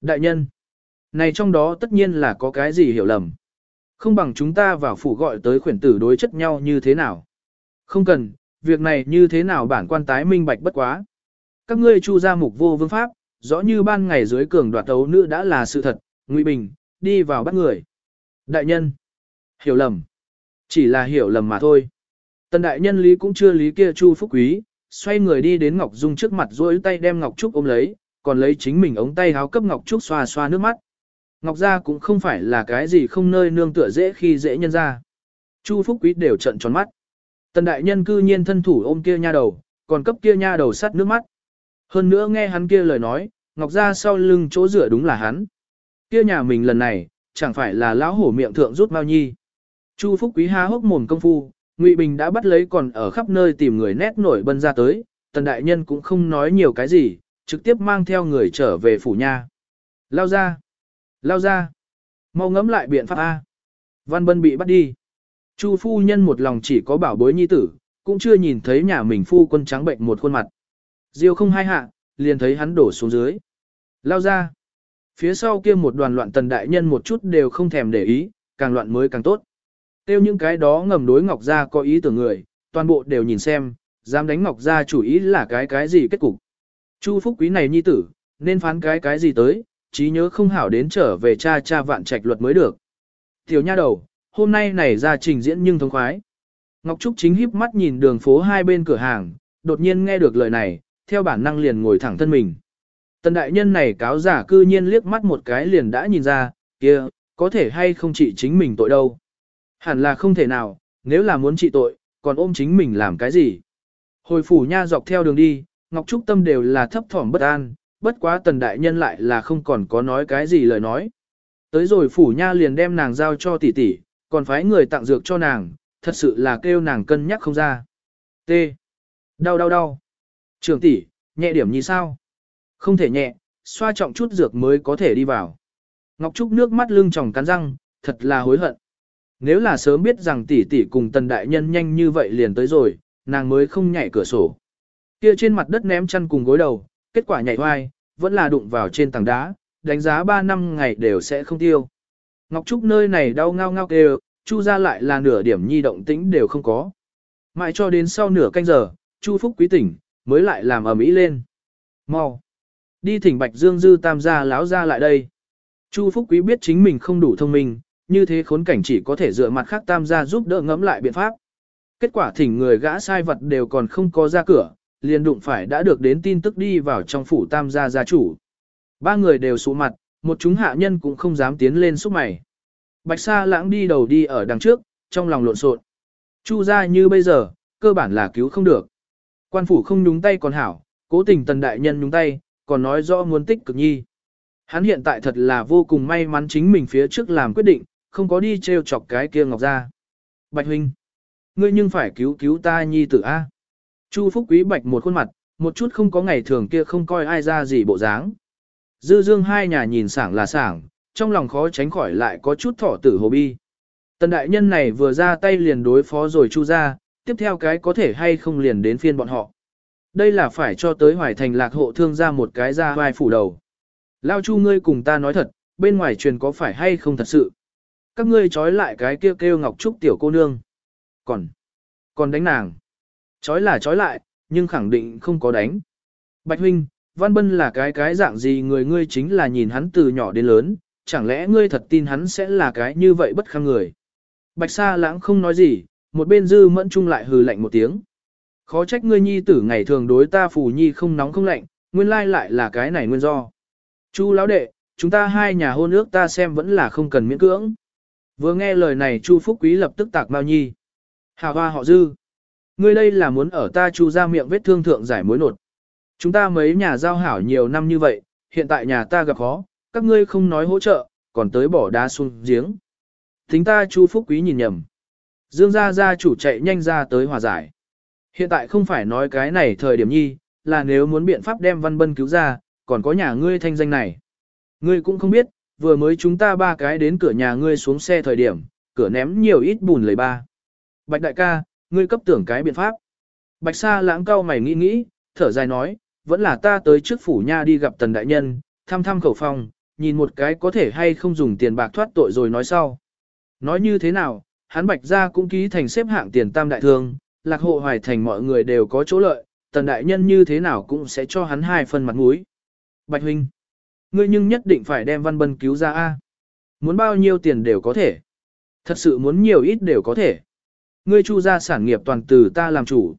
Đại nhân, này trong đó tất nhiên là có cái gì hiểu lầm. Không bằng chúng ta vào phủ gọi tới khuyển tử đối chất nhau như thế nào. Không cần, việc này như thế nào bản quan tái minh bạch bất quá. Các ngươi chu ra mục vô vương pháp, rõ như ban ngày dưới cường đoạt đấu nữ đã là sự thật, Ngụy Bình, đi vào bắt người. Đại nhân, hiểu lầm. Chỉ là hiểu lầm mà thôi. Tần đại nhân lý cũng chưa lý kia chu phúc quý, xoay người đi đến Ngọc Dung trước mặt duỗi tay đem Ngọc Trúc ôm lấy, còn lấy chính mình ống tay háo cấp Ngọc Trúc xoa xoa nước mắt. Ngọc gia cũng không phải là cái gì không nơi nương tựa dễ khi dễ nhân ra. Chu Phúc Quý đều trận tròn mắt. Tần đại nhân cư nhiên thân thủ ôm kia nha đầu, còn cấp kia nha đầu sắt nước mắt. Hơn nữa nghe hắn kia lời nói, Ngọc gia sau lưng chỗ rửa đúng là hắn. Kia nhà mình lần này, chẳng phải là lão hổ miệng thượng rút bao nhi. Chu Phúc Quý há hốc mồm công phu, Ngụy Bình đã bắt lấy còn ở khắp nơi tìm người nét nổi bân ra tới, tần đại nhân cũng không nói nhiều cái gì, trực tiếp mang theo người trở về phủ nha. Lao ra! Lao ra! Mau ngẫm lại biện pháp A. Văn Bân bị bắt đi. Chu phu nhân một lòng chỉ có bảo bối nhi tử, cũng chưa nhìn thấy nhà mình phu quân trắng bệnh một khuôn mặt. Diêu không hai hạ, liền thấy hắn đổ xuống dưới. Lao ra! Phía sau kia một đoàn loạn tần đại nhân một chút đều không thèm để ý, càng loạn mới càng tốt. Tiêu những cái đó ngầm đối Ngọc Gia có ý tưởng người, toàn bộ đều nhìn xem, dám đánh Ngọc Gia chủ ý là cái cái gì kết cục. Chu Phúc Quý này nhi tử, nên phán cái cái gì tới, trí nhớ không hảo đến trở về cha cha vạn trạch luật mới được. Tiểu nha đầu, hôm nay này ra trình diễn nhưng thống khoái. Ngọc Trúc chính híp mắt nhìn đường phố hai bên cửa hàng, đột nhiên nghe được lời này, theo bản năng liền ngồi thẳng thân mình. Tần đại nhân này cáo giả cư nhiên liếc mắt một cái liền đã nhìn ra, kia, có thể hay không trị chính mình tội đâu. Hẳn là không thể nào, nếu là muốn trị tội, còn ôm chính mình làm cái gì. Hồi phủ nha dọc theo đường đi, Ngọc Trúc Tâm đều là thấp thỏm bất an, bất quá tần đại nhân lại là không còn có nói cái gì lời nói. Tới rồi phủ nha liền đem nàng giao cho tỷ tỷ, còn phái người tặng dược cho nàng, thật sự là kêu nàng cân nhắc không ra. T. Đau đau đau. Trường tỷ, nhẹ điểm như sao? Không thể nhẹ, xoa trọng chút dược mới có thể đi vào. Ngọc Trúc nước mắt lưng tròng cắn răng, thật là hối hận. Nếu là sớm biết rằng tỷ tỷ cùng tần đại nhân nhanh như vậy liền tới rồi, nàng mới không nhảy cửa sổ. Kia trên mặt đất ném chăn cùng gối đầu, kết quả nhảy hoai, vẫn là đụng vào trên tảng đá, đánh giá 3 năm ngày đều sẽ không tiêu. Ngọc Trúc nơi này đau ngao ngao kêu, Chu ra lại là nửa điểm nhi động tĩnh đều không có. Mãi cho đến sau nửa canh giờ, Chu Phúc quý tỉnh, mới lại làm ầm ĩ lên. Mau, đi thỉnh Bạch Dương Dư tam gia láo ra lại đây. Chu Phúc quý biết chính mình không đủ thông minh, như thế khốn cảnh chỉ có thể dựa mặt khác tam gia giúp đỡ ngẫm lại biện pháp. Kết quả thỉnh người gã sai vật đều còn không có ra cửa, liền đụng phải đã được đến tin tức đi vào trong phủ tam gia gia chủ. Ba người đều sụ mặt, một chúng hạ nhân cũng không dám tiến lên xúc mày. Bạch Sa lãng đi đầu đi ở đằng trước, trong lòng lộn xộn. Chu ra như bây giờ, cơ bản là cứu không được. Quan phủ không nhúng tay còn hảo, cố tình tần đại nhân nhúng tay, còn nói rõ muốn tích cực nhi. Hắn hiện tại thật là vô cùng may mắn chính mình phía trước làm quyết định, không có đi treo chọc cái kia ngọc ra. Bạch huynh, ngươi nhưng phải cứu cứu ta nhi tử A. Chu Phúc Quý bạch một khuôn mặt, một chút không có ngày thường kia không coi ai ra gì bộ dáng. Dư dương hai nhà nhìn sảng là sảng, trong lòng khó tránh khỏi lại có chút thỏ tử hồ bi. Tần đại nhân này vừa ra tay liền đối phó rồi chu ra, tiếp theo cái có thể hay không liền đến phiên bọn họ. Đây là phải cho tới hoài thành lạc hộ thương ra một cái ra vai phủ đầu. Lao chu ngươi cùng ta nói thật, bên ngoài truyền có phải hay không thật sự. Các ngươi trói lại cái kêu kêu ngọc trúc tiểu cô nương. Còn, còn đánh nàng. Chói là chói lại, nhưng khẳng định không có đánh. Bạch huynh, Văn Bân là cái cái dạng gì người ngươi chính là nhìn hắn từ nhỏ đến lớn, chẳng lẽ ngươi thật tin hắn sẽ là cái như vậy bất khăng người. Bạch Sa lãng không nói gì, một bên dư mẫn chung lại hừ lạnh một tiếng. Khó trách ngươi nhi tử ngày thường đối ta phù nhi không nóng không lạnh, nguyên lai lại là cái này nguyên do. Chu lão đệ, chúng ta hai nhà hôn ước ta xem vẫn là không cần miễn cưỡng. Vừa nghe lời này Chu Phúc Quý lập tức tạc Mao Nhi. Hà hoa họ dư. Ngươi đây là muốn ở ta chu ra miệng vết thương thượng giải mối nột. Chúng ta mấy nhà giao hảo nhiều năm như vậy, hiện tại nhà ta gặp khó, các ngươi không nói hỗ trợ, còn tới bỏ đá xuống giếng. Thính ta chu phúc quý nhìn nhầm. Dương gia gia chủ chạy nhanh ra tới hòa giải. Hiện tại không phải nói cái này thời điểm nhi, là nếu muốn biện pháp đem văn bân cứu ra, còn có nhà ngươi thanh danh này. Ngươi cũng không biết, vừa mới chúng ta ba cái đến cửa nhà ngươi xuống xe thời điểm, cửa ném nhiều ít bùn lấy ba. Bạch đại ca, ngươi cấp tưởng cái biện pháp. Bạch Sa lãng cao mày nghĩ nghĩ, thở dài nói, vẫn là ta tới trước phủ nha đi gặp tần đại nhân, thăm thăm khẩu phòng, nhìn một cái có thể hay không dùng tiền bạc thoát tội rồi nói sau. Nói như thế nào, hắn bạch Gia cũng ký thành xếp hạng tiền tam đại thương, lạc hộ hoài thành mọi người đều có chỗ lợi, tần đại nhân như thế nào cũng sẽ cho hắn hai phần mặt mũi. Bạch huynh, ngươi nhưng nhất định phải đem văn bân cứu ra A. Muốn bao nhiêu tiền đều có thể. Thật sự muốn nhiều ít đều có thể. Ngươi chu ra sản nghiệp toàn từ ta làm chủ.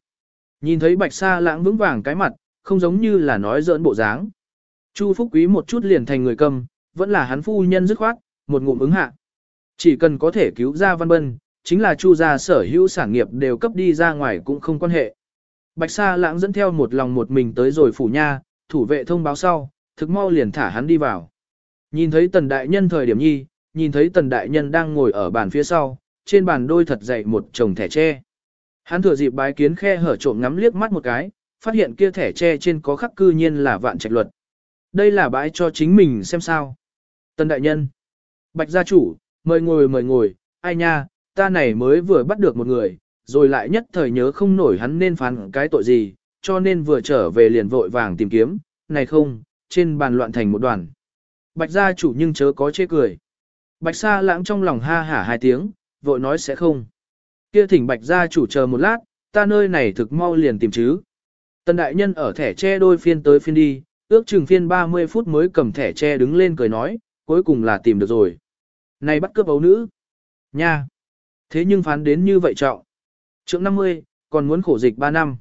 Nhìn thấy bạch sa lãng vững vàng cái mặt, không giống như là nói giỡn bộ dáng. Chu Phúc Quý một chút liền thành người cầm, vẫn là hắn phu nhân dứt khoát, một ngụm ứng hạ. Chỉ cần có thể cứu ra văn bân, chính là chu gia sở hữu sản nghiệp đều cấp đi ra ngoài cũng không quan hệ. Bạch Sa lãng dẫn theo một lòng một mình tới rồi phủ nha, thủ vệ thông báo sau, thực mau liền thả hắn đi vào. Nhìn thấy tần đại nhân thời điểm nhi, nhìn thấy tần đại nhân đang ngồi ở bàn phía sau, trên bàn đôi thật dày một chồng thẻ tre. Hắn thừa dịp bái kiến khe hở trộm ngắm liếc mắt một cái, phát hiện kia thẻ tre trên có khắc cư nhiên là vạn trạch luật. Đây là bãi cho chính mình xem sao. Tần đại nhân. Bạch gia chủ, mời ngồi mời ngồi, ai nha, ta này mới vừa bắt được một người, rồi lại nhất thời nhớ không nổi hắn nên phán cái tội gì, cho nên vừa trở về liền vội vàng tìm kiếm, này không, trên bàn loạn thành một đoàn. Bạch gia chủ nhưng chớ có chê cười. Bạch sa lãng trong lòng ha hả hai tiếng, vội nói sẽ không. Kia thỉnh bạch gia chủ chờ một lát, ta nơi này thực mau liền tìm chứ. Tần đại nhân ở thẻ tre đôi phiên tới phiên đi, ước chừng phiên 30 phút mới cầm thẻ tre đứng lên cười nói, cuối cùng là tìm được rồi. Này bắt cướp ấu nữ. Nha. Thế nhưng phán đến như vậy trọng. Trượng 50, còn muốn khổ dịch 3 năm.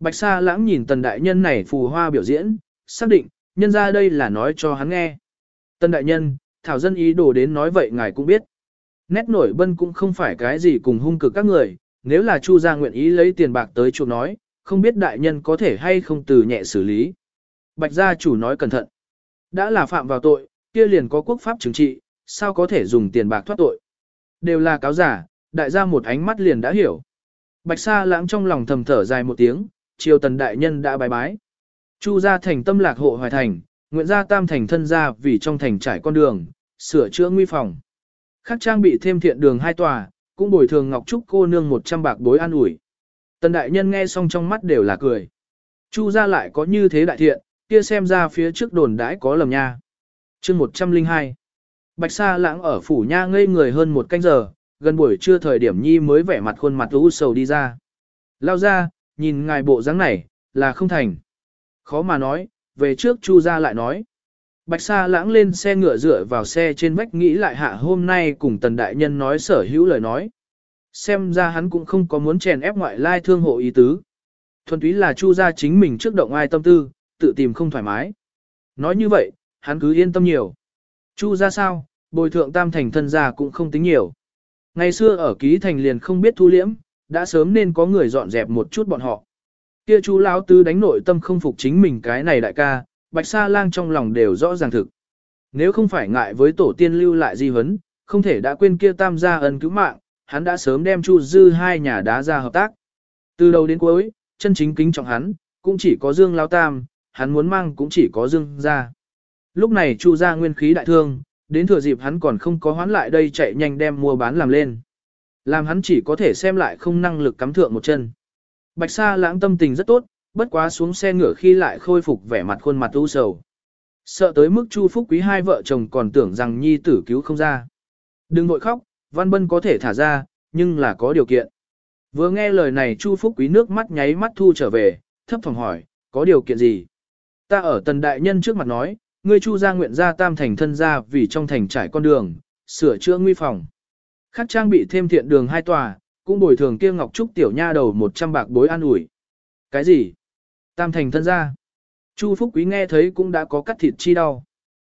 Bạch Sa lãng nhìn tần đại nhân này phù hoa biểu diễn, xác định, nhân ra đây là nói cho hắn nghe. Tần đại nhân, thảo dân ý đồ đến nói vậy ngài cũng biết. Nét nổi bân cũng không phải cái gì cùng hung cực các người, nếu là Chu gia nguyện ý lấy tiền bạc tới chuộc nói, không biết đại nhân có thể hay không từ nhẹ xử lý. Bạch gia chủ nói cẩn thận. Đã là phạm vào tội, kia liền có quốc pháp chứng trị, sao có thể dùng tiền bạc thoát tội. Đều là cáo giả, đại gia một ánh mắt liền đã hiểu. Bạch Sa lãng trong lòng thầm thở dài một tiếng, triều tần đại nhân đã bái bái. Chu gia thành tâm lạc hộ hoài thành, nguyện gia tam thành thân gia vì trong thành trải con đường, sửa chữa nguy phòng. Khắc trang bị thêm thiện đường hai tòa, cũng bồi thường Ngọc Trúc cô nương 100 bạc bối an ủi. Tần đại nhân nghe xong trong mắt đều là cười. Chu gia lại có như thế đại thiện, kia xem ra phía trước đồn đãi có lầm nha. chương 102 Bạch Sa lãng ở phủ nha ngây người hơn một canh giờ, gần buổi trưa thời điểm nhi mới vẻ mặt khuôn mặt u sầu đi ra. Lao ra, nhìn ngài bộ dáng này, là không thành. Khó mà nói, về trước chu ra lại nói. Bạch Sa lãng lên xe ngựa dựa vào xe trên vách nghĩ lại hạ hôm nay cùng tần đại nhân nói sở hữu lời nói. Xem ra hắn cũng không có muốn chèn ép ngoại lai thương hộ ý tứ. Thuần túy là chu ra chính mình trước động ai tâm tư, tự tìm không thoải mái. Nói như vậy, hắn cứ yên tâm nhiều. Chu ra sao, bồi thượng tam thành thân gia cũng không tính nhiều. Ngày xưa ở ký thành liền không biết thu liễm, đã sớm nên có người dọn dẹp một chút bọn họ. Kia chú lão tứ đánh nội tâm không phục chính mình cái này đại ca, Bạch Sa Lang trong lòng đều rõ ràng thực. Nếu không phải ngại với tổ tiên lưu lại di vấn, không thể đã quên kia tam gia ân cứu mạng, hắn đã sớm đem Chu Dư hai nhà đá ra hợp tác. Từ đầu đến cuối, chân chính kính trọng hắn, cũng chỉ có Dương Lão Tam, hắn muốn mang cũng chỉ có Dương gia. Lúc này Chu gia nguyên khí đại thương, đến thừa dịp hắn còn không có hoán lại đây chạy nhanh đem mua bán làm lên. Làm hắn chỉ có thể xem lại không năng lực cắm thượng một chân. Bạch Sa lãng tâm tình rất tốt, bất quá xuống xe ngựa khi lại khôi phục vẻ mặt khuôn mặt u sầu. Sợ tới mức Chu Phúc Quý hai vợ chồng còn tưởng rằng nhi tử cứu không ra. Đừng vội khóc, Văn Bân có thể thả ra, nhưng là có điều kiện. Vừa nghe lời này Chu Phúc Quý nước mắt nháy mắt thu trở về, thấp phòng hỏi, có điều kiện gì? Ta ở tần đại nhân trước mặt nói, ngươi chu gia nguyện gia tam thành thân gia vì trong thành trải con đường, sửa chữa nguy phòng. Khắc trang bị thêm thiện đường hai tòa, cũng bồi thường kia ngọc trúc tiểu nha đầu 100 bạc bối an ủi. Cái gì? Tam thành thân gia. Chu Phúc Quý nghe thấy cũng đã có cắt thịt chi đau.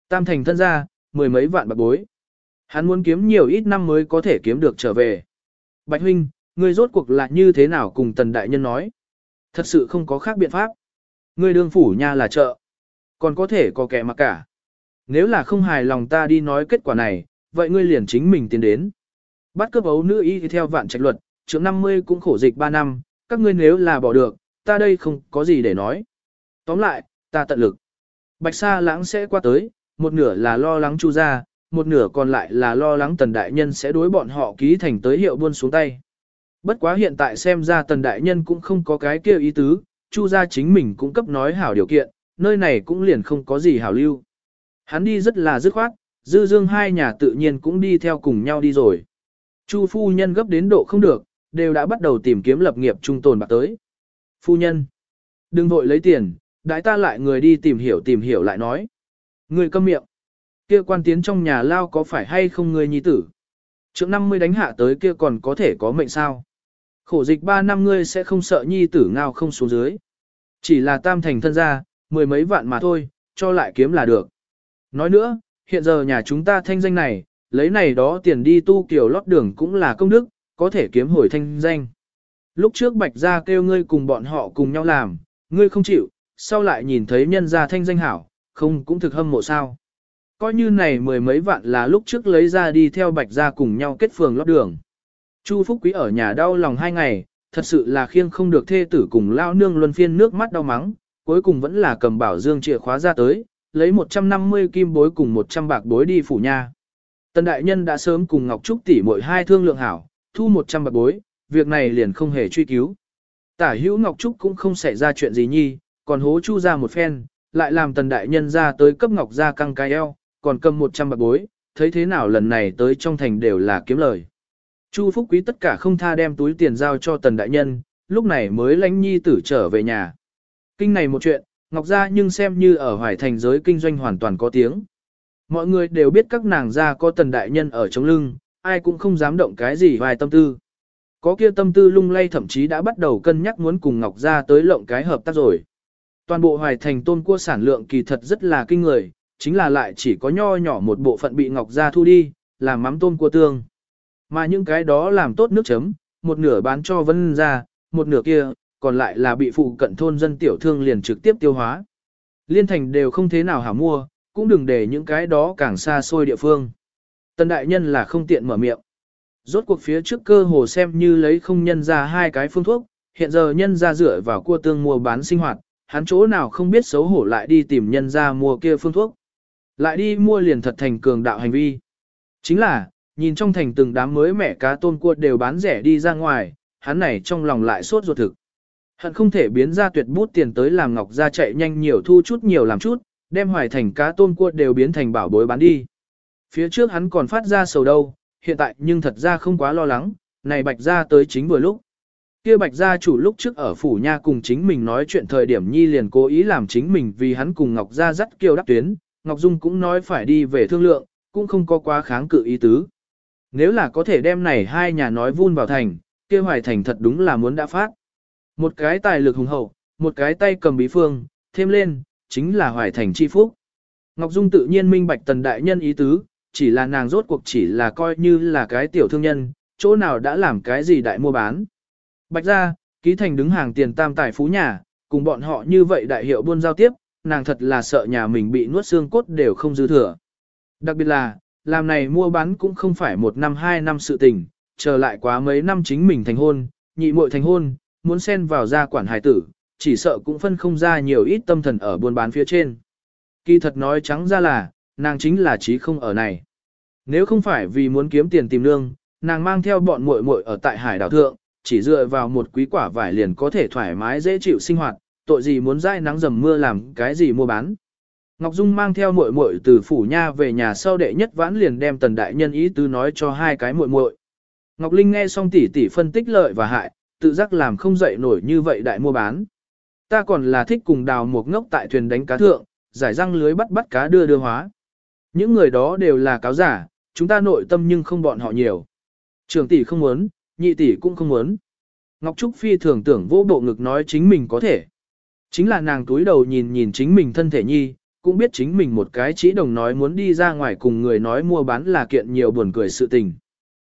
Tam thành thân gia, mười mấy vạn bạc bối. Hắn muốn kiếm nhiều ít năm mới có thể kiếm được trở về. Bạch huynh, ngươi rốt cuộc là như thế nào cùng tần đại nhân nói? Thật sự không có khác biện pháp. Ngươi đương phủ nha là chợ còn có thể có kẻ mà cả. Nếu là không hài lòng ta đi nói kết quả này, vậy ngươi liền chính mình tiến đến. Bắt cướp ấu nữ y theo vạn trạch luật, trưởng 50 cũng khổ dịch 3 năm, các ngươi nếu là bỏ được, ta đây không có gì để nói. Tóm lại, ta tận lực. Bạch Sa lãng sẽ qua tới, một nửa là lo lắng chu Gia, một nửa còn lại là lo lắng tần đại nhân sẽ đối bọn họ ký thành tới hiệu buôn xuống tay. Bất quá hiện tại xem ra tần đại nhân cũng không có cái kia ý tứ, chu Gia chính mình cũng cấp nói hảo điều kiện, nơi này cũng liền không có gì hảo lưu. Hắn đi rất là dứt khoát, dư dương hai nhà tự nhiên cũng đi theo cùng nhau đi rồi. Chu phu nhân gấp đến độ không được, đều đã bắt đầu tìm kiếm lập nghiệp trung tồn bạc tới. Phu nhân, đừng vội lấy tiền, đãi ta lại người đi tìm hiểu tìm hiểu lại nói. Người câm miệng, kia quan tiến trong nhà lao có phải hay không người nhi tử? Trước 50 đánh hạ tới kia còn có thể có mệnh sao? Khổ dịch 3 năm ngươi sẽ không sợ nhi tử ngao không xuống dưới. Chỉ là tam thành thân gia, mười mấy vạn mà thôi, cho lại kiếm là được. Nói nữa, hiện giờ nhà chúng ta thanh danh này, lấy này đó tiền đi tu kiểu lót đường cũng là công đức, có thể kiếm hồi thanh danh. Lúc trước bạch gia kêu ngươi cùng bọn họ cùng nhau làm, ngươi không chịu, sau lại nhìn thấy nhân gia thanh danh hảo, không cũng thực hâm mộ sao. Coi như này mười mấy vạn là lúc trước lấy ra đi theo bạch gia cùng nhau kết phường lót đường. Chu Phúc Quý ở nhà đau lòng hai ngày, thật sự là khiêng không được thê tử cùng lao nương luân phiên nước mắt đau mắng, cuối cùng vẫn là cầm bảo dương chìa khóa ra tới, lấy 150 kim bối cùng 100 bạc bối đi phủ nha. Tần đại nhân đã sớm cùng Ngọc Trúc tỷ mỗi hai thương lượng hảo, thu 100 bạc bối, việc này liền không hề truy cứu. Tả hữu Ngọc Trúc cũng không xảy ra chuyện gì nhi, còn hố chu ra một phen, lại làm tần đại nhân ra tới cấp Ngọc ra căng cái eo, còn cầm 100 bạc bối, thấy thế nào lần này tới trong thành đều là kiếm lời. Chu Phúc Quý tất cả không tha đem túi tiền giao cho tần đại nhân, lúc này mới lánh nhi tử trở về nhà. Kinh này một chuyện, Ngọc Gia nhưng xem như ở hoài thành giới kinh doanh hoàn toàn có tiếng. Mọi người đều biết các nàng gia có tần đại nhân ở trong lưng, ai cũng không dám động cái gì vài tâm tư. Có kia tâm tư lung lay thậm chí đã bắt đầu cân nhắc muốn cùng Ngọc Gia tới lộng cái hợp tác rồi. Toàn bộ hoài thành tôm cua sản lượng kỳ thật rất là kinh người, chính là lại chỉ có nho nhỏ một bộ phận bị Ngọc Gia thu đi, làm mắm tôm cua tương. Mà những cái đó làm tốt nước chấm, một nửa bán cho vân gia, một nửa kia, còn lại là bị phụ cận thôn dân tiểu thương liền trực tiếp tiêu hóa. Liên thành đều không thế nào hả mua, cũng đừng để những cái đó càng xa xôi địa phương. tân đại nhân là không tiện mở miệng. Rốt cuộc phía trước cơ hồ xem như lấy không nhân ra hai cái phương thuốc, hiện giờ nhân ra dựa vào cua tương mua bán sinh hoạt, hắn chỗ nào không biết xấu hổ lại đi tìm nhân ra mua kia phương thuốc. Lại đi mua liền thật thành cường đạo hành vi. Chính là, nhìn trong thành từng đám mới mẻ cá tôm cua đều bán rẻ đi ra ngoài, hắn này trong lòng lại sốt ruột thực. hắn không thể biến ra tuyệt bút tiền tới làm ngọc ra chạy nhanh nhiều thu chút nhiều làm chút, đem hoài thành cá tôm cua đều biến thành bảo bối bán đi. Phía trước hắn còn phát ra sầu đâu, hiện tại nhưng thật ra không quá lo lắng, này bạch gia tới chính vừa lúc. Kia bạch gia chủ lúc trước ở phủ nha cùng chính mình nói chuyện thời điểm nhi liền cố ý làm chính mình vì hắn cùng Ngọc gia dắt kiều đắc tuyến, Ngọc Dung cũng nói phải đi về thương lượng, cũng không có quá kháng cự ý tứ. Nếu là có thể đem này hai nhà nói vun vào thành, kia hoài thành thật đúng là muốn đã phát. Một cái tài lực hùng hậu, một cái tay cầm bí phương, thêm lên, chính là hoài thành chi phúc. Ngọc Dung tự nhiên minh bạch tần đại nhân ý tứ, chỉ là nàng rốt cuộc chỉ là coi như là cái tiểu thương nhân, chỗ nào đã làm cái gì đại mua bán. Bạch ra, ký thành đứng hàng tiền tam tài phú nhà, cùng bọn họ như vậy đại hiệu buôn giao tiếp, nàng thật là sợ nhà mình bị nuốt xương cốt đều không dư thừa. Đặc biệt là, làm này mua bán cũng không phải một năm hai năm sự tình, chờ lại quá mấy năm chính mình thành hôn, nhị muội thành hôn, muốn xen vào gia quản hài tử, chỉ sợ cũng phân không ra nhiều ít tâm thần ở buôn bán phía trên. Kỳ thật nói trắng ra là, nàng chính là trí không ở này. Nếu không phải vì muốn kiếm tiền tìm lương, nàng mang theo bọn muội muội ở tại hải đảo thượng, chỉ dựa vào một quý quả vải liền có thể thoải mái dễ chịu sinh hoạt, tội gì muốn dai nắng dầm mưa làm cái gì mua bán. Ngọc Dung mang theo muội muội từ phủ nha về nhà sau đệ nhất vãn liền đem tần đại nhân ý tứ nói cho hai cái muội muội. Ngọc Linh nghe xong tỉ tỉ phân tích lợi và hại, tự giác làm không dậy nổi như vậy đại mua bán. Ta còn là thích cùng đào một ngốc tại thuyền đánh cá thượng, giải răng lưới bắt bắt cá đưa đưa hóa. Những người đó đều là cáo giả, chúng ta nội tâm nhưng không bọn họ nhiều. Trường tỷ không muốn, nhị tỷ cũng không muốn. Ngọc Trúc Phi thường tưởng vô bộ ngực nói chính mình có thể. Chính là nàng túi đầu nhìn nhìn chính mình thân thể nhi, cũng biết chính mình một cái chỉ đồng nói muốn đi ra ngoài cùng người nói mua bán là kiện nhiều buồn cười sự tình.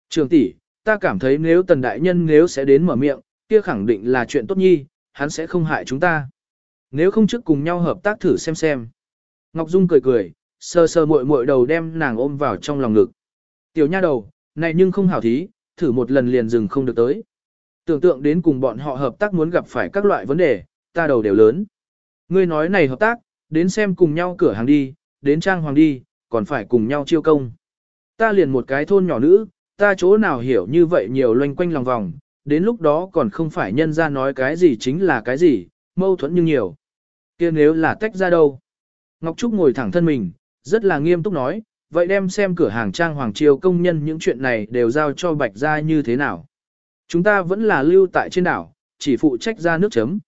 Trường tỷ, ta cảm thấy nếu tần đại nhân nếu sẽ đến mở miệng, kia khẳng định là chuyện tốt nhi, hắn sẽ không hại chúng ta. Nếu không trước cùng nhau hợp tác thử xem xem. Ngọc Dung cười cười, sờ sờ muội muội đầu đem nàng ôm vào trong lòng ngực. Tiểu nha đầu, này nhưng không hảo thí, thử một lần liền dừng không được tới. Tưởng tượng đến cùng bọn họ hợp tác muốn gặp phải các loại vấn đề, ta đầu đều lớn. Ngươi nói này hợp tác, đến xem cùng nhau cửa hàng đi, đến trang hoàng đi, còn phải cùng nhau chiêu công. Ta liền một cái thôn nhỏ nữ, ta chỗ nào hiểu như vậy nhiều loanh quanh lòng vòng, đến lúc đó còn không phải nhân ra nói cái gì chính là cái gì, mâu thuẫn như nhiều. kia nếu là tách ra đâu? Ngọc Trúc ngồi thẳng thân mình, rất là nghiêm túc nói, vậy đem xem cửa hàng trang hoàng triều công nhân những chuyện này đều giao cho Bạch Gia như thế nào. Chúng ta vẫn là lưu tại trên đảo, chỉ phụ trách ra nước chấm.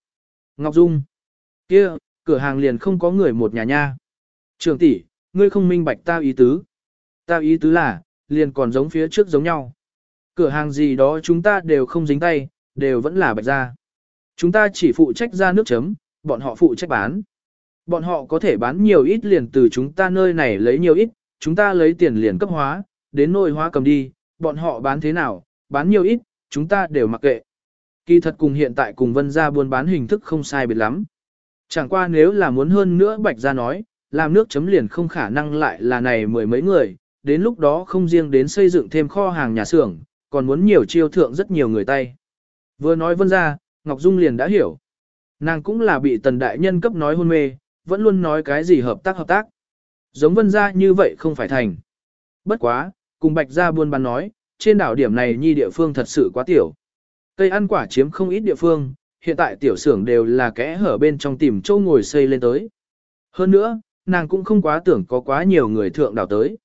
Ngọc Dung. kia, cửa hàng liền không có người một nhà nha. Trường tỷ, ngươi không minh bạch ta ý tứ. Ta ý tứ là, liền còn giống phía trước giống nhau. Cửa hàng gì đó chúng ta đều không dính tay, đều vẫn là bạch gia. Chúng ta chỉ phụ trách ra nước chấm, bọn họ phụ trách bán. Bọn họ có thể bán nhiều ít liền từ chúng ta nơi này lấy nhiều ít, chúng ta lấy tiền liền cấp hóa, đến nội hóa cầm đi, bọn họ bán thế nào, bán nhiều ít, chúng ta đều mặc kệ. Kỳ thật cùng hiện tại cùng vân gia buôn bán hình thức không sai biệt lắm. Chẳng qua nếu là muốn hơn nữa bạch gia nói, làm nước chấm liền không khả năng lại là này mười mấy người, đến lúc đó không riêng đến xây dựng thêm kho hàng nhà xưởng, còn muốn nhiều chiêu thượng rất nhiều người tay. Vừa nói vân ra, Ngọc Dung liền đã hiểu. Nàng cũng là bị tần đại nhân cấp nói hôn mê, vẫn luôn nói cái gì hợp tác hợp tác. Giống vân ra như vậy không phải thành. Bất quá, cùng bạch ra buôn bán nói, trên đảo điểm này nhi địa phương thật sự quá tiểu. Cây ăn quả chiếm không ít địa phương, hiện tại tiểu xưởng đều là kẽ hở bên trong tìm châu ngồi xây lên tới. Hơn nữa, nàng cũng không quá tưởng có quá nhiều người thượng đảo tới.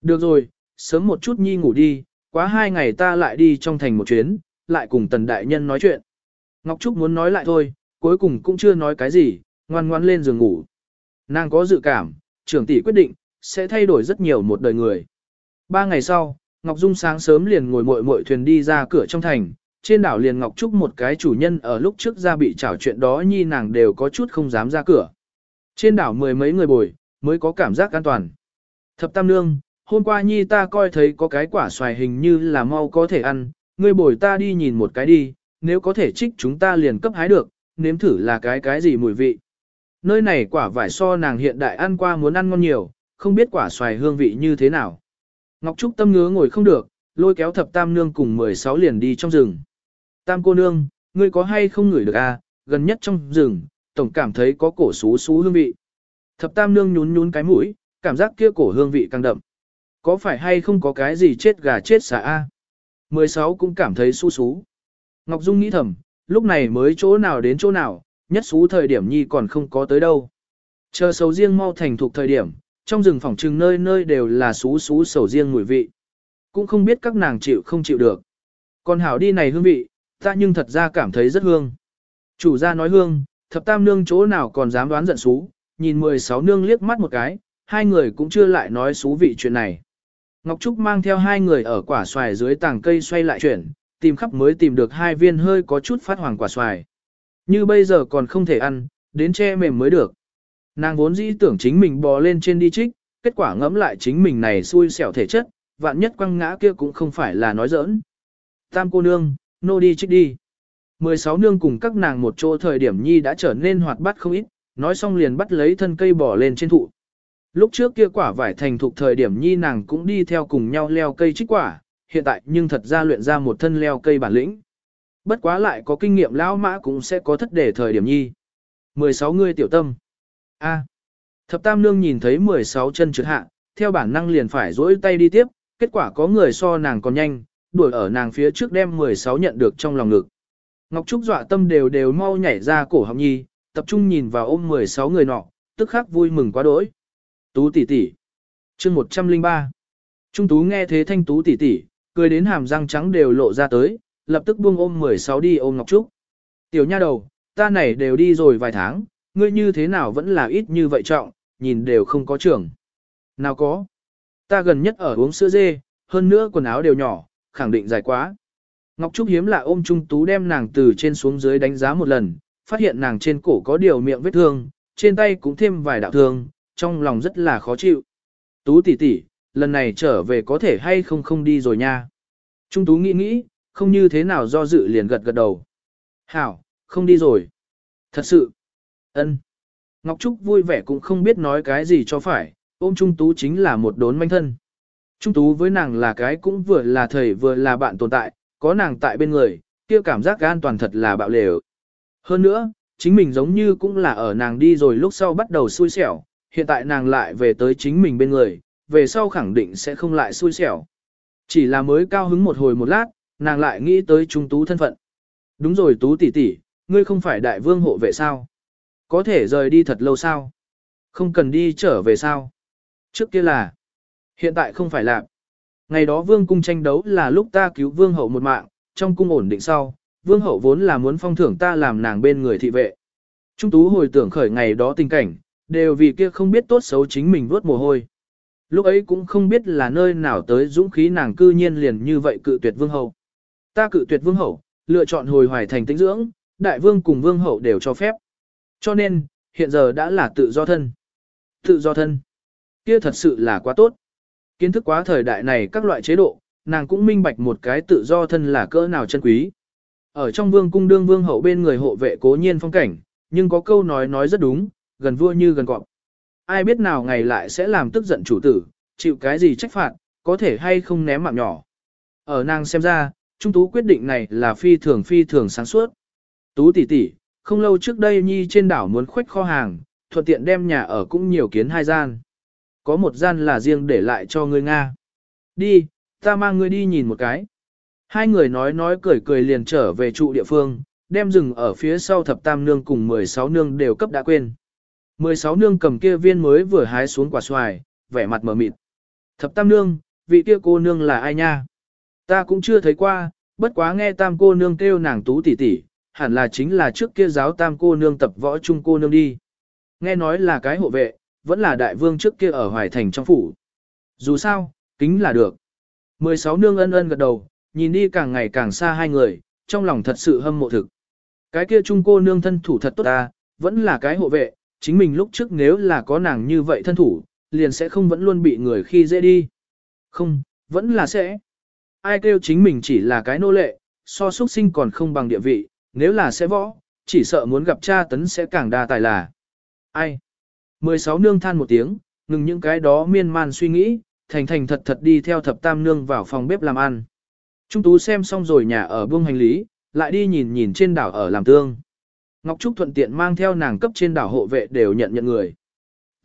Được rồi, sớm một chút nhi ngủ đi, quá hai ngày ta lại đi trong thành một chuyến, lại cùng tần đại nhân nói chuyện. Ngọc Trúc muốn nói lại thôi, cuối cùng cũng chưa nói cái gì, ngoan ngoan lên giường ngủ. Nàng có dự cảm, trưởng tỷ quyết định, sẽ thay đổi rất nhiều một đời người. Ba ngày sau, Ngọc Dung sáng sớm liền ngồi mội mội thuyền đi ra cửa trong thành, trên đảo liền Ngọc Trúc một cái chủ nhân ở lúc trước ra bị trảo chuyện đó nhi nàng đều có chút không dám ra cửa. Trên đảo mười mấy người bồi, mới có cảm giác an toàn. Thập Tam Nương, hôm qua nhi ta coi thấy có cái quả xoài hình như là mau có thể ăn, ngươi bồi ta đi nhìn một cái đi, nếu có thể trích chúng ta liền cấp hái được, nếm thử là cái cái gì mùi vị. Nơi này quả vải so nàng hiện đại ăn qua muốn ăn ngon nhiều, không biết quả xoài hương vị như thế nào. Ngọc Trúc tâm ngứa ngồi không được, lôi kéo thập tam nương cùng 16 liền đi trong rừng. Tam cô nương, ngươi có hay không ngửi được à, gần nhất trong rừng, tổng cảm thấy có cổ xú xú hương vị. Thập tam nương nhún nhún cái mũi, cảm giác kia cổ hương vị càng đậm. Có phải hay không có cái gì chết gà chết xà a? 16 cũng cảm thấy xú xú Ngọc Dung nghĩ thầm, lúc này mới chỗ nào đến chỗ nào, nhất xú thời điểm nhi còn không có tới đâu. Chờ sầu riêng mau thành thục thời điểm, trong rừng phòng trừng nơi nơi đều là xú xú sầu riêng mùi vị. Cũng không biết các nàng chịu không chịu được. Còn hảo đi này hương vị, ta nhưng thật ra cảm thấy rất hương. Chủ gia nói hương, thập tam nương chỗ nào còn dám đoán giận xú, nhìn 16 nương liếc mắt một cái, hai người cũng chưa lại nói xú vị chuyện này. Ngọc Trúc mang theo hai người ở quả xoài dưới tàng cây xoay lại chuyển, tìm khắp mới tìm được hai viên hơi có chút phát hoàng quả xoài. Như bây giờ còn không thể ăn, đến che mềm mới được. Nàng vốn dĩ tưởng chính mình bò lên trên đi trích, kết quả ngẫm lại chính mình này xui xẻo thể chất, vạn nhất quăng ngã kia cũng không phải là nói giỡn. Tam cô nương, nô đi trích đi. 16 nương cùng các nàng một chỗ thời điểm nhi đã trở nên hoạt bát không ít, nói xong liền bắt lấy thân cây bò lên trên thụ. Lúc trước kia quả vải thành thục thời điểm nhi nàng cũng đi theo cùng nhau leo cây trích quả, hiện tại nhưng thật ra luyện ra một thân leo cây bản lĩnh. Bất quá lại có kinh nghiệm lão mã cũng sẽ có thất để thời điểm nhi. 16 người tiểu tâm. A. Thập tam nương nhìn thấy 16 chân trượt hạ, theo bản năng liền phải dỗi tay đi tiếp, kết quả có người so nàng còn nhanh, đuổi ở nàng phía trước đem 16 nhận được trong lòng ngực. Ngọc Trúc dọa tâm đều đều mau nhảy ra cổ họng nhi, tập trung nhìn vào ôm 16 người nọ, tức khắc vui mừng quá đỗi. Tú tỷ tỷ. Chương 103. Trung tú nghe thế thanh tú tỷ tỷ, cười đến hàm răng trắng đều lộ ra tới, lập tức buông ôm 16 đi ôm Ngọc Trúc. Tiểu nha đầu, ta này đều đi rồi vài tháng, ngươi như thế nào vẫn là ít như vậy trọng, nhìn đều không có trưởng. Nào có. Ta gần nhất ở uống sữa dê, hơn nữa quần áo đều nhỏ, khẳng định dài quá. Ngọc Trúc hiếm lạ ôm Trung Tú đem nàng từ trên xuống dưới đánh giá một lần, phát hiện nàng trên cổ có điều miệng vết thương, trên tay cũng thêm vài đạo thương, trong lòng rất là khó chịu. Tú tỷ tỷ, lần này trở về có thể hay không không đi rồi nha. Trung Tú nghĩ nghĩ, không như thế nào do dự liền gật gật đầu. Hảo, không đi rồi. Thật sự. ân. Ngọc Trúc vui vẻ cũng không biết nói cái gì cho phải, ôm Trung Tú chính là một đốn manh thân. Trung Tú với nàng là cái cũng vừa là thầy vừa là bạn tồn tại, có nàng tại bên người, kia cảm giác an toàn thật là bạo lều. Hơn nữa, chính mình giống như cũng là ở nàng đi rồi lúc sau bắt đầu xui xẻo, hiện tại nàng lại về tới chính mình bên người, về sau khẳng định sẽ không lại xui xẻo. Chỉ là mới cao hứng một hồi một lát, nàng lại nghĩ tới Trung Tú thân phận. Đúng rồi Tú tỷ tỷ, ngươi không phải đại vương hộ vệ sao? Có thể rời đi thật lâu sao? Không cần đi trở về sao? Trước kia là, hiện tại không phải là. Ngày đó vương cung tranh đấu là lúc ta cứu vương hậu một mạng, trong cung ổn định sau, vương hậu vốn là muốn phong thưởng ta làm nàng bên người thị vệ. Trung tú hồi tưởng khởi ngày đó tình cảnh, đều vì kia không biết tốt xấu chính mình vớt mồ hôi. Lúc ấy cũng không biết là nơi nào tới dũng khí nàng cư nhiên liền như vậy cự tuyệt vương hậu. Ta cự tuyệt vương hậu, lựa chọn hồi hoài thành tĩnh dưỡng, đại vương cùng vương hậu đều cho phép. Cho nên, hiện giờ đã là tự do thân. Tự do thân. Kia thật sự là quá tốt. Kiến thức quá thời đại này các loại chế độ, nàng cũng minh bạch một cái tự do thân là cỡ nào chân quý. Ở trong vương cung đương vương hậu bên người hộ vệ cố nhiên phong cảnh, nhưng có câu nói nói rất đúng, gần vua như gần cọp. Ai biết nào ngày lại sẽ làm tức giận chủ tử, chịu cái gì trách phạt, có thể hay không ném mạng nhỏ. Ở nàng xem ra, Trung Tú quyết định này là phi thường phi thường sáng suốt. Tú tỷ tỷ, không lâu trước đây Nhi trên đảo muốn khuếch kho hàng, thuận tiện đem nhà ở cũng nhiều kiến hai gian. Có một gian là riêng để lại cho ngươi Nga. Đi, ta mang ngươi đi nhìn một cái. Hai người nói nói cười cười liền trở về trụ địa phương, đem rừng ở phía sau thập tam nương cùng 16 nương đều cấp đã quên. 16 nương cầm kia viên mới vừa hái xuống quả xoài, vẻ mặt mờ mịt. Thập tam nương, vị kia cô nương là ai nha? Ta cũng chưa thấy qua, bất quá nghe tam cô nương kêu nàng tú tỷ tỷ, hẳn là chính là trước kia giáo tam cô nương tập võ trung cô nương đi. Nghe nói là cái hộ vệ, vẫn là đại vương trước kia ở Hoài Thành trong phủ. Dù sao, kính là được. 16 nương ân ân gật đầu, nhìn đi càng ngày càng xa hai người, trong lòng thật sự hâm mộ thực. Cái kia trung cô nương thân thủ thật tốt ta, vẫn là cái hộ vệ, chính mình lúc trước nếu là có nàng như vậy thân thủ, liền sẽ không vẫn luôn bị người khi dễ đi. Không, vẫn là sẽ. Ai kêu chính mình chỉ là cái nô lệ, so xuất sinh còn không bằng địa vị, nếu là sẽ võ, chỉ sợ muốn gặp cha tấn sẽ càng đa tài là. Ai? 16 nương than một tiếng, ngừng những cái đó miên man suy nghĩ, thành thành thật thật đi theo thập tam nương vào phòng bếp làm ăn. Trung tú xem xong rồi nhà ở buông hành lý, lại đi nhìn nhìn trên đảo ở làm tương. Ngọc Trúc thuận tiện mang theo nàng cấp trên đảo hộ vệ đều nhận nhận người.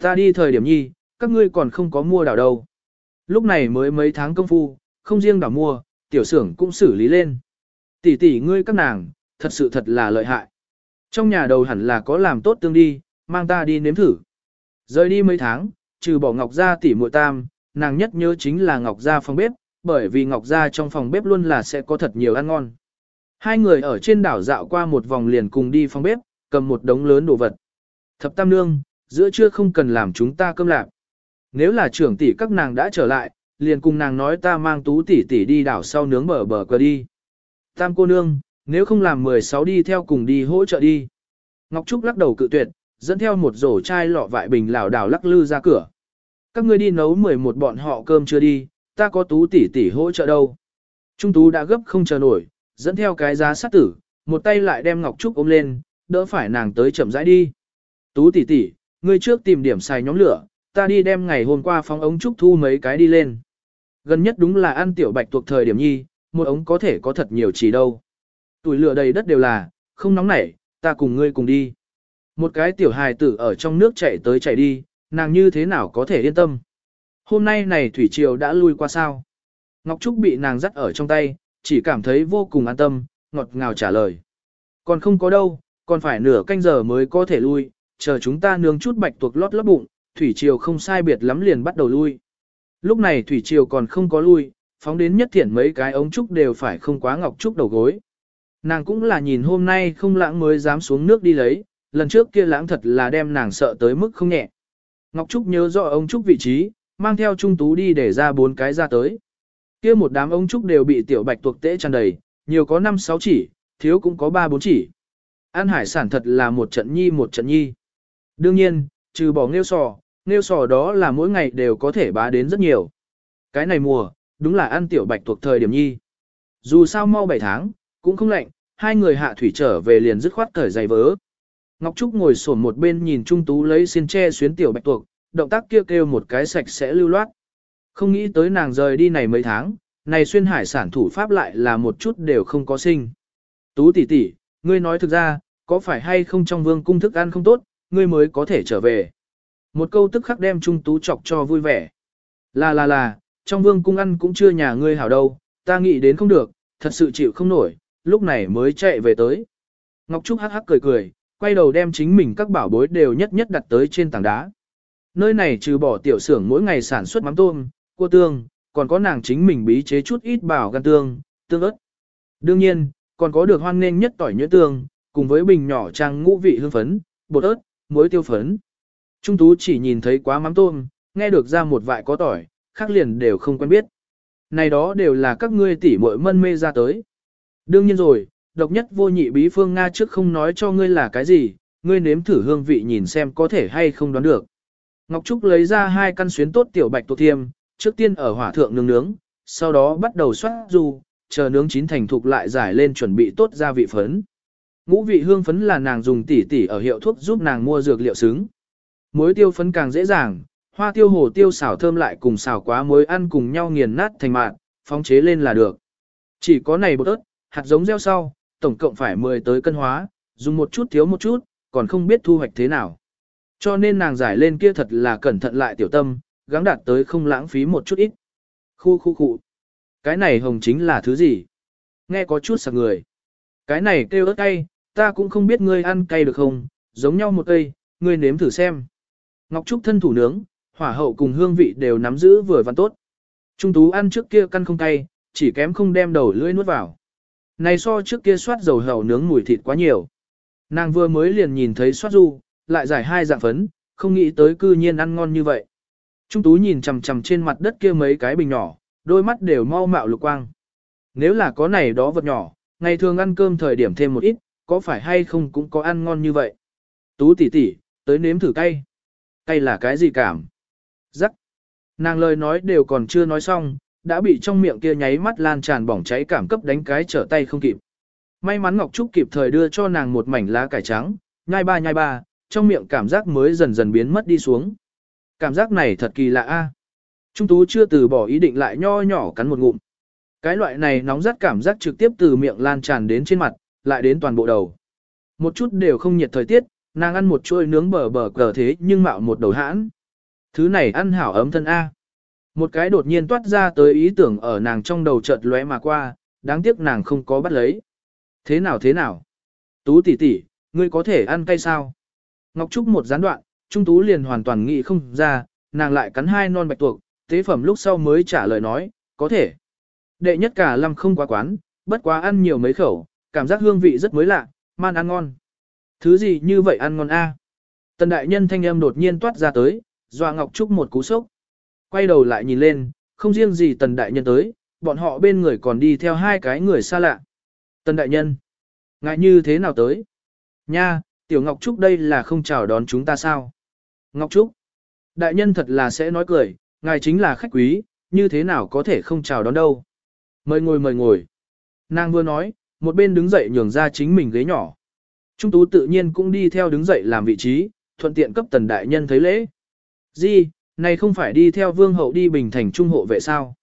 Ta đi thời điểm nhi, các ngươi còn không có mua đảo đâu. Lúc này mới mấy tháng công phu, không riêng đảo mua, tiểu xưởng cũng xử lý lên. Tỷ tỷ ngươi các nàng, thật sự thật là lợi hại. Trong nhà đầu hẳn là có làm tốt tương đi, mang ta đi nếm thử. Rời đi mấy tháng, trừ bỏ Ngọc Gia tỷ muội tam, nàng nhất nhớ chính là Ngọc Gia phòng bếp, bởi vì Ngọc Gia trong phòng bếp luôn là sẽ có thật nhiều ăn ngon. Hai người ở trên đảo dạo qua một vòng liền cùng đi phòng bếp, cầm một đống lớn đồ vật. Thập Tam Nương, giữa trưa không cần làm chúng ta cơm lạc. Nếu là trưởng tỷ các nàng đã trở lại, liền cùng nàng nói ta mang tú tỷ tỷ đi đảo sau nướng bờ bờ cờ đi. Tam cô nương, nếu không làm 16 đi theo cùng đi hỗ trợ đi. Ngọc Trúc lắc đầu cự tuyệt, dẫn theo một rổ chai lọ vại bình lảo đảo lắc lư ra cửa. Các ngươi đi nấu 11 bọn họ cơm chưa đi, ta có tú tỷ tỷ hỗ trợ đâu. Trung tú đã gấp không chờ nổi, dẫn theo cái giá sát tử, một tay lại đem Ngọc Trúc ôm lên, đỡ phải nàng tới chậm rãi đi. Tú tỷ tỷ, ngươi trước tìm điểm xài nhóm lửa, ta đi đem ngày hôm qua phóng ống Trúc thu mấy cái đi lên. Gần nhất đúng là ăn tiểu bạch thuộc thời điểm nhi, một ống có thể có thật nhiều chỉ đâu. Tuổi lửa đầy đất đều là, không nóng nảy, ta cùng ngươi cùng đi. Một cái tiểu hài tử ở trong nước chạy tới chạy đi, nàng như thế nào có thể yên tâm. Hôm nay này thủy triều đã lui qua sao. Ngọc Trúc bị nàng dắt ở trong tay, chỉ cảm thấy vô cùng an tâm, ngọt ngào trả lời. Còn không có đâu, còn phải nửa canh giờ mới có thể lui, chờ chúng ta nướng chút bạch tuộc lót lót bụng, thủy triều không sai biệt lắm liền bắt đầu lui. Lúc này thủy triều còn không có lui, phóng đến nhất thiện mấy cái ống trúc đều phải không quá Ngọc Trúc đầu gối. Nàng cũng là nhìn hôm nay không lãng mới dám xuống nước đi lấy, lần trước kia lãng thật là đem nàng sợ tới mức không nhẹ. Ngọc Trúc nhớ rõ ông Trúc vị trí, mang theo Trung Tú đi để ra bốn cái ra tới. Kia một đám ông Trúc đều bị tiểu bạch tuộc tễ tràn đầy, nhiều có 5-6 chỉ, thiếu cũng có 3-4 chỉ. Ăn hải sản thật là một trận nhi một trận nhi. Đương nhiên, trừ bỏ nghêu sò, nêu sò đó là mỗi ngày đều có thể bá đến rất nhiều. Cái này mùa, đúng là ăn tiểu bạch thuộc thời điểm nhi. Dù sao mau 7 tháng, cũng không lạnh, hai người hạ thủy trở về liền dứt khoát cởi giày vớ. Ngọc Trúc ngồi sổn một bên nhìn Trung Tú lấy xiên tre xuyến tiểu bạch tuộc, động tác kia kêu, kêu một cái sạch sẽ lưu loát. Không nghĩ tới nàng rời đi này mấy tháng, này xuyên hải sản thủ pháp lại là một chút đều không có sinh. Tú tỷ tỷ, ngươi nói thực ra, có phải hay không trong vương cung thức ăn không tốt, ngươi mới có thể trở về. Một câu tức khắc đem Trung Tú chọc cho vui vẻ. Là là là, trong vương cung ăn cũng chưa nhà ngươi hảo đâu, ta nghĩ đến không được, thật sự chịu không nổi, lúc này mới chạy về tới. Ngọc Trúc hắc hắc cười cười, quay đầu đem chính mình các bảo bối đều nhất nhất đặt tới trên tảng đá. Nơi này trừ bỏ tiểu xưởng mỗi ngày sản xuất mắm tôm, cua tương, còn có nàng chính mình bí chế chút ít bảo gan tương, tương ớt. Đương nhiên, còn có được hoan nghênh nhất tỏi nhuyễn tương, cùng với bình nhỏ trang ngũ vị hương phấn, bột ớt, muối tiêu phấn. Trung tú chỉ nhìn thấy quá mắm tôm, nghe được ra một vại có tỏi, khác liền đều không quen biết. Này đó đều là các ngươi tỉ muội mân mê ra tới. Đương nhiên rồi, độc nhất vô nhị bí phương Nga trước không nói cho ngươi là cái gì, ngươi nếm thử hương vị nhìn xem có thể hay không đoán được. Ngọc Trúc lấy ra hai căn xuyến tốt tiểu bạch tuộc thiêm, trước tiên ở hỏa thượng nướng nướng, sau đó bắt đầu xoát du, chờ nướng chín thành thục lại giải lên chuẩn bị tốt gia vị phấn. Ngũ vị hương phấn là nàng dùng tỉ tỉ ở hiệu thuốc giúp nàng mua dược liệu xứng. Muối tiêu phấn càng dễ dàng, hoa tiêu hồ tiêu xào thơm lại cùng xào quá muối ăn cùng nhau nghiền nát thành mạn, phóng chế lên là được. Chỉ có này bột ớt, hạt giống gieo sau, tổng cộng phải 10 tới cân hóa, dùng một chút thiếu một chút, còn không biết thu hoạch thế nào. Cho nên nàng giải lên kia thật là cẩn thận lại tiểu tâm, gắng đạt tới không lãng phí một chút ít. Khu khu khu. Cái này hồng chính là thứ gì? Nghe có chút sợ người. Cái này kêu ớt cay, ta cũng không biết ngươi ăn cay được không, giống nhau một cây, ngươi nếm thử xem. Ngọc Trúc thân thủ nướng, hỏa hậu cùng hương vị đều nắm giữ vừa vặn tốt. Trung tú ăn trước kia căn không cay, chỉ kém không đem đầu lưỡi nuốt vào. Này so trước kia soát dầu hầu nướng mùi thịt quá nhiều. Nàng vừa mới liền nhìn thấy soát du, lại giải hai dạng phấn, không nghĩ tới cư nhiên ăn ngon như vậy. Trung tú nhìn chằm chằm trên mặt đất kia mấy cái bình nhỏ, đôi mắt đều mau mạo lục quang. Nếu là có này đó vật nhỏ, ngày thường ăn cơm thời điểm thêm một ít, có phải hay không cũng có ăn ngon như vậy. Tú tỷ tỷ, tới nếm thử cay hay là cái gì cảm? Rắc. Nàng lời nói đều còn chưa nói xong, đã bị trong miệng kia nháy mắt lan tràn bỏng cháy cảm cấp đánh cái trở tay không kịp. May mắn Ngọc Trúc kịp thời đưa cho nàng một mảnh lá cải trắng, nhai ba nhai ba, trong miệng cảm giác mới dần dần biến mất đi xuống. Cảm giác này thật kỳ lạ a. Trung tú chưa từ bỏ ý định lại nho nhỏ cắn một ngụm. Cái loại này nóng rất cảm giác trực tiếp từ miệng lan tràn đến trên mặt, lại đến toàn bộ đầu. Một chút đều không nhiệt thời tiết, nàng ăn một chuôi nướng bờ bờ cờ thế nhưng mạo một đầu hãn. Thứ này ăn hảo ấm thân A. Một cái đột nhiên toát ra tới ý tưởng ở nàng trong đầu chợt lóe mà qua, đáng tiếc nàng không có bắt lấy. Thế nào thế nào? Tú tỷ tỷ, ngươi có thể ăn cay sao? Ngọc Trúc một gián đoạn, Trung Tú liền hoàn toàn nghĩ không ra, nàng lại cắn hai non bạch tuộc, tế phẩm lúc sau mới trả lời nói, có thể. Đệ nhất cả lâm không quá quán, bất quá ăn nhiều mấy khẩu, cảm giác hương vị rất mới lạ, man ăn ngon. Thứ gì như vậy ăn ngon a? Tần đại nhân thanh âm đột nhiên toát ra tới, dọa Ngọc Trúc một cú sốc. Quay đầu lại nhìn lên, không riêng gì tần đại nhân tới, bọn họ bên người còn đi theo hai cái người xa lạ. Tần đại nhân, ngại như thế nào tới? Nha, tiểu Ngọc Trúc đây là không chào đón chúng ta sao? Ngọc Trúc, đại nhân thật là sẽ nói cười, ngài chính là khách quý, như thế nào có thể không chào đón đâu? Mời ngồi mời ngồi. Nàng vừa nói, một bên đứng dậy nhường ra chính mình ghế nhỏ. Trung tú tự nhiên cũng đi theo đứng dậy làm vị trí, thuận tiện cấp tần đại nhân thấy lễ. Di, này không phải đi theo vương hậu đi bình thành trung hộ vệ sao?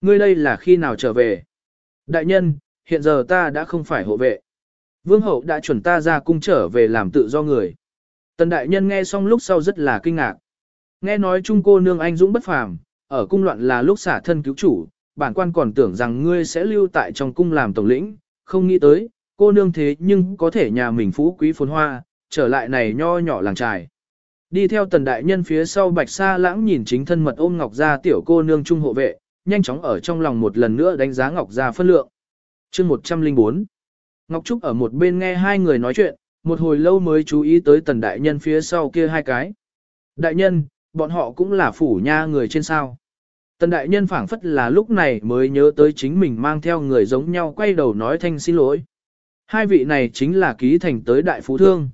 Ngươi đây là khi nào trở về? Đại nhân, hiện giờ ta đã không phải hộ vệ. Vương hậu đã chuẩn ta ra cung trở về làm tự do người. Tần đại nhân nghe xong lúc sau rất là kinh ngạc. Nghe nói trung cô nương anh dũng bất phàm, ở cung loạn là lúc xả thân cứu chủ, bản quan còn tưởng rằng ngươi sẽ lưu tại trong cung làm tổng lĩnh, không nghĩ tới, cô nương thế nhưng có thể nhà mình phú quý phồn hoa, trở lại này nho nhỏ làng trài. Đi theo tần đại nhân phía sau bạch sa lãng nhìn chính thân mật ôm ngọc gia tiểu cô nương trung hộ vệ, nhanh chóng ở trong lòng một lần nữa đánh giá ngọc gia phân lượng. chương 104 Ngọc Trúc ở một bên nghe hai người nói chuyện, một hồi lâu mới chú ý tới tần đại nhân phía sau kia hai cái. Đại nhân, bọn họ cũng là phủ nha người trên sao. Tần đại nhân phảng phất là lúc này mới nhớ tới chính mình mang theo người giống nhau quay đầu nói thanh xin lỗi. Hai vị này chính là ký thành tới đại phú thương.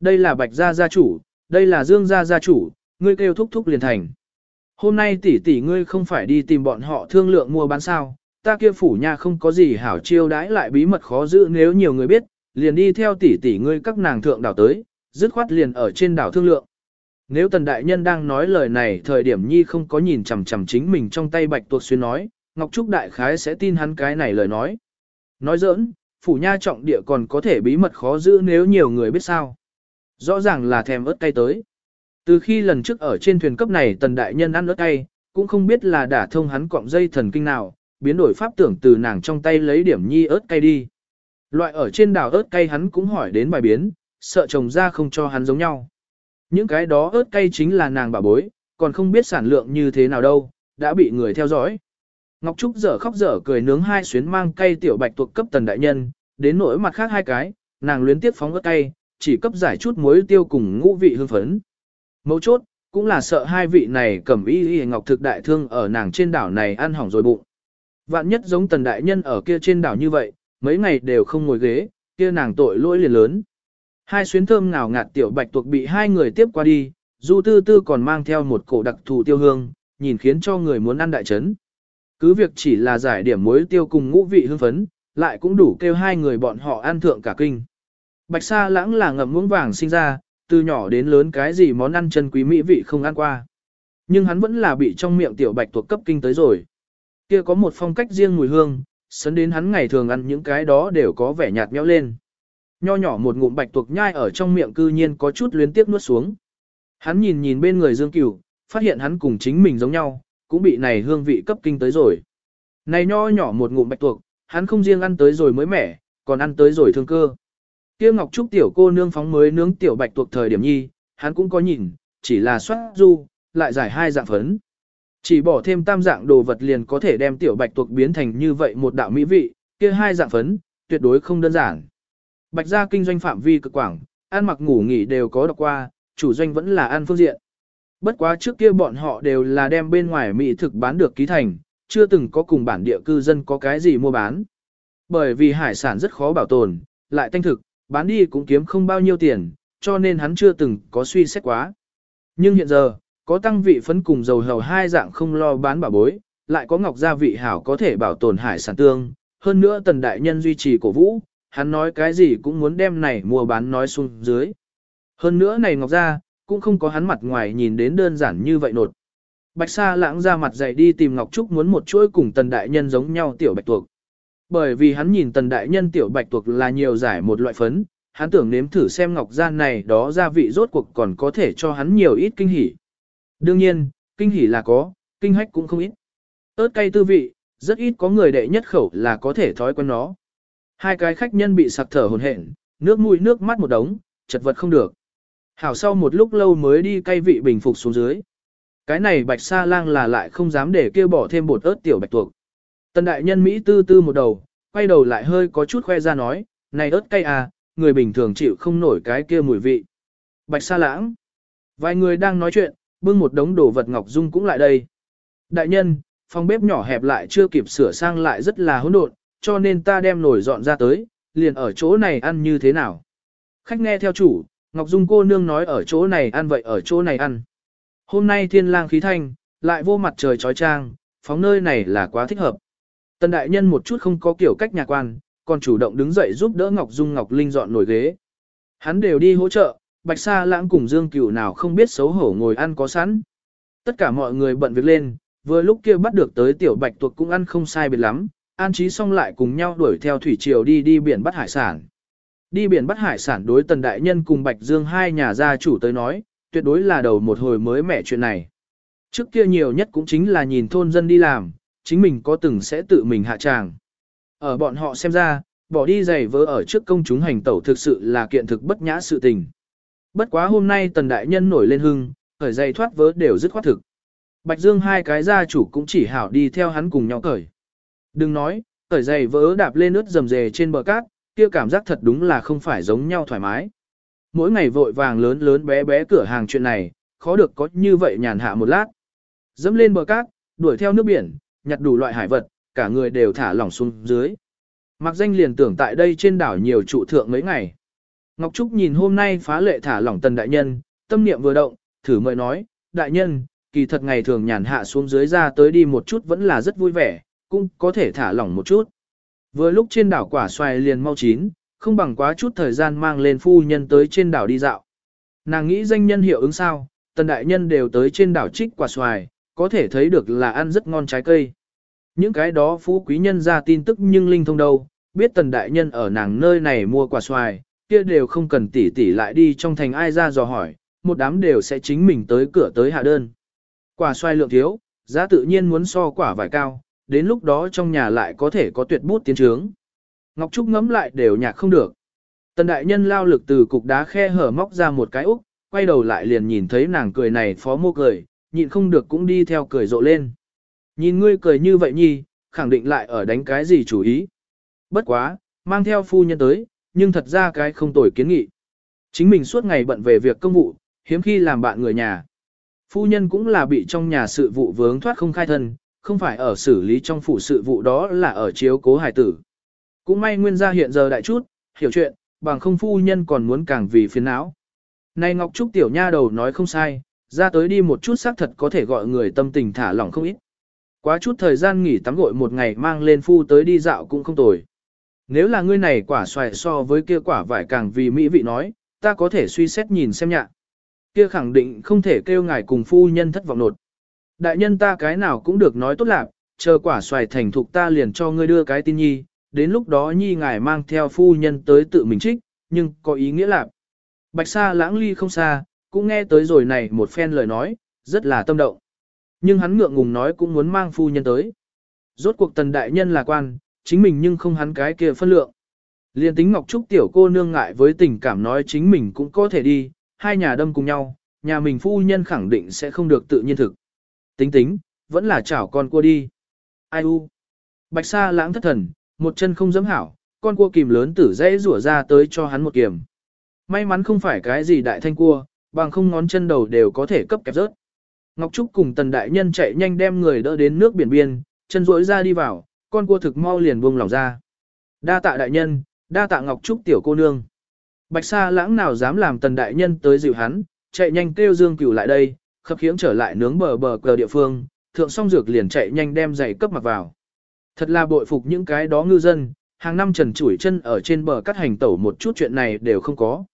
Đây là bạch gia gia chủ, đây là dương gia gia chủ, ngươi kêu thúc thúc liền thành. Hôm nay tỷ tỷ ngươi không phải đi tìm bọn họ thương lượng mua bán sao, ta kia phủ nhà không có gì hảo chiêu đãi lại bí mật khó giữ nếu nhiều người biết, liền đi theo tỷ tỷ ngươi các nàng thượng đảo tới, dứt khoát liền ở trên đảo thương lượng. Nếu tần đại nhân đang nói lời này thời điểm nhi không có nhìn chằm chằm chính mình trong tay bạch tuộc xuyên nói, Ngọc Trúc đại khái sẽ tin hắn cái này lời nói. Nói giỡn, phủ nha trọng địa còn có thể bí mật khó giữ nếu nhiều người biết sao. Rõ ràng là thèm ớt cay tới. Từ khi lần trước ở trên thuyền cấp này tần đại nhân ăn ớt cay, cũng không biết là đả thông hắn cọng dây thần kinh nào, biến đổi pháp tưởng từ nàng trong tay lấy điểm nhi ớt cay đi. Loại ở trên đảo ớt cay hắn cũng hỏi đến bài biến, sợ chồng ra không cho hắn giống nhau. Những cái đó ớt cay chính là nàng bà bối, còn không biết sản lượng như thế nào đâu, đã bị người theo dõi. Ngọc Trúc dở khóc dở cười nướng hai xuyến mang cây tiểu bạch tuộc cấp tần đại nhân, đến nỗi mặt khác hai cái, nàng luyến tiếp phóng ớt cay, chỉ cấp giải chút muối tiêu cùng ngũ vị hương phấn. Mấu chốt, cũng là sợ hai vị này cẩm y y ngọc thực đại thương ở nàng trên đảo này ăn hỏng rồi bụng. Vạn nhất giống tần đại nhân ở kia trên đảo như vậy, mấy ngày đều không ngồi ghế, kia nàng tội lỗi liền lớn. Hai xuyến thơm ngào ngạt tiểu bạch tuộc bị hai người tiếp qua đi, du tư tư còn mang theo một cổ đặc thù tiêu hương, nhìn khiến cho người muốn ăn đại chấn. Cứ việc chỉ là giải điểm muối tiêu cùng ngũ vị hương phấn, lại cũng đủ kêu hai người bọn họ ăn thượng cả kinh. Bạch sa lãng là ngậm muỗng vàng sinh ra, từ nhỏ đến lớn cái gì món ăn chân quý mỹ vị không ăn qua. Nhưng hắn vẫn là bị trong miệng tiểu bạch tuộc cấp kinh tới rồi. Kia có một phong cách riêng mùi hương, sấn đến hắn ngày thường ăn những cái đó đều có vẻ nhạt nhẽo lên. Nho nhỏ một ngụm bạch tuộc nhai ở trong miệng cư nhiên có chút luyến tiếc nuốt xuống. Hắn nhìn nhìn bên người Dương Cửu, phát hiện hắn cùng chính mình giống nhau, cũng bị này hương vị cấp kinh tới rồi. Này nho nhỏ một ngụm bạch tuộc, hắn không riêng ăn tới rồi mới mẻ, còn ăn tới rồi thương cơ. Kia Ngọc Trúc tiểu cô nương phóng mới nướng tiểu bạch tuộc thời điểm nhi, hắn cũng có nhìn, chỉ là xoát du, lại giải hai dạng phấn. Chỉ bỏ thêm tam dạng đồ vật liền có thể đem tiểu bạch tuộc biến thành như vậy một đạo mỹ vị, kia hai dạng phấn, tuyệt đối không đơn giản. Bạch gia kinh doanh phạm vi cực quảng, ăn mặc ngủ nghỉ đều có đọc qua, chủ doanh vẫn là ăn phương diện. Bất quá trước kia bọn họ đều là đem bên ngoài mỹ thực bán được ký thành, chưa từng có cùng bản địa cư dân có cái gì mua bán. Bởi vì hải sản rất khó bảo tồn, lại thanh thực, bán đi cũng kiếm không bao nhiêu tiền, cho nên hắn chưa từng có suy xét quá. Nhưng hiện giờ, có tăng vị phấn cùng dầu hầu hai dạng không lo bán bảo bối, lại có ngọc gia vị hảo có thể bảo tồn hải sản tương, hơn nữa tần đại nhân duy trì cổ vũ, hắn nói cái gì cũng muốn đem này mua bán nói xuống dưới. Hơn nữa này ngọc gia, cũng không có hắn mặt ngoài nhìn đến đơn giản như vậy nột. Bạch Sa lãng ra mặt dậy đi tìm Ngọc Trúc muốn một chuỗi cùng tần đại nhân giống nhau tiểu bạch tuộc. Bởi vì hắn nhìn tần đại nhân tiểu bạch tuộc là nhiều giải một loại phấn, hắn tưởng nếm thử xem ngọc gian này đó gia vị rốt cuộc còn có thể cho hắn nhiều ít kinh hỉ. Đương nhiên, kinh hỉ là có, kinh hách cũng không ít. ớt cay tư vị, rất ít có người đệ nhất khẩu là có thể thói quen nó. Hai cái khách nhân bị sặc thở hồn hển, nước mũi nước mắt một đống, chật vật không được. Hảo sau một lúc lâu mới đi cay vị bình phục xuống dưới. Cái này bạch sa lang là lại không dám để kêu bỏ thêm bột ớt tiểu bạch tuộc. Tần đại nhân Mỹ tư tư một đầu, quay đầu lại hơi có chút khoe ra nói, này ớt cay à, người bình thường chịu không nổi cái kia mùi vị. Bạch sa lãng. Vài người đang nói chuyện, bưng một đống đồ vật ngọc dung cũng lại đây. Đại nhân, phòng bếp nhỏ hẹp lại chưa kịp sửa sang lại rất là hỗn độn, cho nên ta đem nồi dọn ra tới, liền ở chỗ này ăn như thế nào. Khách nghe theo chủ, Ngọc Dung cô nương nói ở chỗ này ăn vậy ở chỗ này ăn. Hôm nay thiên lang khí thanh, lại vô mặt trời trói trang, phóng nơi này là quá thích hợp. Tần đại nhân một chút không có kiểu cách nhà quan, còn chủ động đứng dậy giúp đỡ Ngọc Dung Ngọc Linh dọn nổi ghế. Hắn đều đi hỗ trợ, Bạch Sa Lãng cùng Dương Cửu nào không biết xấu hổ ngồi ăn có sẵn. Tất cả mọi người bận việc lên, vừa lúc kia bắt được tới tiểu Bạch tuộc cũng ăn không sai biệt lắm, an trí xong lại cùng nhau đuổi theo thủy triều đi đi biển bắt hải sản. Đi biển bắt hải sản đối tần đại nhân cùng Bạch Dương hai nhà gia chủ tới nói, tuyệt đối là đầu một hồi mới mẻ chuyện này. Trước kia nhiều nhất cũng chính là nhìn thôn dân đi làm, chính mình có từng sẽ tự mình hạ tràng. Ở bọn họ xem ra, bỏ đi giày vớ ở trước công chúng hành tẩu thực sự là kiện thực bất nhã sự tình. Bất quá hôm nay tần đại nhân nổi lên hưng, khởi giày thoát vớ đều dứt khoát thực. Bạch Dương hai cái gia chủ cũng chỉ hảo đi theo hắn cùng nhau cởi. Đừng nói, cởi giày vớ đạp lên ướt rầm rề trên bờ cát, kia cảm giác thật đúng là không phải giống nhau thoải mái. Mỗi ngày vội vàng lớn lớn bé bé cửa hàng chuyện này, khó được có như vậy nhàn hạ một lát. Dẫm lên bờ cát, đuổi theo nước biển, nhặt đủ loại hải vật, cả người đều thả lỏng xuống dưới. Mặc danh liền tưởng tại đây trên đảo nhiều trụ thượng mấy ngày. Ngọc Trúc nhìn hôm nay phá lệ thả lỏng tần đại nhân, tâm niệm vừa động, thử mời nói, đại nhân, kỳ thật ngày thường nhàn hạ xuống dưới ra tới đi một chút vẫn là rất vui vẻ, cũng có thể thả lỏng một chút. Vừa lúc trên đảo quả xoài liền mau chín, không bằng quá chút thời gian mang lên phu nhân tới trên đảo đi dạo. Nàng nghĩ danh nhân hiệu ứng sao, tần đại nhân đều tới trên đảo trích quả xoài, có thể thấy được là ăn rất ngon trái cây. Những cái đó phú quý nhân ra tin tức nhưng linh thông đâu, biết tần đại nhân ở nàng nơi này mua quả xoài, kia đều không cần tỉ tỉ lại đi trong thành ai ra dò hỏi, một đám đều sẽ chính mình tới cửa tới hạ đơn. Quả xoài lượng thiếu, giá tự nhiên muốn so quả vải cao, đến lúc đó trong nhà lại có thể có tuyệt bút tiến trướng. Ngọc Trúc ngấm lại đều nhạc không được. Tần đại nhân lao lực từ cục đá khe hở móc ra một cái úc, quay đầu lại liền nhìn thấy nàng cười này phó mô cười, nhịn không được cũng đi theo cười rộ lên. Nhìn ngươi cười như vậy nhi, khẳng định lại ở đánh cái gì chủ ý. Bất quá, mang theo phu nhân tới, nhưng thật ra cái không tồi kiến nghị. Chính mình suốt ngày bận về việc công vụ, hiếm khi làm bạn người nhà. Phu nhân cũng là bị trong nhà sự vụ vướng thoát không khai thân, không phải ở xử lý trong phủ sự vụ đó là ở chiếu cố hải tử. Cũng may nguyên gia hiện giờ đại chút, hiểu chuyện, bằng không phu nhân còn muốn càng vì phiền não. Này Ngọc Trúc tiểu nha đầu nói không sai, ra tới đi một chút xác thật có thể gọi người tâm tình thả lỏng không ít. Quá chút thời gian nghỉ tắm gội một ngày mang lên phu tới đi dạo cũng không tồi. Nếu là ngươi này quả xoài so với kia quả vải càng vì mỹ vị nói, ta có thể suy xét nhìn xem nhạ. Kia khẳng định không thể kêu ngài cùng phu nhân thất vọng nột. Đại nhân ta cái nào cũng được nói tốt lạc, chờ quả xoài thành thục ta liền cho ngươi đưa cái tin nhi, đến lúc đó nhi ngài mang theo phu nhân tới tự mình trích, nhưng có ý nghĩa lạc. Bạch Sa lãng ly không xa, cũng nghe tới rồi này một phen lời nói, rất là tâm động. Nhưng hắn ngượng ngùng nói cũng muốn mang phu nhân tới. Rốt cuộc tần đại nhân là quan, chính mình nhưng không hắn cái kia phân lượng. Liên tính Ngọc Trúc tiểu cô nương ngại với tình cảm nói chính mình cũng có thể đi, hai nhà đâm cùng nhau, nhà mình phu nhân khẳng định sẽ không được tự nhiên thực. Tính tính, vẫn là chảo con cua đi. Ai u? Bạch Sa lãng thất thần, một chân không dám hảo, con cua kìm lớn tử dễ rủa ra tới cho hắn một kiềm. May mắn không phải cái gì đại thanh cua, bằng không ngón chân đầu đều có thể cấp kẹp rớt. Ngọc Trúc cùng tần đại nhân chạy nhanh đem người đỡ đến nước biển biên, chân rỗi ra đi vào, con cua thực mau liền buông lỏng ra. Đa tạ đại nhân, đa tạ Ngọc Trúc tiểu cô nương. Bạch Sa lãng nào dám làm tần đại nhân tới dịu hắn, chạy nhanh kêu Dương Cửu lại đây, khập khiễng trở lại nướng bờ bờ cờ địa phương, thượng song dược liền chạy nhanh đem giày cấp mặc vào. Thật là bội phục những cái đó ngư dân, hàng năm trần chủi chân ở trên bờ cắt hành tẩu một chút chuyện này đều không có.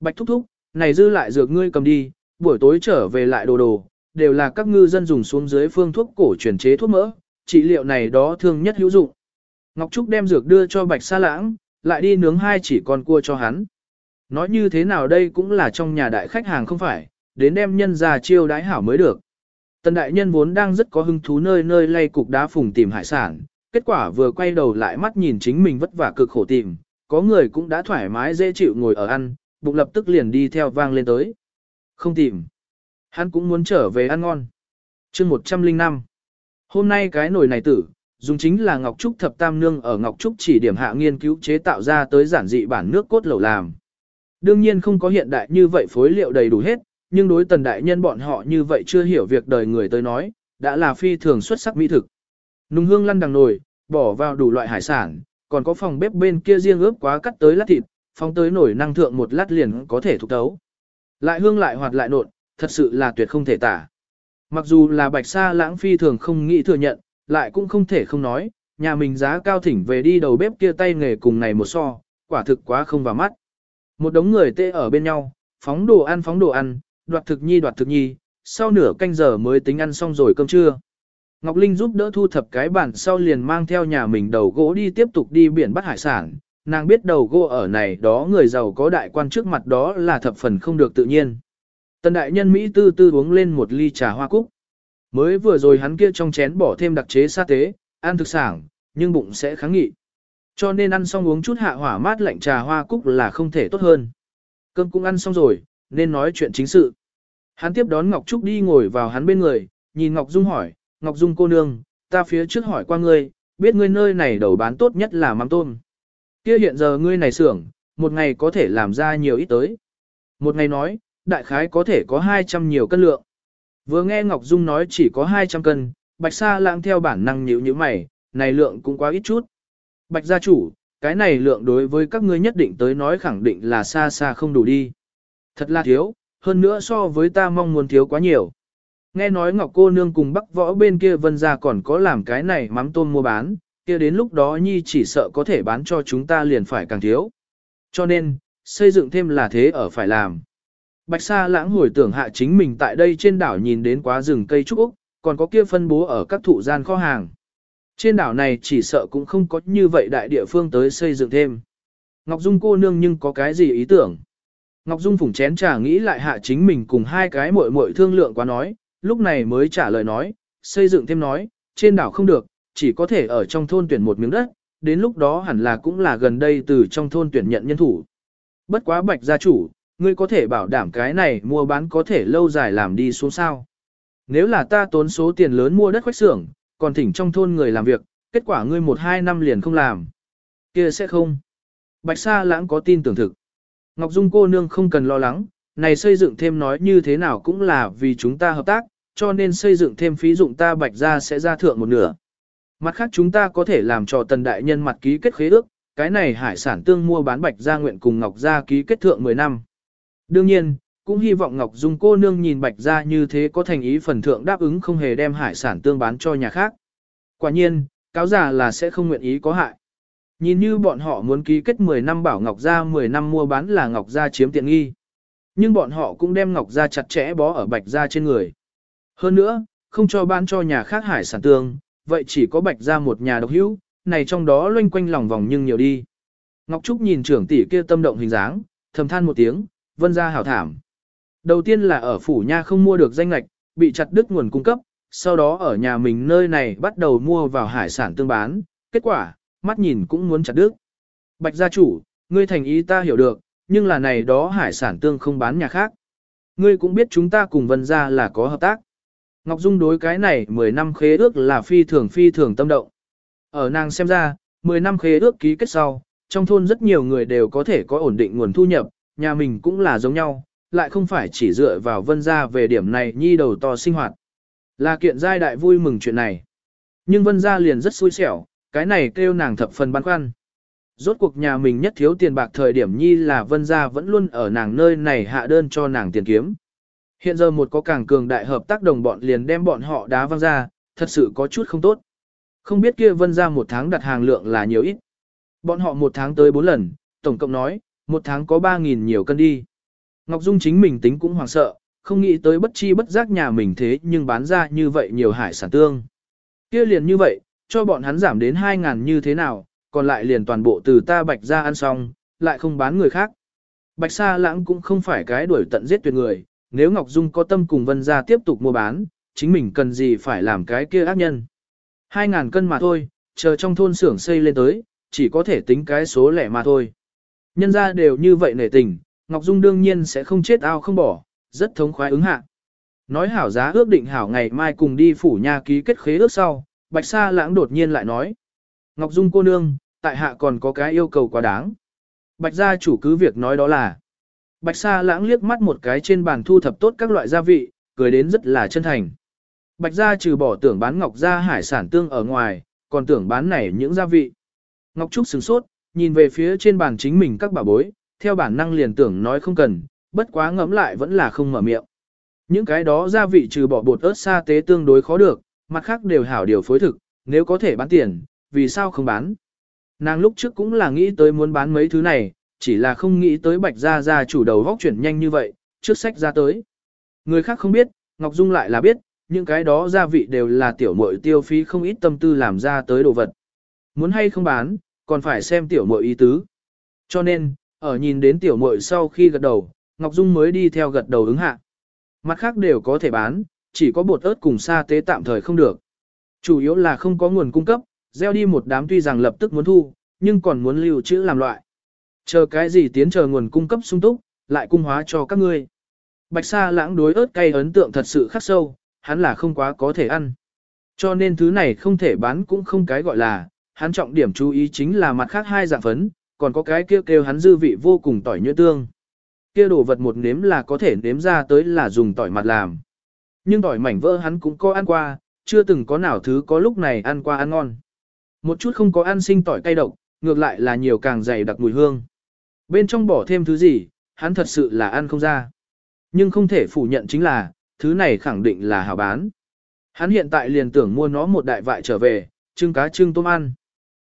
Bạch thúc thúc, này dư lại dược ngươi cầm đi, buổi tối trở về lại đồ đồ, đều là các ngư dân dùng xuống dưới phương thuốc cổ truyền chế thuốc mỡ, trị liệu này đó thường nhất hữu dụng. Ngọc Trúc đem dược đưa cho Bạch Sa Lãng, lại đi nướng hai chỉ con cua cho hắn. Nói như thế nào đây cũng là trong nhà đại khách hàng không phải, đến đem nhân ra chiêu đái hảo mới được. Tần đại nhân vốn đang rất có hứng thú nơi nơi lay cục đá phùng tìm hải sản, kết quả vừa quay đầu lại mắt nhìn chính mình vất vả cực khổ tìm, có người cũng đã thoải mái dễ chịu ngồi ở ăn, bụng lập tức liền đi theo vang lên tới. Không tìm. Hắn cũng muốn trở về ăn ngon. chương 105. Hôm nay cái nồi này tử, dùng chính là Ngọc Trúc thập tam nương ở Ngọc Trúc chỉ điểm hạ nghiên cứu chế tạo ra tới giản dị bản nước cốt lẩu làm. Đương nhiên không có hiện đại như vậy phối liệu đầy đủ hết, nhưng đối tần đại nhân bọn họ như vậy chưa hiểu việc đời người tới nói, đã là phi thường xuất sắc mỹ thực. Nùng hương lăn đằng nồi, bỏ vào đủ loại hải sản, còn có phòng bếp bên kia riêng ướp quá cắt tới lát thịt, phong tới nổi năng thượng một lát liền có thể thục tấu. Lại hương lại hoạt lại nộn, thật sự là tuyệt không thể tả. Mặc dù là bạch sa lãng phi thường không nghĩ thừa nhận, lại cũng không thể không nói, nhà mình giá cao thỉnh về đi đầu bếp kia tay nghề cùng ngày một so, quả thực quá không vào mắt. Một đống người tê ở bên nhau, phóng đồ ăn phóng đồ ăn, đoạt thực nhi đoạt thực nhi, sau nửa canh giờ mới tính ăn xong rồi cơm trưa. Ngọc Linh giúp đỡ thu thập cái bản sau liền mang theo nhà mình đầu gỗ đi tiếp tục đi biển bắt hải sản, nàng biết đầu gỗ ở này đó người giàu có đại quan trước mặt đó là thập phần không được tự nhiên. Tần đại nhân Mỹ tư tư uống lên một ly trà hoa cúc. Mới vừa rồi hắn kia trong chén bỏ thêm đặc chế sa tế, ăn thực sản, nhưng bụng sẽ kháng nghị. Cho nên ăn xong uống chút hạ hỏa mát lạnh trà hoa cúc là không thể tốt hơn. Cơm cũng ăn xong rồi, nên nói chuyện chính sự. Hắn tiếp đón Ngọc Trúc đi ngồi vào hắn bên người, nhìn Ngọc Dung hỏi, Ngọc Dung cô nương, ta phía trước hỏi qua ngươi, biết ngươi nơi này đầu bán tốt nhất là mắm tôm. Kia hiện giờ ngươi này xưởng, một ngày có thể làm ra nhiều ít tới. Một ngày nói, đại khái có thể có 200 nhiều cân lượng. Vừa nghe Ngọc Dung nói chỉ có 200 cân, Bạch Sa lãng theo bản năng nhíu như mày, này lượng cũng quá ít chút. Bạch gia chủ, cái này lượng đối với các ngươi nhất định tới nói khẳng định là xa xa không đủ đi. Thật là thiếu, hơn nữa so với ta mong muốn thiếu quá nhiều. Nghe nói Ngọc cô nương cùng Bắc Võ bên kia vân gia còn có làm cái này mắm tôm mua bán, kia đến lúc đó nhi chỉ sợ có thể bán cho chúng ta liền phải càng thiếu. Cho nên, xây dựng thêm là thế ở phải làm. Bạch Sa lãng hồi tưởng hạ chính mình tại đây trên đảo nhìn đến quá rừng cây trúc Úc, còn có kia phân bố ở các thụ gian kho hàng. Trên đảo này chỉ sợ cũng không có như vậy đại địa phương tới xây dựng thêm. Ngọc Dung cô nương nhưng có cái gì ý tưởng? Ngọc Dung phủng chén trà nghĩ lại hạ chính mình cùng hai cái muội muội thương lượng quá nói, lúc này mới trả lời nói, xây dựng thêm nói, trên đảo không được, chỉ có thể ở trong thôn tuyển một miếng đất, đến lúc đó hẳn là cũng là gần đây từ trong thôn tuyển nhận nhân thủ. Bất quá bạch gia chủ, ngươi có thể bảo đảm cái này mua bán có thể lâu dài làm đi xuống sao. Nếu là ta tốn số tiền lớn mua đất khoách xưởng, còn thỉnh trong thôn người làm việc, kết quả ngươi một hai năm liền không làm. kia sẽ không. Bạch Sa lãng có tin tưởng thực. Ngọc Dung cô nương không cần lo lắng, này xây dựng thêm nói như thế nào cũng là vì chúng ta hợp tác, cho nên xây dựng thêm phí dụng ta bạch ra sẽ ra thượng một nửa. Mặt khác chúng ta có thể làm cho tần đại nhân mặt ký kết khế ước, cái này hải sản tương mua bán bạch gia nguyện cùng Ngọc gia ký kết thượng 10 năm. Đương nhiên, cũng hy vọng Ngọc Dung cô nương nhìn bạch gia như thế có thành ý phần thượng đáp ứng không hề đem hải sản tương bán cho nhà khác. Quả nhiên, cáo giả là sẽ không nguyện ý có hại. Nhìn như bọn họ muốn ký kết 10 năm bảo Ngọc gia 10 năm mua bán là Ngọc gia chiếm tiện nghi. Nhưng bọn họ cũng đem Ngọc gia chặt chẽ bó ở bạch gia trên người. Hơn nữa, không cho bán cho nhà khác hải sản tương, vậy chỉ có bạch gia một nhà độc hữu, này trong đó loanh quanh lòng vòng nhưng nhiều đi. Ngọc Trúc nhìn trưởng tỷ kia tâm động hình dáng, thầm than một tiếng, vân ra hảo thảm. Đầu tiên là ở phủ nha không mua được danh lạch, bị chặt đứt nguồn cung cấp, sau đó ở nhà mình nơi này bắt đầu mua vào hải sản tương bán, kết quả, mắt nhìn cũng muốn chặt đứt. Bạch gia chủ, ngươi thành ý ta hiểu được, nhưng là này đó hải sản tương không bán nhà khác. Ngươi cũng biết chúng ta cùng vân gia là có hợp tác. Ngọc Dung đối cái này 10 năm khế ước là phi thường phi thường tâm động. Ở nàng xem ra, 10 năm khế ước ký kết sau, trong thôn rất nhiều người đều có thể có ổn định nguồn thu nhập, nhà mình cũng là giống nhau, lại không phải chỉ dựa vào vân gia về điểm này nhi đầu to sinh hoạt. Là kiện giai đại vui mừng chuyện này. Nhưng vân gia liền rất xui xẻo, cái này kêu nàng thập phần băn khoăn. Rốt cuộc nhà mình nhất thiếu tiền bạc thời điểm nhi là vân gia vẫn luôn ở nàng nơi này hạ đơn cho nàng tiền kiếm. Hiện giờ một có càng cường đại hợp tác đồng bọn liền đem bọn họ đá văng ra, thật sự có chút không tốt. Không biết kia vân ra một tháng đặt hàng lượng là nhiều ít. Bọn họ một tháng tới bốn lần, tổng cộng nói, một tháng có 3.000 nhiều cân đi. Ngọc Dung chính mình tính cũng hoảng sợ, không nghĩ tới bất chi bất giác nhà mình thế nhưng bán ra như vậy nhiều hải sản tương. Kia liền như vậy, cho bọn hắn giảm đến 2.000 như thế nào, còn lại liền toàn bộ từ ta bạch ra ăn xong, lại không bán người khác. Bạch Sa Lãng cũng không phải cái đuổi tận giết tuyệt người, nếu Ngọc Dung có tâm cùng Vân gia tiếp tục mua bán, chính mình cần gì phải làm cái kia ác nhân. 2.000 cân mà thôi, chờ trong thôn xưởng xây lên tới, chỉ có thể tính cái số lẻ mà thôi. Nhân ra đều như vậy nể tình, Ngọc Dung đương nhiên sẽ không chết ao không bỏ, rất thống khoái ứng hạ. Nói hảo giá ước định hảo ngày mai cùng đi phủ nhà ký kết khế ước sau, Bạch Sa lãng đột nhiên lại nói. Ngọc Dung cô nương, tại hạ còn có cái yêu cầu quá đáng. Bạch gia chủ cứ việc nói đó là. Bạch Sa lãng liếc mắt một cái trên bàn thu thập tốt các loại gia vị, cười đến rất là chân thành. Bạch gia trừ bỏ tưởng bán ngọc gia hải sản tương ở ngoài, còn tưởng bán này những gia vị. Ngọc Trúc sửng sốt, nhìn về phía trên bàn chính mình các bà bối, theo bản năng liền tưởng nói không cần, bất quá ngẫm lại vẫn là không mở miệng. Những cái đó gia vị trừ bỏ bột ớt sa tế tương đối khó được, mặt khác đều hảo điều phối thực, nếu có thể bán tiền, vì sao không bán. Nàng lúc trước cũng là nghĩ tới muốn bán mấy thứ này, chỉ là không nghĩ tới bạch gia gia chủ đầu vóc chuyển nhanh như vậy, trước sách ra tới. Người khác không biết, Ngọc Dung lại là biết, những cái đó gia vị đều là tiểu muội tiêu phí không ít tâm tư làm ra tới đồ vật. Muốn hay không bán, còn phải xem tiểu muội ý tứ. Cho nên, ở nhìn đến tiểu muội sau khi gật đầu, Ngọc Dung mới đi theo gật đầu ứng hạ. Mặt khác đều có thể bán, chỉ có bột ớt cùng sa tế tạm thời không được. Chủ yếu là không có nguồn cung cấp, gieo đi một đám tuy rằng lập tức muốn thu, nhưng còn muốn lưu trữ làm loại. Chờ cái gì tiến chờ nguồn cung cấp sung túc, lại cung hóa cho các ngươi. Bạch Sa lãng đối ớt cay ấn tượng thật sự khắc sâu, hắn là không quá có thể ăn. Cho nên thứ này không thể bán cũng không cái gọi là, hắn trọng điểm chú ý chính là mặt khác hai dạng phấn, còn có cái kia kêu, kêu hắn dư vị vô cùng tỏi nhuyễn tương. Kia đồ vật một nếm là có thể nếm ra tới là dùng tỏi mặt làm. Nhưng tỏi mảnh vỡ hắn cũng có ăn qua, chưa từng có nào thứ có lúc này ăn qua ăn ngon. Một chút không có ăn sinh tỏi cay độc, ngược lại là nhiều càng dày đặc mùi hương. Bên trong bỏ thêm thứ gì, hắn thật sự là ăn không ra. Nhưng không thể phủ nhận chính là, thứ này khẳng định là hảo bán. Hắn hiện tại liền tưởng mua nó một đại vại trở về, trưng cá trưng tôm ăn.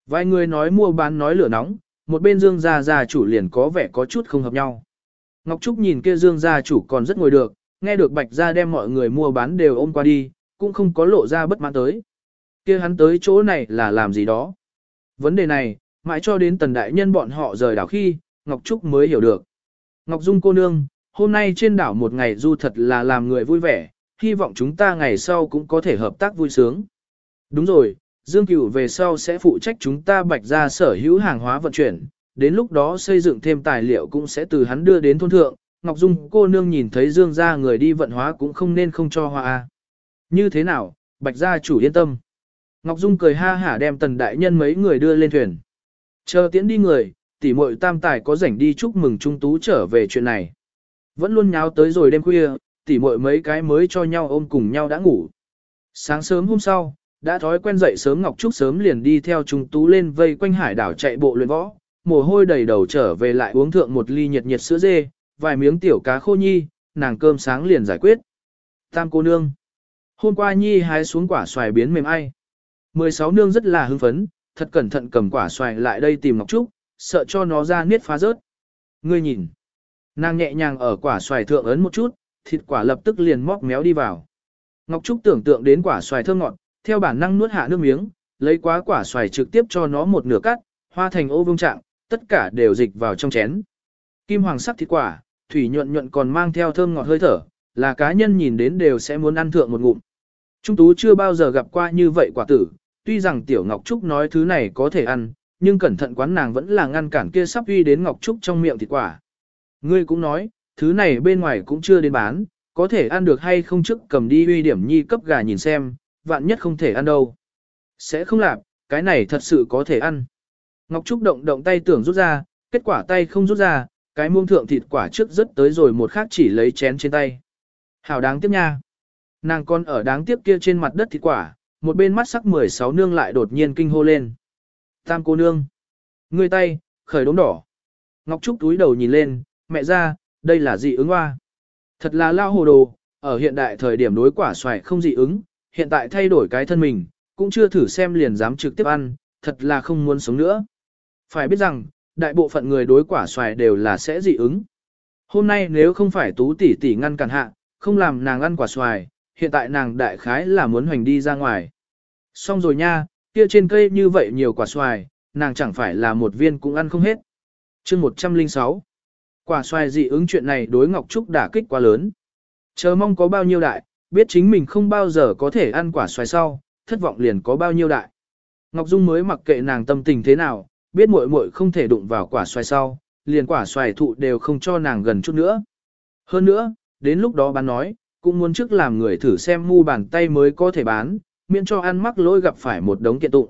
Vài người nói mua bán nói lửa nóng, một bên dương gia gia chủ liền có vẻ có chút không hợp nhau. Ngọc Trúc nhìn kia dương gia chủ còn rất ngồi được, nghe được bạch gia đem mọi người mua bán đều ôm qua đi, cũng không có lộ ra bất mãn tới. kia hắn tới chỗ này là làm gì đó. Vấn đề này, mãi cho đến tần đại nhân bọn họ rời đảo khi, Ngọc Trúc mới hiểu được. Ngọc Dung cô nương, hôm nay trên đảo một ngày du thật là làm người vui vẻ, hy vọng chúng ta ngày sau cũng có thể hợp tác vui sướng. Đúng rồi, Dương Cửu về sau sẽ phụ trách chúng ta bạch ra sở hữu hàng hóa vận chuyển, đến lúc đó xây dựng thêm tài liệu cũng sẽ từ hắn đưa đến thôn thượng, Ngọc Dung cô nương nhìn thấy Dương gia người đi vận hóa cũng không nên không cho hoa a. Như thế nào, Bạch gia chủ yên tâm. Ngọc Dung cười ha hả đem tần đại nhân mấy người đưa lên thuyền. Chờ tiễn đi người, tỷ muội tam tài có rảnh đi chúc mừng Trung Tú trở về chuyện này. Vẫn luôn nháo tới rồi đêm khuya, tỷ muội mấy cái mới cho nhau ôm cùng nhau đã ngủ. Sáng sớm hôm sau, đã thói quen dậy sớm Ngọc Trúc sớm liền đi theo Trung Tú lên vây quanh hải đảo chạy bộ luyện võ, mồ hôi đầy đầu trở về lại uống thượng một ly nhiệt nhiệt sữa dê, vài miếng tiểu cá khô nhi, nàng cơm sáng liền giải quyết. Tam cô nương. Hôm qua nhi hái xuống quả xoài biến mềm ai. 16 nương rất là hưng phấn, thật cẩn thận cầm quả xoài lại đây tìm Ngọc Trúc, sợ cho nó ra niết phá rớt. Ngươi nhìn. Nàng nhẹ nhàng ở quả xoài thượng ấn một chút, thịt quả lập tức liền móc méo đi vào. Ngọc Trúc tưởng tượng đến quả xoài thơm ngọt, theo bản năng nuốt hạ nước miếng, lấy quá quả xoài trực tiếp cho nó một nửa cắt, hoa thành ô vương trạng, tất cả đều dịch vào trong chén. Kim hoàng sắc thịt quả, thủy nhuận nhuận còn mang theo thơm ngọt hơi thở, là cá nhân nhìn đến đều sẽ muốn ăn thượng một ngụm. Trung Tú chưa bao giờ gặp qua như vậy quả tử, tuy rằng Tiểu Ngọc Trúc nói thứ này có thể ăn, nhưng cẩn thận quán nàng vẫn là ngăn cản kia sắp uy đến Ngọc Trúc trong miệng thịt quả. Ngươi cũng nói, thứ này bên ngoài cũng chưa đến bán, có thể ăn được hay không trước cầm đi uy điểm nhi cấp gà nhìn xem, vạn nhất không thể ăn đâu. Sẽ không làm, cái này thật sự có thể ăn. Ngọc Trúc động động tay tưởng rút ra, kết quả tay không rút ra, cái muông thượng thịt quả trước rất tới rồi một khác chỉ lấy chén trên tay. Hảo đáng tiếc nha. Nàng con ở đáng tiếc kia trên mặt đất thịt quả, một bên mắt sắc 16 nương lại đột nhiên kinh hô lên. Tam cô nương. Người tay, khởi đống đỏ. Ngọc Trúc túi đầu nhìn lên, mẹ ra, đây là dị ứng hoa. Thật là lao hồ đồ, ở hiện đại thời điểm đối quả xoài không dị ứng, hiện tại thay đổi cái thân mình, cũng chưa thử xem liền dám trực tiếp ăn, thật là không muốn sống nữa. Phải biết rằng, đại bộ phận người đối quả xoài đều là sẽ dị ứng. Hôm nay nếu không phải tú tỷ tỷ ngăn cản hạ, không làm nàng ăn quả xoài, hiện tại nàng đại khái là muốn hoành đi ra ngoài. Xong rồi nha, kia trên cây như vậy nhiều quả xoài, nàng chẳng phải là một viên cũng ăn không hết. chương 106 Quả xoài dị ứng chuyện này đối Ngọc Trúc đả kích quá lớn. Chờ mong có bao nhiêu đại, biết chính mình không bao giờ có thể ăn quả xoài sau, thất vọng liền có bao nhiêu đại. Ngọc Dung mới mặc kệ nàng tâm tình thế nào, biết muội muội không thể đụng vào quả xoài sau, liền quả xoài thụ đều không cho nàng gần chút nữa. Hơn nữa, đến lúc đó bán nói, cũng muốn trước làm người thử xem mu bàn tay mới có thể bán, miễn cho ăn mắc lỗi gặp phải một đống kiện tụng.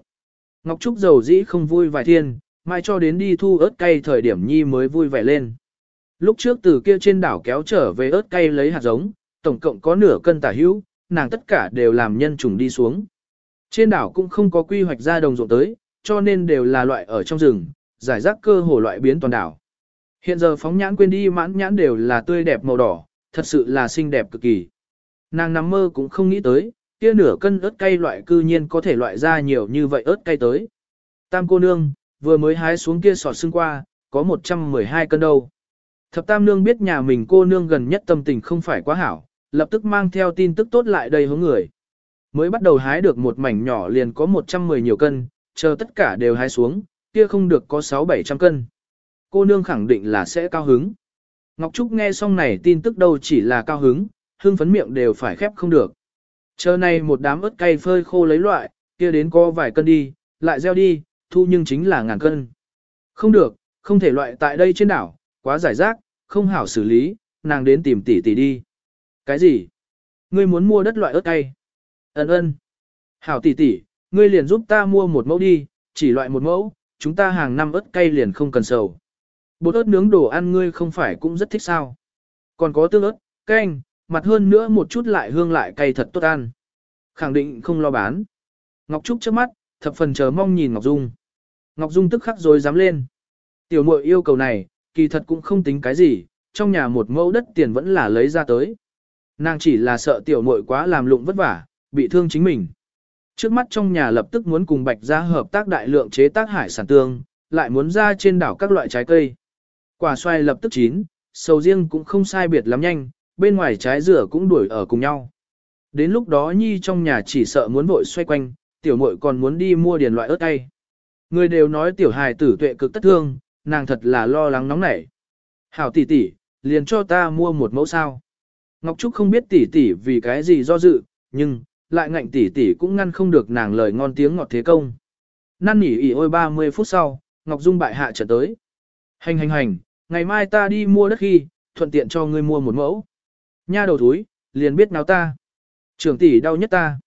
Ngọc Trúc dầu dĩ không vui vài thiên, mai cho đến đi thu ớt cay thời điểm nhi mới vui vẻ lên. Lúc trước từ kia trên đảo kéo trở về ớt cay lấy hạt giống, tổng cộng có nửa cân tả hữu, nàng tất cả đều làm nhân trùng đi xuống. Trên đảo cũng không có quy hoạch ra đồng ruộng tới, cho nên đều là loại ở trong rừng, giải rác cơ hồ loại biến toàn đảo. Hiện giờ phóng nhãn quên đi mãn nhãn đều là tươi đẹp màu đỏ, thật sự là xinh đẹp cực kỳ. Nàng nằm mơ cũng không nghĩ tới, kia nửa cân ớt cay loại cư nhiên có thể loại ra nhiều như vậy ớt cay tới. Tam cô nương, vừa mới hái xuống kia sọt xương qua, có 112 cân đâu. Thập tam nương biết nhà mình cô nương gần nhất tâm tình không phải quá hảo, lập tức mang theo tin tức tốt lại đây hướng người. Mới bắt đầu hái được một mảnh nhỏ liền có 110 nhiều cân, chờ tất cả đều hái xuống, kia không được có 6-700 cân. Cô nương khẳng định là sẽ cao hứng. Ngọc Trúc nghe xong này tin tức đâu chỉ là cao hứng, hương phấn miệng đều phải khép không được. Chờ này một đám ớt cay phơi khô lấy loại, kia đến có vài cân đi, lại gieo đi, thu nhưng chính là ngàn cân. Không được, không thể loại tại đây trên đảo, quá giải rác, không hảo xử lý, nàng đến tìm tỷ tỷ đi. Cái gì? Ngươi muốn mua đất loại ớt cay? Ấn ơn. Hảo tỷ tỷ, ngươi liền giúp ta mua một mẫu đi, chỉ loại một mẫu, chúng ta hàng năm ớt cay liền không cần sầu. Bột ớt nướng đồ ăn ngươi không phải cũng rất thích sao? Còn có tương ớt, canh, mặt hơn nữa một chút lại hương lại cay thật tốt ăn. Khẳng định không lo bán. Ngọc Trúc trước mắt, thập phần chờ mong nhìn Ngọc Dung. Ngọc Dung tức khắc rồi dám lên. Tiểu muội yêu cầu này, kỳ thật cũng không tính cái gì, trong nhà một mẫu đất tiền vẫn là lấy ra tới. Nàng chỉ là sợ tiểu muội quá làm lụng vất vả, bị thương chính mình. Trước mắt trong nhà lập tức muốn cùng Bạch gia hợp tác đại lượng chế tác hải sản tương, lại muốn ra trên đảo các loại trái cây. Quả xoay lập tức chín, sầu riêng cũng không sai biệt lắm nhanh, bên ngoài trái dừa cũng đuổi ở cùng nhau. Đến lúc đó Nhi trong nhà chỉ sợ muốn vội xoay quanh, tiểu muội còn muốn đi mua điền loại ớt tay. Người đều nói tiểu hài tử tuệ cực tất thương, nàng thật là lo lắng nóng nảy. Hảo tỷ tỷ, liền cho ta mua một mẫu sao. Ngọc Trúc không biết tỷ tỷ vì cái gì do dự, nhưng, lại ngạnh tỷ tỷ cũng ngăn không được nàng lời ngon tiếng ngọt thế công. Năn nỉ ỉ ôi 30 phút sau, Ngọc Dung bại hạ trở tới. Hành hành hành, ngày mai ta đi mua đất khi, thuận tiện cho ngươi mua một mẫu. Nha đầu túi, liền biết nào ta. Trưởng tỷ đau nhất ta.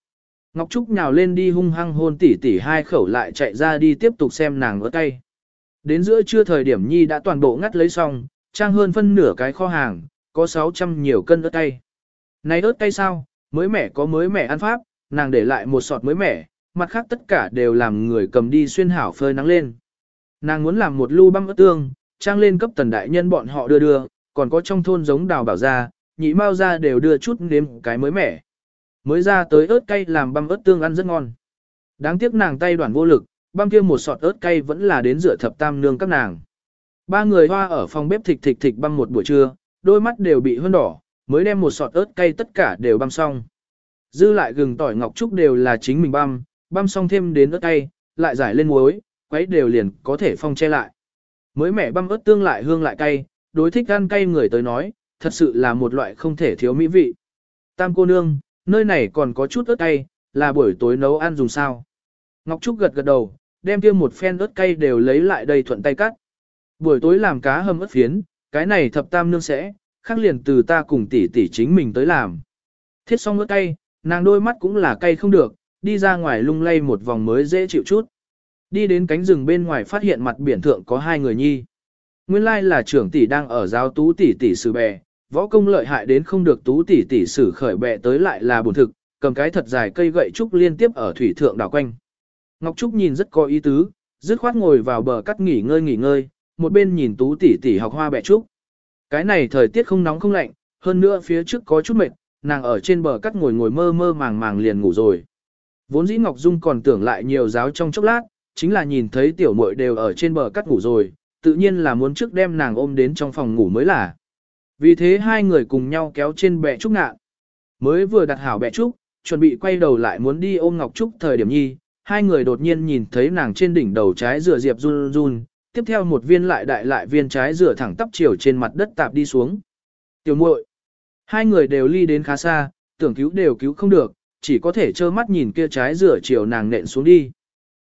Ngọc Trúc nhào lên đi hung hăng hôn tỷ tỷ hai khẩu lại chạy ra đi tiếp tục xem nàng ớt cay. Đến giữa trưa thời điểm Nhi đã toàn bộ ngắt lấy xong, trang hơn phân nửa cái kho hàng, có 600 nhiều cân ớt cay. Này ớt cay sao, mới mẻ có mới mẻ ăn pháp, nàng để lại một sọt mới mẻ, mặt khác tất cả đều làm người cầm đi xuyên hảo phơi nắng lên. Nàng muốn làm một lu băm ớt tương, trang lên cấp tần đại nhân bọn họ đưa đưa, còn có trong thôn giống đào bảo ra, nhị mau ra đều đưa chút nếm cái mới mẻ. Mới ra tới ớt cay làm băm ớt tương ăn rất ngon. Đáng tiếc nàng tay đoàn vô lực, băm kia một sọt ớt cay vẫn là đến rửa thập tam nương các nàng. Ba người hoa ở phòng bếp thịt thịt thịt băm một buổi trưa, đôi mắt đều bị hơn đỏ, mới đem một sọt ớt cay tất cả đều băm xong. Dư lại gừng tỏi ngọc trúc đều là chính mình băm, băm xong thêm đến ớt cay, lại giải lên muối, quấy đều liền có thể phong che lại. Mới mẻ băm ớt tương lại hương lại cay, đối thích ăn cay người tới nói, thật sự là một loại không thể thiếu mỹ vị. Tam cô nương, nơi này còn có chút ớt cay, là buổi tối nấu ăn dùng sao. Ngọc Trúc gật gật đầu, đem kia một phen ớt cay đều lấy lại đây thuận tay cắt. Buổi tối làm cá hầm ớt phiến, cái này thập tam nương sẽ, khác liền từ ta cùng tỷ tỷ chính mình tới làm. Thiết xong ngứa cay, nàng đôi mắt cũng là cay không được, đi ra ngoài lung lay một vòng mới dễ chịu chút. Đi đến cánh rừng bên ngoài phát hiện mặt biển thượng có hai người nhi. Nguyên lai là trưởng tỷ đang ở giáo tú tỷ tỷ sử bè, võ công lợi hại đến không được tú tỷ tỷ sử khởi bè tới lại là bổn thực, cầm cái thật dài cây gậy trúc liên tiếp ở thủy thượng đảo quanh. Ngọc Trúc nhìn rất có ý tứ, dứt khoát ngồi vào bờ cắt nghỉ ngơi nghỉ ngơi, một bên nhìn tú tỷ tỷ học hoa bẹ trúc. Cái này thời tiết không nóng không lạnh, hơn nữa phía trước có chút mệt, nàng ở trên bờ cắt ngồi ngồi mơ mơ màng màng liền ngủ rồi. Vốn dĩ Ngọc Dung còn tưởng lại nhiều giáo trong chốc lát, chính là nhìn thấy tiểu muội đều ở trên bờ cắt ngủ rồi, tự nhiên là muốn trước đem nàng ôm đến trong phòng ngủ mới là. Vì thế hai người cùng nhau kéo trên bè trúc ngạn. Mới vừa đặt hảo bè trúc, chuẩn bị quay đầu lại muốn đi ôm Ngọc Trúc thời điểm nhi, hai người đột nhiên nhìn thấy nàng trên đỉnh đầu trái rửa diệp run run, tiếp theo một viên lại đại lại viên trái rửa thẳng tắp chiều trên mặt đất tạp đi xuống. Tiểu muội, hai người đều ly đến khá xa, tưởng cứu đều cứu không được, chỉ có thể trơ mắt nhìn kia trái rửa chiều nàng nện xuống đi.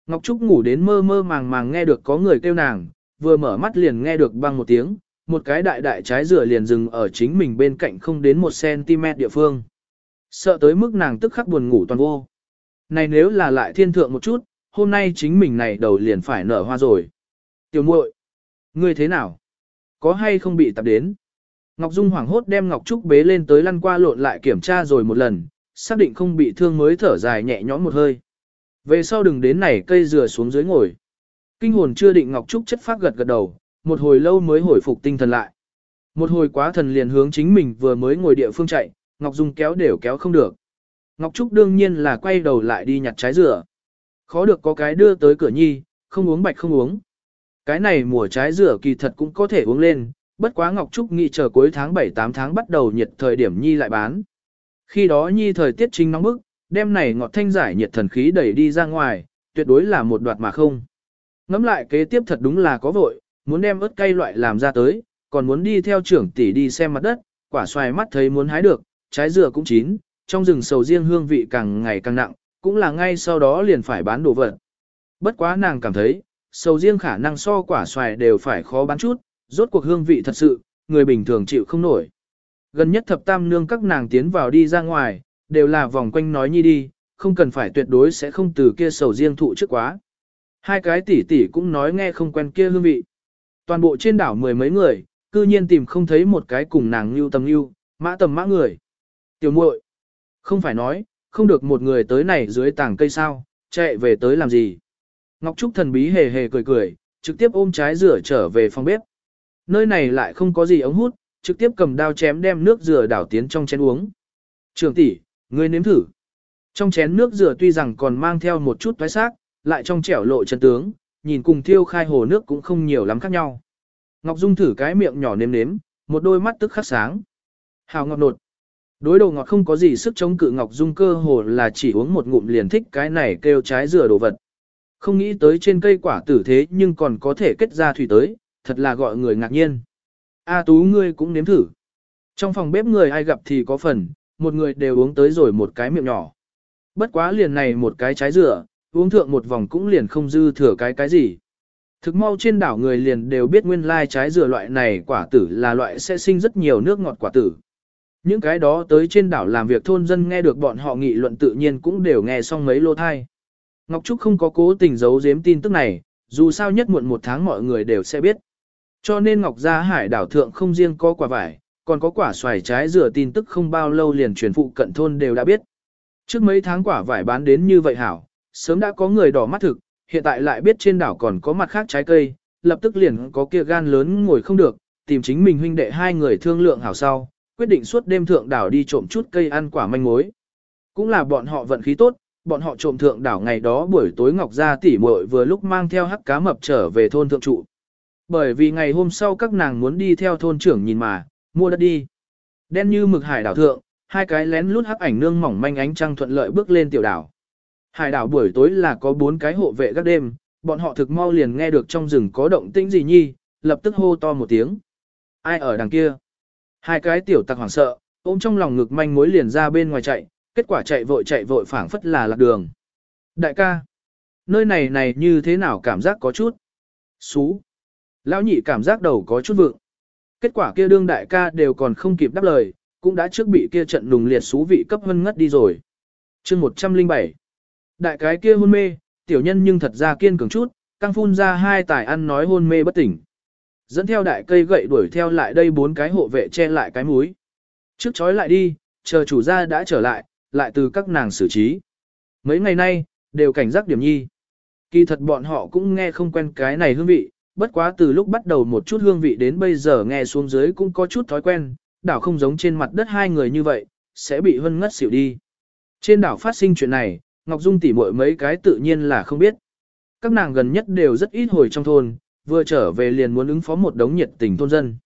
Ngọc Trúc ngủ đến mơ mơ màng màng nghe được có người kêu nàng, vừa mở mắt liền nghe được băng một tiếng, một cái đại đại trái rửa liền dừng ở chính mình bên cạnh không đến một cm địa phương. Sợ tới mức nàng tức khắc buồn ngủ toàn vô. Này nếu là lại thiên thượng một chút, hôm nay chính mình này đầu liền phải nở hoa rồi. Tiểu muội, ngươi thế nào? Có hay không bị tập đến? Ngọc Dung hoảng hốt đem Ngọc Trúc bế lên tới lăn qua lộn lại kiểm tra rồi một lần, xác định không bị thương mới thở dài nhẹ nhõm một hơi. Về sau đừng đến này cây dừa xuống dưới ngồi. Kinh hồn chưa định Ngọc Trúc chất phát gật gật đầu, một hồi lâu mới hồi phục tinh thần lại. Một hồi quá thần liền hướng chính mình vừa mới ngồi địa phương chạy, Ngọc Dung kéo đều kéo không được. Ngọc Trúc đương nhiên là quay đầu lại đi nhặt trái dừa. Khó được có cái đưa tới cửa nhi, không uống bạch không uống. Cái này mùa trái dừa kỳ thật cũng có thể uống lên, bất quá Ngọc Trúc nghĩ chờ cuối tháng 7-8 tháng bắt đầu nhiệt thời điểm nhi lại bán. Khi đó nhi thời tiết chính nóng bức, đêm này ngọt thanh giải nhiệt thần khí đẩy đi ra ngoài, tuyệt đối là một đoạt mà không. Ngắm lại kế tiếp thật đúng là có vội, muốn đem ớt cay loại làm ra tới, còn muốn đi theo trưởng tỷ đi xem mặt đất, quả xoài mắt thấy muốn hái được, trái dừa cũng chín, trong rừng sầu riêng hương vị càng ngày càng nặng, cũng là ngay sau đó liền phải bán đồ vật. Bất quá nàng cảm thấy, sầu riêng khả năng so quả xoài đều phải khó bán chút, rốt cuộc hương vị thật sự, người bình thường chịu không nổi. Gần nhất thập tam nương các nàng tiến vào đi ra ngoài, đều là vòng quanh nói nhi đi, không cần phải tuyệt đối sẽ không từ kia sầu riêng thụ trước quá. Hai cái tỷ tỷ cũng nói nghe không quen kia hương vị. Toàn bộ trên đảo mười mấy người, cư nhiên tìm không thấy một cái cùng nàng lưu tầm lưu, mã tầm mã người. Tiểu muội, không phải nói, không được một người tới này dưới tảng cây sao, chạy về tới làm gì. Ngọc Trúc thần bí hề hề cười cười, trực tiếp ôm trái rửa trở về phòng bếp. Nơi này lại không có gì ống hút, trực tiếp cầm dao chém đem nước dừa đảo tiến trong chén uống. Trường tỷ, ngươi nếm thử. Trong chén nước dừa tuy rằng còn mang theo một chút thoái xác, lại trong trẻo lộ chân tướng, nhìn cùng thiêu khai hồ nước cũng không nhiều lắm khác nhau. Ngọc Dung thử cái miệng nhỏ nếm nếm, một đôi mắt tức khắc sáng. Hào ngọt nột. Đối đầu ngọt không có gì sức chống cự Ngọc Dung cơ hồ là chỉ uống một ngụm liền thích cái này kêu trái dừa đồ vật. Không nghĩ tới trên cây quả tử thế nhưng còn có thể kết ra thủy tới, thật là gọi người ngạc nhiên. A tú ngươi cũng nếm thử. Trong phòng bếp người ai gặp thì có phần, một người đều uống tới rồi một cái miệng nhỏ. Bất quá liền này một cái trái dừa, uống thượng một vòng cũng liền không dư thừa cái cái gì. Thực mau trên đảo người liền đều biết nguyên lai trái dừa loại này quả tử là loại sẽ sinh rất nhiều nước ngọt quả tử. Những cái đó tới trên đảo làm việc thôn dân nghe được bọn họ nghị luận tự nhiên cũng đều nghe xong mấy lô thai. Ngọc Trúc không có cố tình giấu giếm tin tức này, dù sao nhất muộn một tháng mọi người đều sẽ biết. Cho nên Ngọc Gia Hải đảo thượng không riêng có quả vải, còn có quả xoài trái dừa tin tức không bao lâu liền truyền phụ cận thôn đều đã biết. Trước mấy tháng quả vải bán đến như vậy hảo, sớm đã có người đỏ mắt thực, hiện tại lại biết trên đảo còn có mặt khác trái cây, lập tức liền có kia gan lớn ngồi không được, tìm chính mình huynh đệ hai người thương lượng hảo sau, quyết định suốt đêm thượng đảo đi trộm chút cây ăn quả manh mối. Cũng là bọn họ vận khí tốt, bọn họ trộm thượng đảo ngày đó buổi tối Ngọc Gia tỷ muội vừa lúc mang theo hắc cá mập trở về thôn thượng trụ. Bởi vì ngày hôm sau các nàng muốn đi theo thôn trưởng nhìn mà, mua đất đi. Đen như mực hải đảo thượng, hai cái lén lút hắc ảnh nương mỏng manh ánh trăng thuận lợi bước lên tiểu đảo. Hải đảo buổi tối là có bốn cái hộ vệ các đêm, bọn họ thực mau liền nghe được trong rừng có động tĩnh gì nhi, lập tức hô to một tiếng. Ai ở đằng kia? Hai cái tiểu tặc hoảng sợ, ôm trong lòng ngực manh mối liền ra bên ngoài chạy, kết quả chạy vội chạy vội phảng phất là lạc đường. Đại ca, nơi này này như thế nào cảm giác có chút xú. Lão nhị cảm giác đầu có chút vượng. Kết quả kia đương đại ca đều còn không kịp đáp lời, cũng đã trước bị kia trận đùng liệt xú vị cấp hân ngất đi rồi. chương 107 Đại cái kia hôn mê, tiểu nhân nhưng thật ra kiên cường chút, căng phun ra hai tài ăn nói hôn mê bất tỉnh. Dẫn theo đại cây gậy đuổi theo lại đây bốn cái hộ vệ che lại cái múi. Trước chói lại đi, chờ chủ gia đã trở lại, lại từ các nàng xử trí. Mấy ngày nay, đều cảnh giác điểm nhi. Kỳ thật bọn họ cũng nghe không quen cái này hương vị, bất quá từ lúc bắt đầu một chút hương vị đến bây giờ nghe xuống dưới cũng có chút thói quen, đảo không giống trên mặt đất hai người như vậy, sẽ bị hân ngất xỉu đi. Trên đảo phát sinh chuyện này, Ngọc Dung tỉ muội mấy cái tự nhiên là không biết. Các nàng gần nhất đều rất ít hồi trong thôn, vừa trở về liền muốn ứng phó một đống nhiệt tình thôn dân.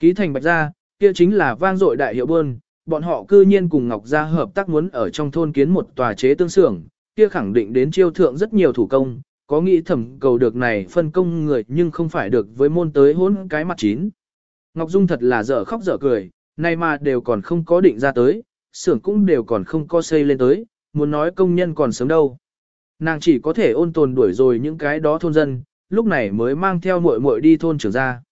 Ký thành bạch gia, kia chính là vang dội đại hiệu bơn, bọn họ cư nhiên cùng Ngọc Gia hợp tác muốn ở trong thôn kiến một tòa chế tương xưởng, kia khẳng định đến chiêu thượng rất nhiều thủ công, có nghĩ thẩm cầu được này phân công người nhưng không phải được với môn tới hốn cái mặt chín. Ngọc Dung thật là dở khóc dở cười, nay mà đều còn không có định ra tới, xưởng cũng đều còn không có xây lên tới, muốn nói công nhân còn sớm đâu. Nàng chỉ có thể ôn tồn đuổi rồi những cái đó thôn dân, lúc này mới mang theo muội muội đi thôn trưởng ra.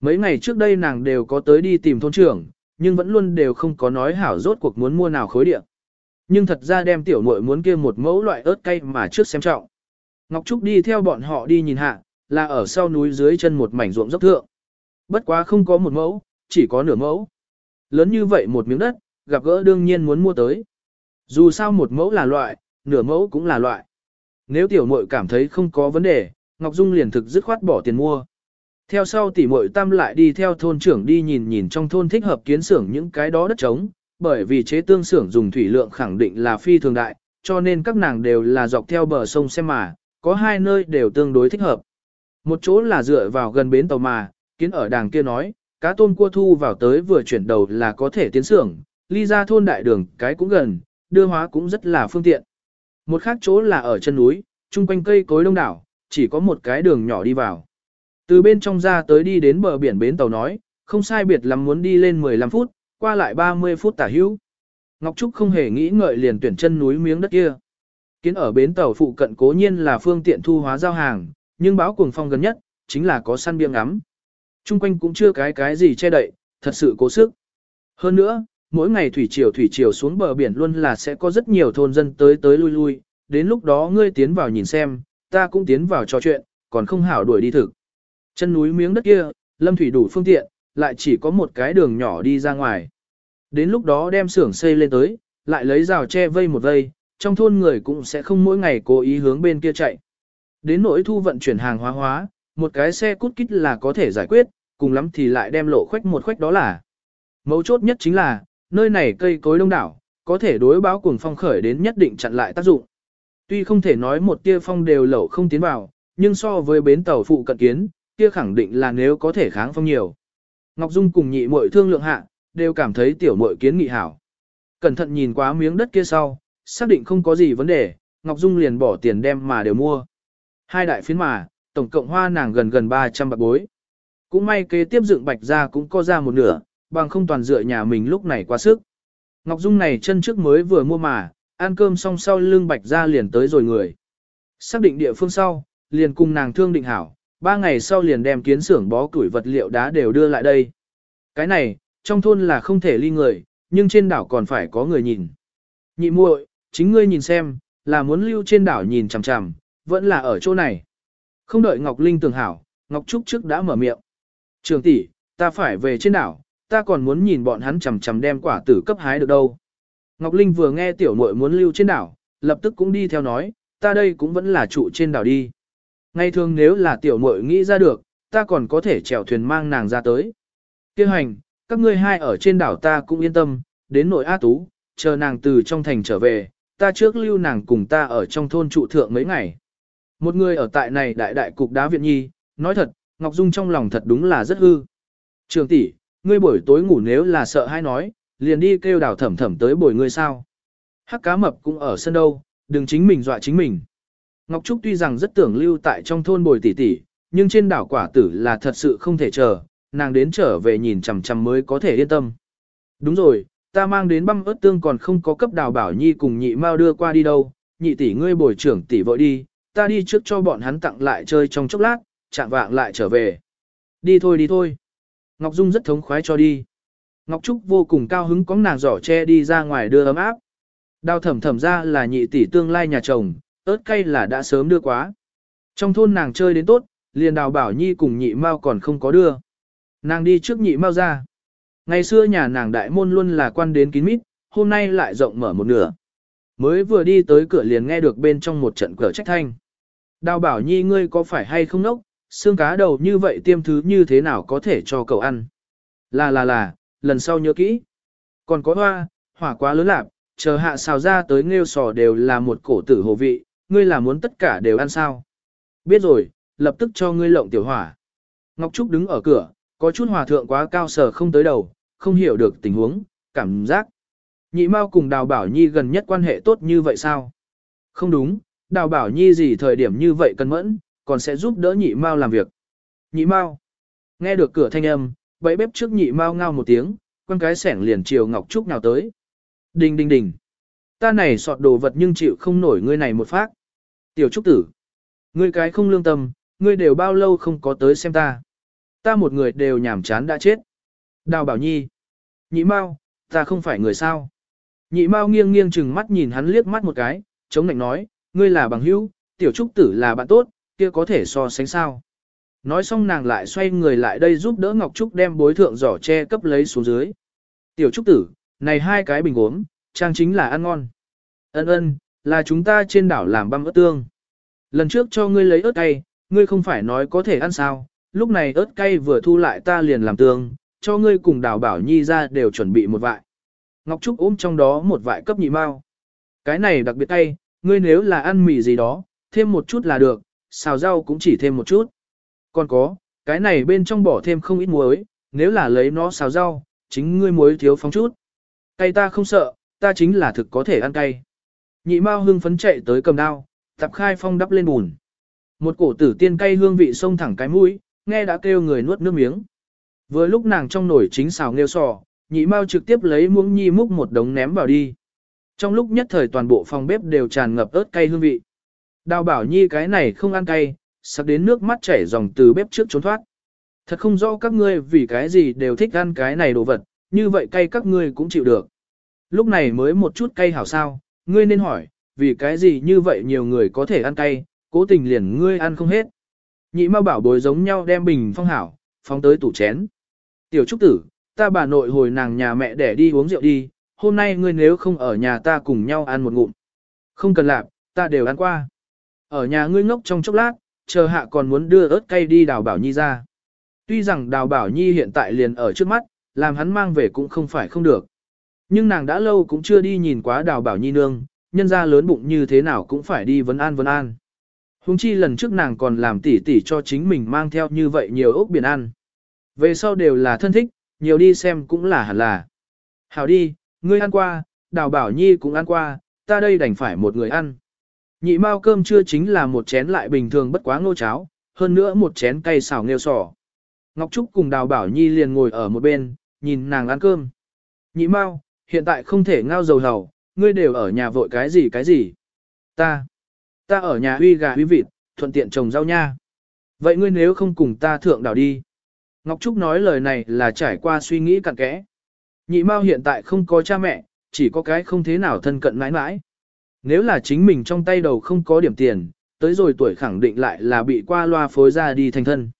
Mấy ngày trước đây nàng đều có tới đi tìm thôn trưởng, nhưng vẫn luôn đều không có nói hảo rốt cuộc muốn mua nào khối địa. Nhưng thật ra đem tiểu muội muốn kia một mẫu loại ớt cay mà trước xem trọng. Ngọc Trúc đi theo bọn họ đi nhìn hạ, là ở sau núi dưới chân một mảnh ruộng dốc thượng. Bất quá không có một mẫu, chỉ có nửa mẫu. Lớn như vậy một miếng đất, gặp gỡ đương nhiên muốn mua tới. Dù sao một mẫu là loại, nửa mẫu cũng là loại. Nếu tiểu muội cảm thấy không có vấn đề, Ngọc Dung liền thực dứt khoát bỏ tiền mua. Theo sau tỷ muội tam lại đi theo thôn trưởng đi nhìn nhìn trong thôn thích hợp kiến xưởng những cái đó đất trống, bởi vì chế tương xưởng dùng thủy lượng khẳng định là phi thường đại, cho nên các nàng đều là dọc theo bờ sông xem mà, có hai nơi đều tương đối thích hợp. Một chỗ là dựa vào gần bến tàu mà, kiến ở đàng kia nói, cá tôm cua thu vào tới vừa chuyển đầu là có thể tiến xưởng, ly ra thôn đại đường cái cũng gần, đưa hóa cũng rất là phương tiện. Một khác chỗ là ở chân núi, chung quanh cây cối đông đảo, chỉ có một cái đường nhỏ đi vào. Từ bên trong ra tới đi đến bờ biển bến tàu nói, không sai biệt lắm muốn đi lên 15 phút, qua lại 30 phút tả hữu. Ngọc Trúc không hề nghĩ ngợi liền tuyển chân núi miếng đất kia. Kiến ở bến tàu phụ cận cố nhiên là phương tiện thu hóa giao hàng, nhưng báo cuồng phong gần nhất, chính là có săn biêng ngắm. Trung quanh cũng chưa cái cái gì che đậy, thật sự cố sức. Hơn nữa, mỗi ngày thủy triều thủy triều xuống bờ biển luôn là sẽ có rất nhiều thôn dân tới tới lui lui, đến lúc đó ngươi tiến vào nhìn xem, ta cũng tiến vào trò chuyện, còn không hảo đuổi đi thực. Chân núi miếng đất kia, lâm thủy đủ phương tiện, lại chỉ có một cái đường nhỏ đi ra ngoài. Đến lúc đó đem xưởng xây lên tới, lại lấy rào che vây một vây, trong thôn người cũng sẽ không mỗi ngày cố ý hướng bên kia chạy. Đến nỗi thu vận chuyển hàng hóa hóa, một cái xe cút kít là có thể giải quyết, cùng lắm thì lại đem lộ khoách một khoách đó là. Mấu chốt nhất chính là, nơi này cây cối đông đảo, có thể đối báo cuồng phong khởi đến nhất định chặn lại tác dụng. Tuy không thể nói một tia phong đều lẩu không tiến vào, nhưng so với bến tàu phụ cận kiến, kia khẳng định là nếu có thể kháng phong nhiều. Ngọc Dung cùng nhị muội thương lượng hạ, đều cảm thấy tiểu muội kiến nghị hảo. Cẩn thận nhìn quá miếng đất kia sau, xác định không có gì vấn đề, Ngọc Dung liền bỏ tiền đem mà đều mua. Hai đại phiến mà, tổng cộng hoa nàng gần gần 300 bạc bối. Cũng may kế tiếp dựng bạch ra cũng có ra một nửa, bằng không toàn dựa nhà mình lúc này quá sức. Ngọc Dung này chân trước mới vừa mua mà, ăn cơm xong sau lưng bạch ra liền tới rồi người. Xác định địa phương sau, liền cùng nàng thương định hảo, ba ngày sau liền đem kiến xưởng bó củi vật liệu đá đều đưa lại đây. Cái này, trong thôn là không thể ly người, nhưng trên đảo còn phải có người nhìn. Nhị muội, chính ngươi nhìn xem, là muốn lưu trên đảo nhìn chằm chằm, vẫn là ở chỗ này. Không đợi Ngọc Linh tưởng hảo, Ngọc Trúc trước đã mở miệng. Trường tỷ, ta phải về trên đảo, ta còn muốn nhìn bọn hắn chằm chằm đem quả tử cấp hái được đâu. Ngọc Linh vừa nghe tiểu muội muốn lưu trên đảo, lập tức cũng đi theo nói, ta đây cũng vẫn là trụ trên đảo đi. Ngay thường nếu là tiểu muội nghĩ ra được, ta còn có thể chèo thuyền mang nàng ra tới. Kêu hành, các ngươi hai ở trên đảo ta cũng yên tâm, đến nội A Tú, chờ nàng từ trong thành trở về, ta trước lưu nàng cùng ta ở trong thôn trụ thượng mấy ngày. Một người ở tại này đại đại cục đá viện nhi, nói thật, Ngọc Dung trong lòng thật đúng là rất hư. Trường tỷ, ngươi buổi tối ngủ nếu là sợ hay nói, liền đi kêu đảo thẩm thẩm tới bồi ngươi sao. Hắc cá mập cũng ở sân đâu, đừng chính mình dọa chính mình. Ngọc Trúc tuy rằng rất tưởng lưu tại trong thôn bồi tỷ tỷ, nhưng trên đảo quả tử là thật sự không thể chờ, nàng đến trở về nhìn chằm chằm mới có thể yên tâm. Đúng rồi, ta mang đến băm ớt tương còn không có cấp đào bảo nhi cùng nhị mao đưa qua đi đâu, nhị tỷ ngươi bồi trưởng tỷ vội đi, ta đi trước cho bọn hắn tặng lại chơi trong chốc lát, chạm vạng lại trở về. Đi thôi đi thôi. Ngọc Dung rất thống khoái cho đi. Ngọc Trúc vô cùng cao hứng có nàng giỏ che đi ra ngoài đưa ấm áp. Đào thẩm thẩm ra là nhị tỷ tương lai nhà chồng, ớt cay là đã sớm đưa quá. Trong thôn nàng chơi đến tốt, liền đào bảo nhi cùng nhị mao còn không có đưa. Nàng đi trước nhị mao ra. Ngày xưa nhà nàng đại môn luôn là quan đến kín mít, hôm nay lại rộng mở một nửa. Mới vừa đi tới cửa liền nghe được bên trong một trận cửa trách thanh. Đào bảo nhi ngươi có phải hay không nốc, xương cá đầu như vậy tiêm thứ như thế nào có thể cho cậu ăn. Là là là, lần sau nhớ kỹ. Còn có hoa, hỏa quá lớn lạp, chờ hạ xào ra tới nghêu sò đều là một cổ tử hồ vị, ngươi là muốn tất cả đều ăn sao. Biết rồi, lập tức cho ngươi lộng tiểu hỏa. Ngọc Trúc đứng ở cửa, có chút hòa thượng quá cao sở không tới đầu, không hiểu được tình huống, cảm giác. Nhị Mao cùng Đào Bảo Nhi gần nhất quan hệ tốt như vậy sao? Không đúng, Đào Bảo Nhi gì thời điểm như vậy cần mẫn, còn sẽ giúp đỡ Nhị Mao làm việc. Nhị Mao. Nghe được cửa thanh âm, bẫy bếp trước Nhị Mao ngao một tiếng, quan cái sẻng liền chiều Ngọc Trúc nào tới. Đình đình đình. Ta này sọt đồ vật nhưng chịu không nổi ngươi này một phát. Tiểu Trúc tử. Ngươi cái không lương tâm, ngươi đều bao lâu không có tới xem ta. Ta một người đều nhảm chán đã chết. Đào bảo nhi. Nhị Mau, ta không phải người sao. Nhị Mau nghiêng nghiêng chừng mắt nhìn hắn liếc mắt một cái, chống lạnh nói, ngươi là bằng hữu, tiểu trúc tử là bạn tốt, kia có thể so sánh sao. Nói xong nàng lại xoay người lại đây giúp đỡ Ngọc Trúc đem bối thượng giỏ che cấp lấy xuống dưới. Tiểu trúc tử, này hai cái bình uống, trang chính là ăn ngon. Ân ân, là chúng ta trên đảo làm băm ớt tương. Lần trước cho ngươi lấy ớt cay, ngươi không phải nói có thể ăn sao, lúc này ớt cay vừa thu lại ta liền làm tương, cho ngươi cùng đào bảo nhi ra đều chuẩn bị một vại. Ngọc Trúc ôm trong đó một vại cấp nhị mao. Cái này đặc biệt cay, ngươi nếu là ăn mì gì đó, thêm một chút là được, xào rau cũng chỉ thêm một chút. Còn có, cái này bên trong bỏ thêm không ít muối, nếu là lấy nó xào rau, chính ngươi muối thiếu phóng chút. Cay ta không sợ, ta chính là thực có thể ăn cay. Nhị mao hưng phấn chạy tới cầm đao, tập khai phong đắp lên bùn. Một cổ tử tiên cay hương vị sông thẳng cái mũi, nghe đã kêu người nuốt nước miếng. Vừa lúc nàng trong nồi chính xào nghêu sò, nhị mao trực tiếp lấy muỗng nhi múc một đống ném vào đi. Trong lúc nhất thời toàn bộ phòng bếp đều tràn ngập ớt cay hương vị. Đào bảo nhi cái này không ăn cay, sắc đến nước mắt chảy dòng từ bếp trước trốn thoát. Thật không rõ các ngươi vì cái gì đều thích ăn cái này đồ vật, như vậy cay các ngươi cũng chịu được. Lúc này mới một chút cay hảo sao, ngươi nên hỏi, vì cái gì như vậy nhiều người có thể ăn cay, cố tình liền ngươi ăn không hết. Nhị ma bảo bối giống nhau đem bình phong hảo, phong tới tủ chén. Tiểu trúc tử, ta bà nội hồi nàng nhà mẹ để đi uống rượu đi, hôm nay ngươi nếu không ở nhà ta cùng nhau ăn một ngụm. Không cần làm, ta đều ăn qua. Ở nhà ngươi ngốc trong chốc lát, chờ hạ còn muốn đưa ớt cay đi đào bảo nhi ra. Tuy rằng đào bảo nhi hiện tại liền ở trước mắt, làm hắn mang về cũng không phải không được. Nhưng nàng đã lâu cũng chưa đi nhìn quá đào bảo nhi nương, nhân ra lớn bụng như thế nào cũng phải đi vấn an vấn an. Hùng chi lần trước nàng còn làm tỉ tỉ cho chính mình mang theo như vậy nhiều ốc biển ăn. Về sau đều là thân thích, nhiều đi xem cũng là hẳn là. Hảo đi, ngươi ăn qua, đào bảo nhi cũng ăn qua, ta đây đành phải một người ăn. Nhị mao cơm trưa chính là một chén lại bình thường bất quá ngô cháo, hơn nữa một chén cay xào nghêu sò. Ngọc Trúc cùng đào bảo nhi liền ngồi ở một bên, nhìn nàng ăn cơm. Nhị mao, hiện tại không thể ngao dầu hầu, ngươi đều ở nhà vội cái gì cái gì. Ta, ta ở nhà huy gà huy vịt, thuận tiện trồng rau nha. Vậy ngươi nếu không cùng ta thượng đảo đi. Ngọc Trúc nói lời này là trải qua suy nghĩ cặn kẽ. Nhị Mao hiện tại không có cha mẹ, chỉ có cái không thế nào thân cận mãi mãi. Nếu là chính mình trong tay đầu không có điểm tiền, tới rồi tuổi khẳng định lại là bị qua loa phối ra đi thành thân.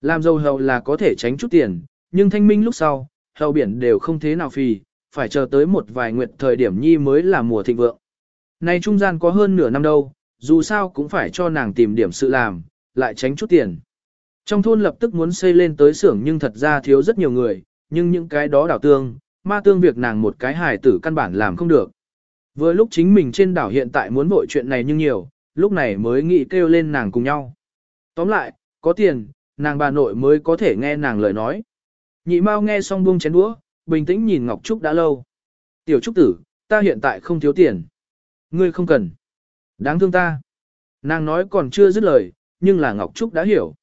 Làm dâu hầu là có thể tránh chút tiền, nhưng thanh minh lúc sau, hầu biển đều không thế nào phì, phải chờ tới một vài nguyệt thời điểm nhi mới là mùa thịnh vượng. Nay trung gian có hơn nửa năm đâu, dù sao cũng phải cho nàng tìm điểm sự làm, lại tránh chút tiền. Trong thôn lập tức muốn xây lên tới xưởng nhưng thật ra thiếu rất nhiều người, nhưng những cái đó đảo tương, ma tương việc nàng một cái hài tử căn bản làm không được. Vừa lúc chính mình trên đảo hiện tại muốn vội chuyện này nhưng nhiều, lúc này mới nghĩ kêu lên nàng cùng nhau. Tóm lại, có tiền, nàng bà nội mới có thể nghe nàng lời nói. Nhị mau nghe xong buông chén đũa, bình tĩnh nhìn Ngọc Trúc đã lâu. Tiểu Trúc tử, ta hiện tại không thiếu tiền. Ngươi không cần. Đáng thương ta. Nàng nói còn chưa dứt lời, nhưng là Ngọc Trúc đã hiểu.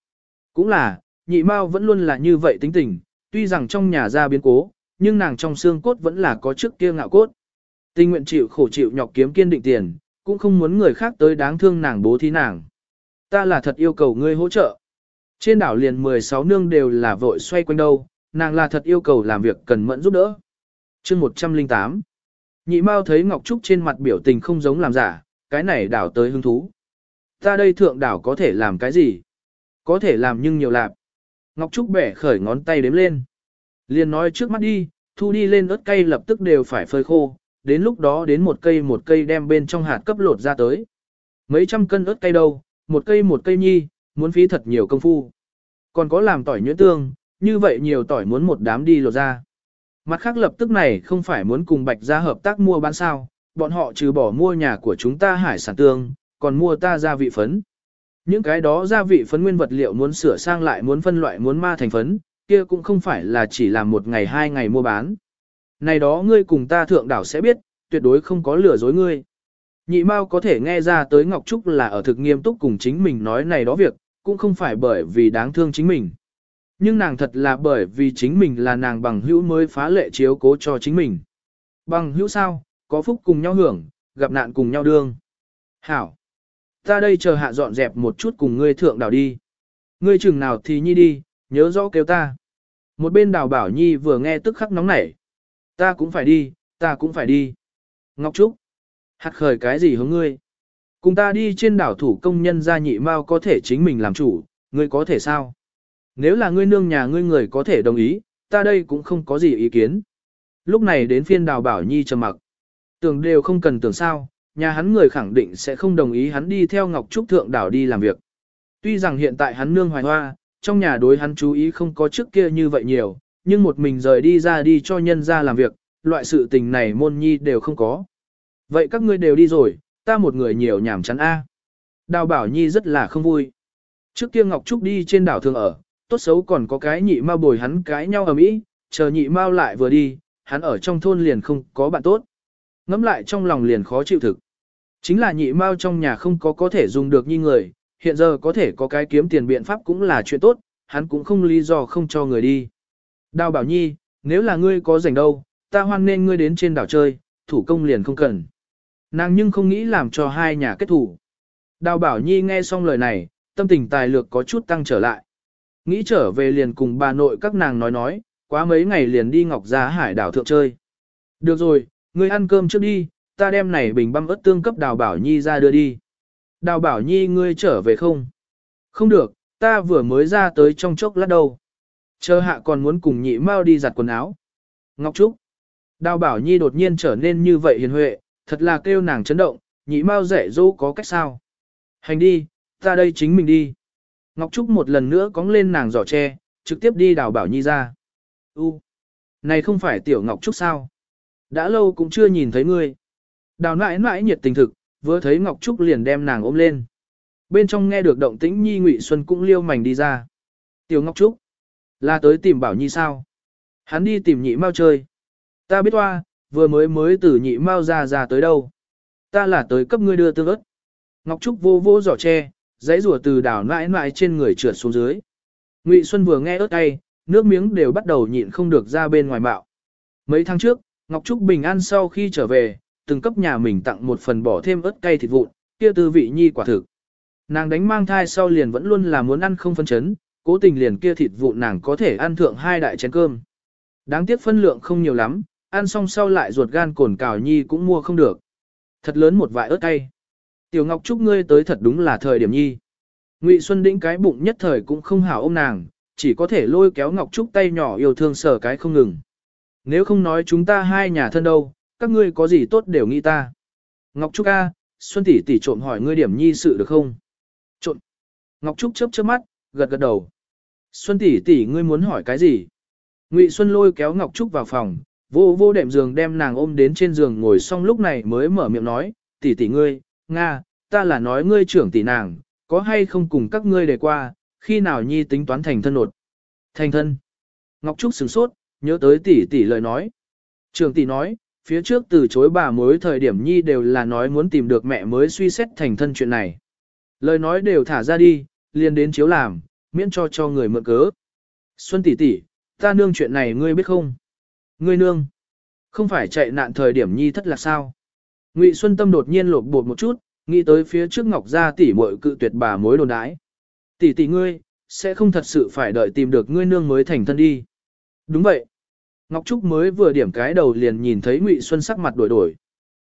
Cũng là, nhị Mao vẫn luôn là như vậy tính tình, tuy rằng trong nhà ra biến cố, nhưng nàng trong xương cốt vẫn là có trước kia ngạo cốt. Tình nguyện chịu khổ chịu nhọc kiếm kiên định tiền, cũng không muốn người khác tới đáng thương nàng bố thí nàng. Ta là thật yêu cầu ngươi hỗ trợ. Trên đảo liền 16 nương đều là vội xoay quanh đâu, nàng là thật yêu cầu làm việc cần mẫn giúp đỡ. chương 108 Nhị Mao thấy Ngọc Trúc trên mặt biểu tình không giống làm giả, cái này đảo tới hứng thú. Ta đây thượng đảo có thể làm cái gì? Có thể làm nhưng nhiều lạp. Ngọc Trúc bẻ khởi ngón tay đếm lên. Liền nói trước mắt đi, thu đi lên ớt cây lập tức đều phải phơi khô, đến lúc đó đến một cây một cây đem bên trong hạt cấp lột ra tới. Mấy trăm cân ớt cây đâu, một cây một cây nhi, muốn phí thật nhiều công phu. Còn có làm tỏi nhuyễn tương, như vậy nhiều tỏi muốn một đám đi lột ra. Mặt khác lập tức này không phải muốn cùng bạch gia hợp tác mua bán sao, bọn họ trừ bỏ mua nhà của chúng ta hải sản tương, còn mua ta gia vị phấn. Những cái đó gia vị phấn nguyên vật liệu muốn sửa sang lại muốn phân loại muốn ma thành phấn, kia cũng không phải là chỉ làm một ngày hai ngày mua bán. Này đó ngươi cùng ta thượng đảo sẽ biết, tuyệt đối không có lừa dối ngươi. Nhị Mao có thể nghe ra tới Ngọc Trúc là ở thực nghiêm túc cùng chính mình nói này đó việc, cũng không phải bởi vì đáng thương chính mình. Nhưng nàng thật là bởi vì chính mình là nàng bằng hữu mới phá lệ chiếu cố cho chính mình. Bằng hữu sao, có phúc cùng nhau hưởng, gặp nạn cùng nhau đương. Hảo! Ta đây chờ hạ dọn dẹp một chút cùng ngươi thượng đảo đi. Ngươi chừng nào thì nhi đi, nhớ rõ kêu ta. Một bên đào bảo nhi vừa nghe tức khắc nóng nảy. Ta cũng phải đi, ta cũng phải đi. Ngọc Trúc, hạt khởi cái gì hướng ngươi? Cùng ta đi trên đảo thủ công nhân gia nhị mao có thể chính mình làm chủ, ngươi có thể sao? Nếu là ngươi nương nhà ngươi người có thể đồng ý, ta đây cũng không có gì ý kiến. Lúc này đến phiên đào bảo nhi trầm mặc. Tưởng đều không cần tưởng sao, nhà hắn người khẳng định sẽ không đồng ý hắn đi theo Ngọc Trúc Thượng đảo đi làm việc. Tuy rằng hiện tại hắn nương hoài hoa, trong nhà đối hắn chú ý không có trước kia như vậy nhiều, nhưng một mình rời đi ra đi cho nhân ra làm việc, loại sự tình này môn nhi đều không có. Vậy các ngươi đều đi rồi, ta một người nhiều nhảm chán a. Đào bảo nhi rất là không vui. Trước kia Ngọc Trúc đi trên đảo thường ở, tốt xấu còn có cái nhị mao bồi hắn cãi nhau ở mỹ, chờ nhị mao lại vừa đi, hắn ở trong thôn liền không có bạn tốt. Ngắm lại trong lòng liền khó chịu thực. Chính là nhị mao trong nhà không có có thể dùng được như người, hiện giờ có thể có cái kiếm tiền biện pháp cũng là chuyện tốt, hắn cũng không lý do không cho người đi. Đào bảo nhi, nếu là ngươi có rảnh đâu, ta hoan nên ngươi đến trên đảo chơi, thủ công liền không cần. Nàng nhưng không nghĩ làm cho hai nhà kết thủ. Đào bảo nhi nghe xong lời này, tâm tình tài lược có chút tăng trở lại. Nghĩ trở về liền cùng bà nội các nàng nói nói, quá mấy ngày liền đi ngọc gia hải đảo thượng chơi. Được rồi, ngươi ăn cơm trước đi, ta đem này bình băm ớt tương cấp đào bảo nhi ra đưa đi. Đào bảo nhi ngươi trở về không? Không được, ta vừa mới ra tới trong chốc lát đâu. Chờ hạ còn muốn cùng nhị mau đi giặt quần áo. Ngọc Trúc. Đào bảo nhi đột nhiên trở nên như vậy hiền huệ, thật là kêu nàng chấn động, nhị mau rẻ dỗ có cách sao. Hành đi, ta đây chính mình đi. Ngọc Trúc một lần nữa cóng lên nàng giỏ tre, trực tiếp đi đào bảo nhi ra. U, này không phải tiểu Ngọc Trúc sao? Đã lâu cũng chưa nhìn thấy ngươi. Đào nãi nãi nhiệt tình thực, vừa thấy Ngọc Trúc liền đem nàng ôm lên. Bên trong nghe được động tĩnh Nhi Ngụy Xuân cũng liêu mảnh đi ra. Tiểu Ngọc Trúc, là tới tìm Bảo Nhi sao? Hắn đi tìm nhị mau chơi. Ta biết hoa, vừa mới mới từ nhị mau ra ra tới đâu. Ta là tới cấp ngươi đưa tương ớt. Ngọc Trúc vô vô giỏ tre, dãy rùa từ đảo nãi nãi trên người trượt xuống dưới. Ngụy Xuân vừa nghe ớt tay, nước miếng đều bắt đầu nhịn không được ra bên ngoài bạo. Mấy tháng trước, Ngọc Trúc bình an sau khi trở về, từng cấp nhà mình tặng một phần bỏ thêm ớt cay thịt vụn, kia tư vị nhi quả thực. Nàng đánh mang thai sau liền vẫn luôn là muốn ăn không phân chấn, cố tình liền kia thịt vụn nàng có thể ăn thượng hai đại chén cơm. Đáng tiếc phân lượng không nhiều lắm, ăn xong sau lại ruột gan cồn cào nhi cũng mua không được. Thật lớn một vại ớt cay. Tiểu Ngọc Trúc ngươi tới thật đúng là thời điểm nhi. Ngụy Xuân Đĩnh cái bụng nhất thời cũng không hảo ôm nàng, chỉ có thể lôi kéo Ngọc Trúc tay nhỏ yêu thương sở cái không ngừng. Nếu không nói chúng ta hai nhà thân đâu, các ngươi có gì tốt đều nghĩ ta. Ngọc Trúc A, Xuân tỷ tỷ trộm hỏi ngươi điểm nhi sự được không? Trộm. Ngọc Trúc chớp chớp mắt, gật gật đầu. Xuân tỷ tỷ ngươi muốn hỏi cái gì? Ngụy Xuân lôi kéo Ngọc Trúc vào phòng, vô vô đệm giường đem nàng ôm đến trên giường ngồi xong lúc này mới mở miệng nói, tỷ tỷ ngươi, Nga, ta là nói ngươi trưởng tỷ nàng, có hay không cùng các ngươi đề qua, khi nào nhi tính toán thành thân nột. Thành thân. Ngọc Trúc sửng sốt, nhớ tới tỷ tỷ lời nói. Trưởng tỷ nói, phía trước từ chối bà mối thời điểm nhi đều là nói muốn tìm được mẹ mới suy xét thành thân chuyện này. Lời nói đều thả ra đi, liền đến chiếu làm, miễn cho cho người mượn cớ. Xuân tỷ tỷ, ta nương chuyện này ngươi biết không? Ngươi nương, không phải chạy nạn thời điểm nhi thất là sao? Ngụy Xuân Tâm đột nhiên lột bột một chút, nghĩ tới phía trước Ngọc Gia tỷ muội cự tuyệt bà mối đồn đãi. Tỷ tỷ ngươi, sẽ không thật sự phải đợi tìm được ngươi nương mới thành thân đi. Đúng vậy. Ngọc Trúc mới vừa điểm cái đầu liền nhìn thấy Ngụy Xuân sắc mặt đổi đổi.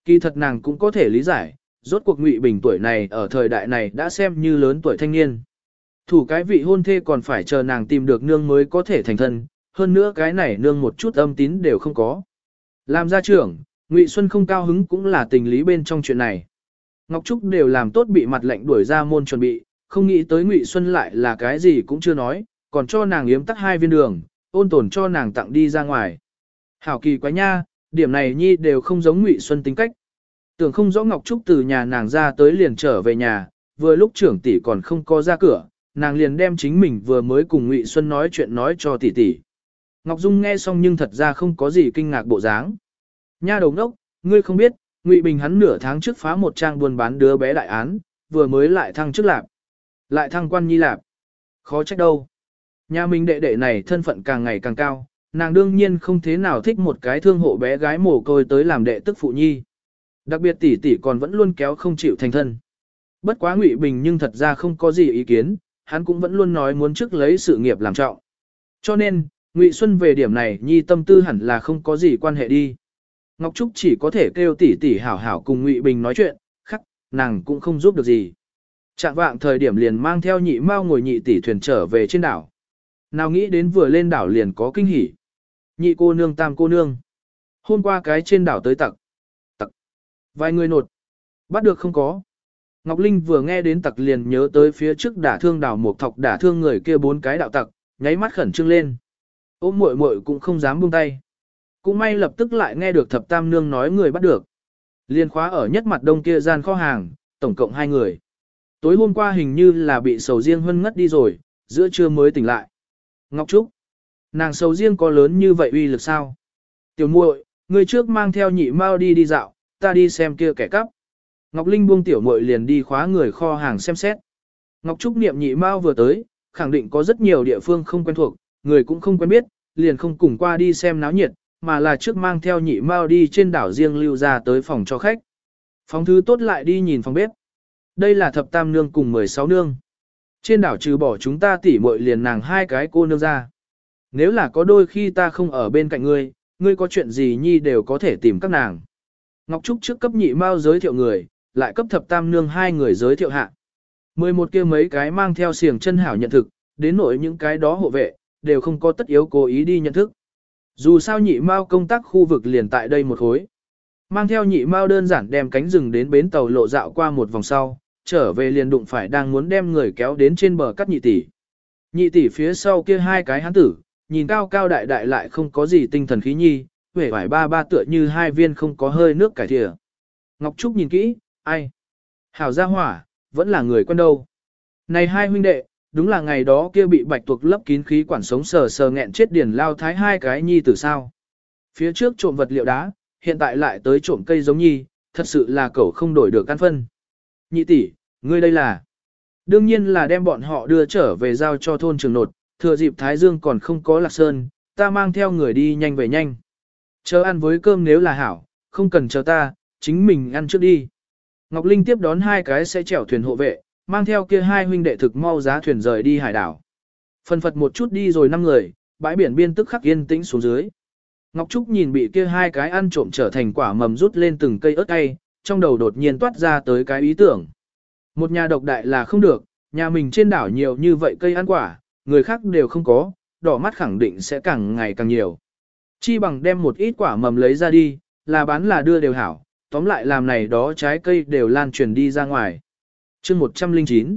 Kỳ thật nàng cũng có thể lý giải, rốt cuộc Ngụy Bình tuổi này ở thời đại này đã xem như lớn tuổi thanh niên. Thủ cái vị hôn thê còn phải chờ nàng tìm được nương mới có thể thành thân, hơn nữa cái này nương một chút âm tín đều không có. Làm gia trưởng, Ngụy Xuân không cao hứng cũng là tình lý bên trong chuyện này. Ngọc Trúc đều làm tốt bị mặt lệnh đuổi ra môn chuẩn bị, không nghĩ tới Ngụy Xuân lại là cái gì cũng chưa nói, còn cho nàng yếm tắt hai viên đường, ôn tồn cho nàng tặng đi ra ngoài. Hảo kỳ quá nha, điểm này nhi đều không giống Ngụy Xuân tính cách. Tưởng không rõ Ngọc Trúc từ nhà nàng ra tới liền trở về nhà, vừa lúc trưởng tỷ còn không có ra cửa, nàng liền đem chính mình vừa mới cùng Ngụy Xuân nói chuyện nói cho tỷ tỷ. Ngọc Dung nghe xong nhưng thật ra không có gì kinh ngạc bộ dáng. Nha đầu ngốc, ngươi không biết, Ngụy Bình hắn nửa tháng trước phá một trang buôn bán đứa bé đại án, vừa mới lại thăng chức lạp. Lại thăng quan nhi lạp. Khó trách đâu. Nhà mình đệ đệ này thân phận càng ngày càng cao, nàng đương nhiên không thế nào thích một cái thương hộ bé gái mồ côi tới làm đệ tức phụ nhi. Đặc biệt tỷ tỷ còn vẫn luôn kéo không chịu thành thân. Bất quá Ngụy Bình nhưng thật ra không có gì ý kiến, hắn cũng vẫn luôn nói muốn trước lấy sự nghiệp làm trọng. Cho nên, Ngụy Xuân về điểm này nhi tâm tư hẳn là không có gì quan hệ đi. Ngọc Trúc chỉ có thể kêu tỷ tỷ hảo hảo cùng Ngụy Bình nói chuyện, khắc, nàng cũng không giúp được gì. Trạng vạng thời điểm liền mang theo nhị mao ngồi nhị tỷ thuyền trở về trên đảo. Nào nghĩ đến vừa lên đảo liền có kinh hỉ. Nhị cô nương tam cô nương. Hôm qua cái trên đảo tới tặc. Tặc. Vài người nột. Bắt được không có. Ngọc Linh vừa nghe đến tặc liền nhớ tới phía trước đả thương đảo một thọc đả thương người kia bốn cái đạo tặc, nháy mắt khẩn trương lên. Ôm muội muội cũng không dám buông tay. Cũng may lập tức lại nghe được thập tam nương nói người bắt được. Liên khóa ở nhất mặt đông kia gian kho hàng, tổng cộng hai người. Tối hôm qua hình như là bị sầu riêng hân ngất đi rồi, giữa trưa mới tỉnh lại. Ngọc Trúc, nàng sầu riêng có lớn như vậy uy lực sao? Tiểu muội, người trước mang theo nhị mao đi đi dạo, ta đi xem kia kẻ cắp. Ngọc Linh buông tiểu muội liền đi khóa người kho hàng xem xét. Ngọc Trúc niệm nhị mao vừa tới, khẳng định có rất nhiều địa phương không quen thuộc, người cũng không quen biết, liền không cùng qua đi xem náo nhiệt, mà là trước mang theo nhị mao đi trên đảo riêng lưu ra tới phòng cho khách. Phòng thứ tốt lại đi nhìn phòng bếp. Đây là thập tam nương cùng 16 nương. Trên đảo trừ bỏ chúng ta tỉ muội liền nàng hai cái cô nương ra. Nếu là có đôi khi ta không ở bên cạnh ngươi, ngươi có chuyện gì nhi đều có thể tìm các nàng. Ngọc Trúc trước cấp nhị mao giới thiệu người, lại cấp thập tam nương hai người giới thiệu hạ. Mười một kia mấy cái mang theo xiềng chân hảo nhận thực, đến nỗi những cái đó hộ vệ, đều không có tất yếu cố ý đi nhận thức. Dù sao nhị mao công tác khu vực liền tại đây một khối. Mang theo nhị mao đơn giản đem cánh rừng đến bến tàu lộ dạo qua một vòng sau, trở về liền đụng phải đang muốn đem người kéo đến trên bờ cắt nhị tỷ. Nhị tỷ phía sau kia hai cái hán tử, nhìn cao cao đại đại lại không có gì tinh thần khí nhi, vẻ vải ba ba tựa như hai viên không có hơi nước cải thìa. Ngọc Trúc nhìn kỹ, ai? Hảo gia hỏa, vẫn là người quen đâu. Này hai huynh đệ, đúng là ngày đó kia bị bạch tuộc lấp kín khí quản sống sờ sờ nghẹn chết điền lao thái hai cái nhi tử sao. Phía trước trộm vật liệu đá, hiện tại lại tới trộm cây giống nhi, thật sự là cậu không đổi được căn phân. Nhị tỷ, ngươi đây là... Đương nhiên là đem bọn họ đưa trở về giao cho thôn trường nột, thừa dịp Thái Dương còn không có lạc sơn, ta mang theo người đi nhanh về nhanh. Chờ ăn với cơm nếu là hảo, không cần chờ ta, chính mình ăn trước đi. Ngọc Linh tiếp đón hai cái sẽ chèo thuyền hộ vệ, mang theo kia hai huynh đệ thực mau giá thuyền rời đi hải đảo. Phần phật một chút đi rồi năm người, bãi biển biên tức khắc yên tĩnh xuống dưới. Ngọc Trúc nhìn bị kia hai cái ăn trộm trở thành quả mầm rút lên từng cây ớt cay, trong đầu đột nhiên toát ra tới cái ý tưởng. Một nhà độc đại là không được, nhà mình trên đảo nhiều như vậy cây ăn quả, người khác đều không có, đỏ mắt khẳng định sẽ càng ngày càng nhiều. Chi bằng đem một ít quả mầm lấy ra đi, là bán là đưa đều hảo, tóm lại làm này đó trái cây đều lan truyền đi ra ngoài chương 109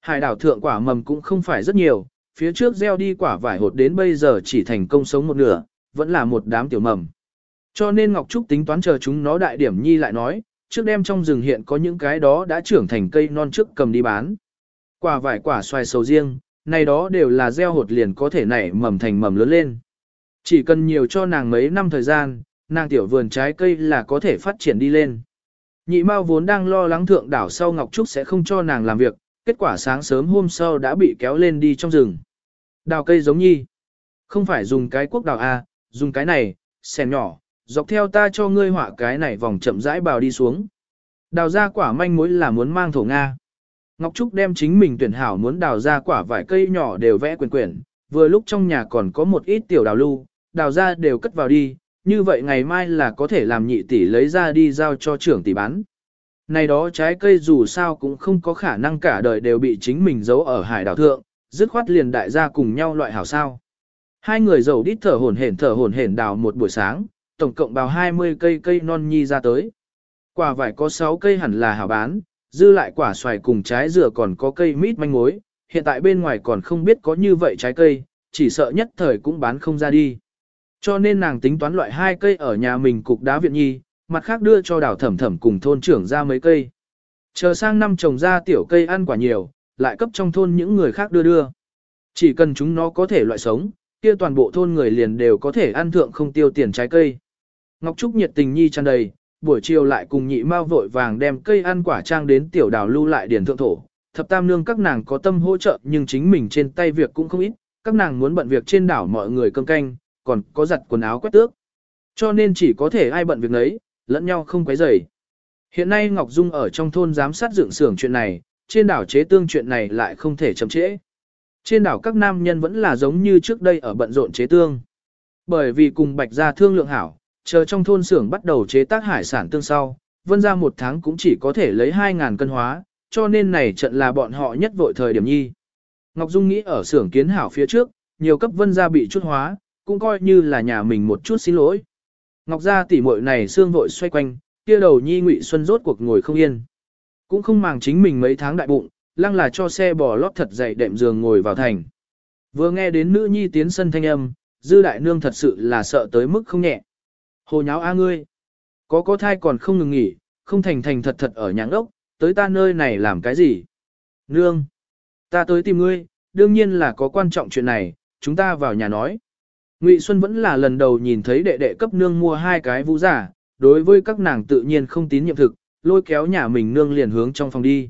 Hải đảo thượng quả mầm cũng không phải rất nhiều, phía trước gieo đi quả vải hột đến bây giờ chỉ thành công sống một nửa, vẫn là một đám tiểu mầm. Cho nên Ngọc Trúc tính toán chờ chúng nó đại điểm nhi lại nói, trước đêm trong rừng hiện có những cái đó đã trưởng thành cây non trước cầm đi bán. Quả vải quả xoài sầu riêng, này đó đều là gieo hột liền có thể nảy mầm thành mầm lớn lên. Chỉ cần nhiều cho nàng mấy năm thời gian, nàng tiểu vườn trái cây là có thể phát triển đi lên. Nhị Mao vốn đang lo lắng thượng đảo sau Ngọc Trúc sẽ không cho nàng làm việc, kết quả sáng sớm hôm sau đã bị kéo lên đi trong rừng. Đào cây giống nhi. Không phải dùng cái quốc đào A, à, dùng cái này, xèn nhỏ, dọc theo ta cho ngươi họa cái này vòng chậm rãi bào đi xuống. Đào ra quả manh mối là muốn mang thổ Nga. Ngọc Trúc đem chính mình tuyển hảo muốn đào ra quả vài cây nhỏ đều vẽ quyển quyển, vừa lúc trong nhà còn có một ít tiểu đào lưu, đào ra đều cất vào đi, như vậy ngày mai là có thể làm nhị tỷ lấy ra đi giao cho trưởng tỷ bán. Này đó trái cây dù sao cũng không có khả năng cả đời đều bị chính mình giấu ở hải đảo thượng, dứt khoát liền đại gia cùng nhau loại hảo sao. Hai người giàu đít thở hổn hển thở hổn hển đào một buổi sáng, tổng cộng bào 20 cây cây non nhi ra tới. Quả vải có 6 cây hẳn là hảo bán, dư lại quả xoài cùng trái dừa còn có cây mít manh mối, hiện tại bên ngoài còn không biết có như vậy trái cây, chỉ sợ nhất thời cũng bán không ra đi. Cho nên nàng tính toán loại hai cây ở nhà mình cục đá viện nhi, mặt khác đưa cho đào thẩm thẩm cùng thôn trưởng ra mấy cây. Chờ sang năm trồng ra tiểu cây ăn quả nhiều, lại cấp trong thôn những người khác đưa đưa. Chỉ cần chúng nó có thể loại sống, kia toàn bộ thôn người liền đều có thể ăn thượng không tiêu tiền trái cây. Ngọc Trúc nhiệt tình nhi tràn đầy, buổi chiều lại cùng nhị mao vội vàng đem cây ăn quả trang đến tiểu đào lưu lại điển thượng thổ. Thập tam nương các nàng có tâm hỗ trợ nhưng chính mình trên tay việc cũng không ít, các nàng muốn bận việc trên đảo mọi người cơm canh, còn có giặt quần áo quét tước. Cho nên chỉ có thể ai bận việc nấy, lẫn nhau không quấy rầy. Hiện nay Ngọc Dung ở trong thôn giám sát dựng xưởng chuyện này, trên đảo chế tương chuyện này lại không thể chậm trễ. Trên đảo các nam nhân vẫn là giống như trước đây ở bận rộn chế tương. Bởi vì cùng bạch gia thương lượng hảo, chờ trong thôn xưởng bắt đầu chế tác hải sản tương sau, vân ra một tháng cũng chỉ có thể lấy 2.000 cân hóa, cho nên này trận là bọn họ nhất vội thời điểm nhi. Ngọc Dung nghĩ ở xưởng kiến hảo phía trước, nhiều cấp vân gia bị chút hóa, cũng coi như là nhà mình một chút xin lỗi. Ngọc gia tỷ muội này xương vội xoay quanh, kia đầu nhi ngụy xuân rốt cuộc ngồi không yên. Cũng không màng chính mình mấy tháng đại bụng, lăng là cho xe bò lót thật dày đệm giường ngồi vào thành. Vừa nghe đến nữ nhi tiến sân thanh âm, dư đại nương thật sự là sợ tới mức không nhẹ. Hồ nháo a ngươi, có có thai còn không ngừng nghỉ, không thành thành thật thật ở nhà ốc, tới ta nơi này làm cái gì? Nương, ta tới tìm ngươi, đương nhiên là có quan trọng chuyện này, chúng ta vào nhà nói. Ngụy Xuân vẫn là lần đầu nhìn thấy đệ đệ cấp nương mua hai cái vũ giả, đối với các nàng tự nhiên không tín nhiệm thực, lôi kéo nhà mình nương liền hướng trong phòng đi.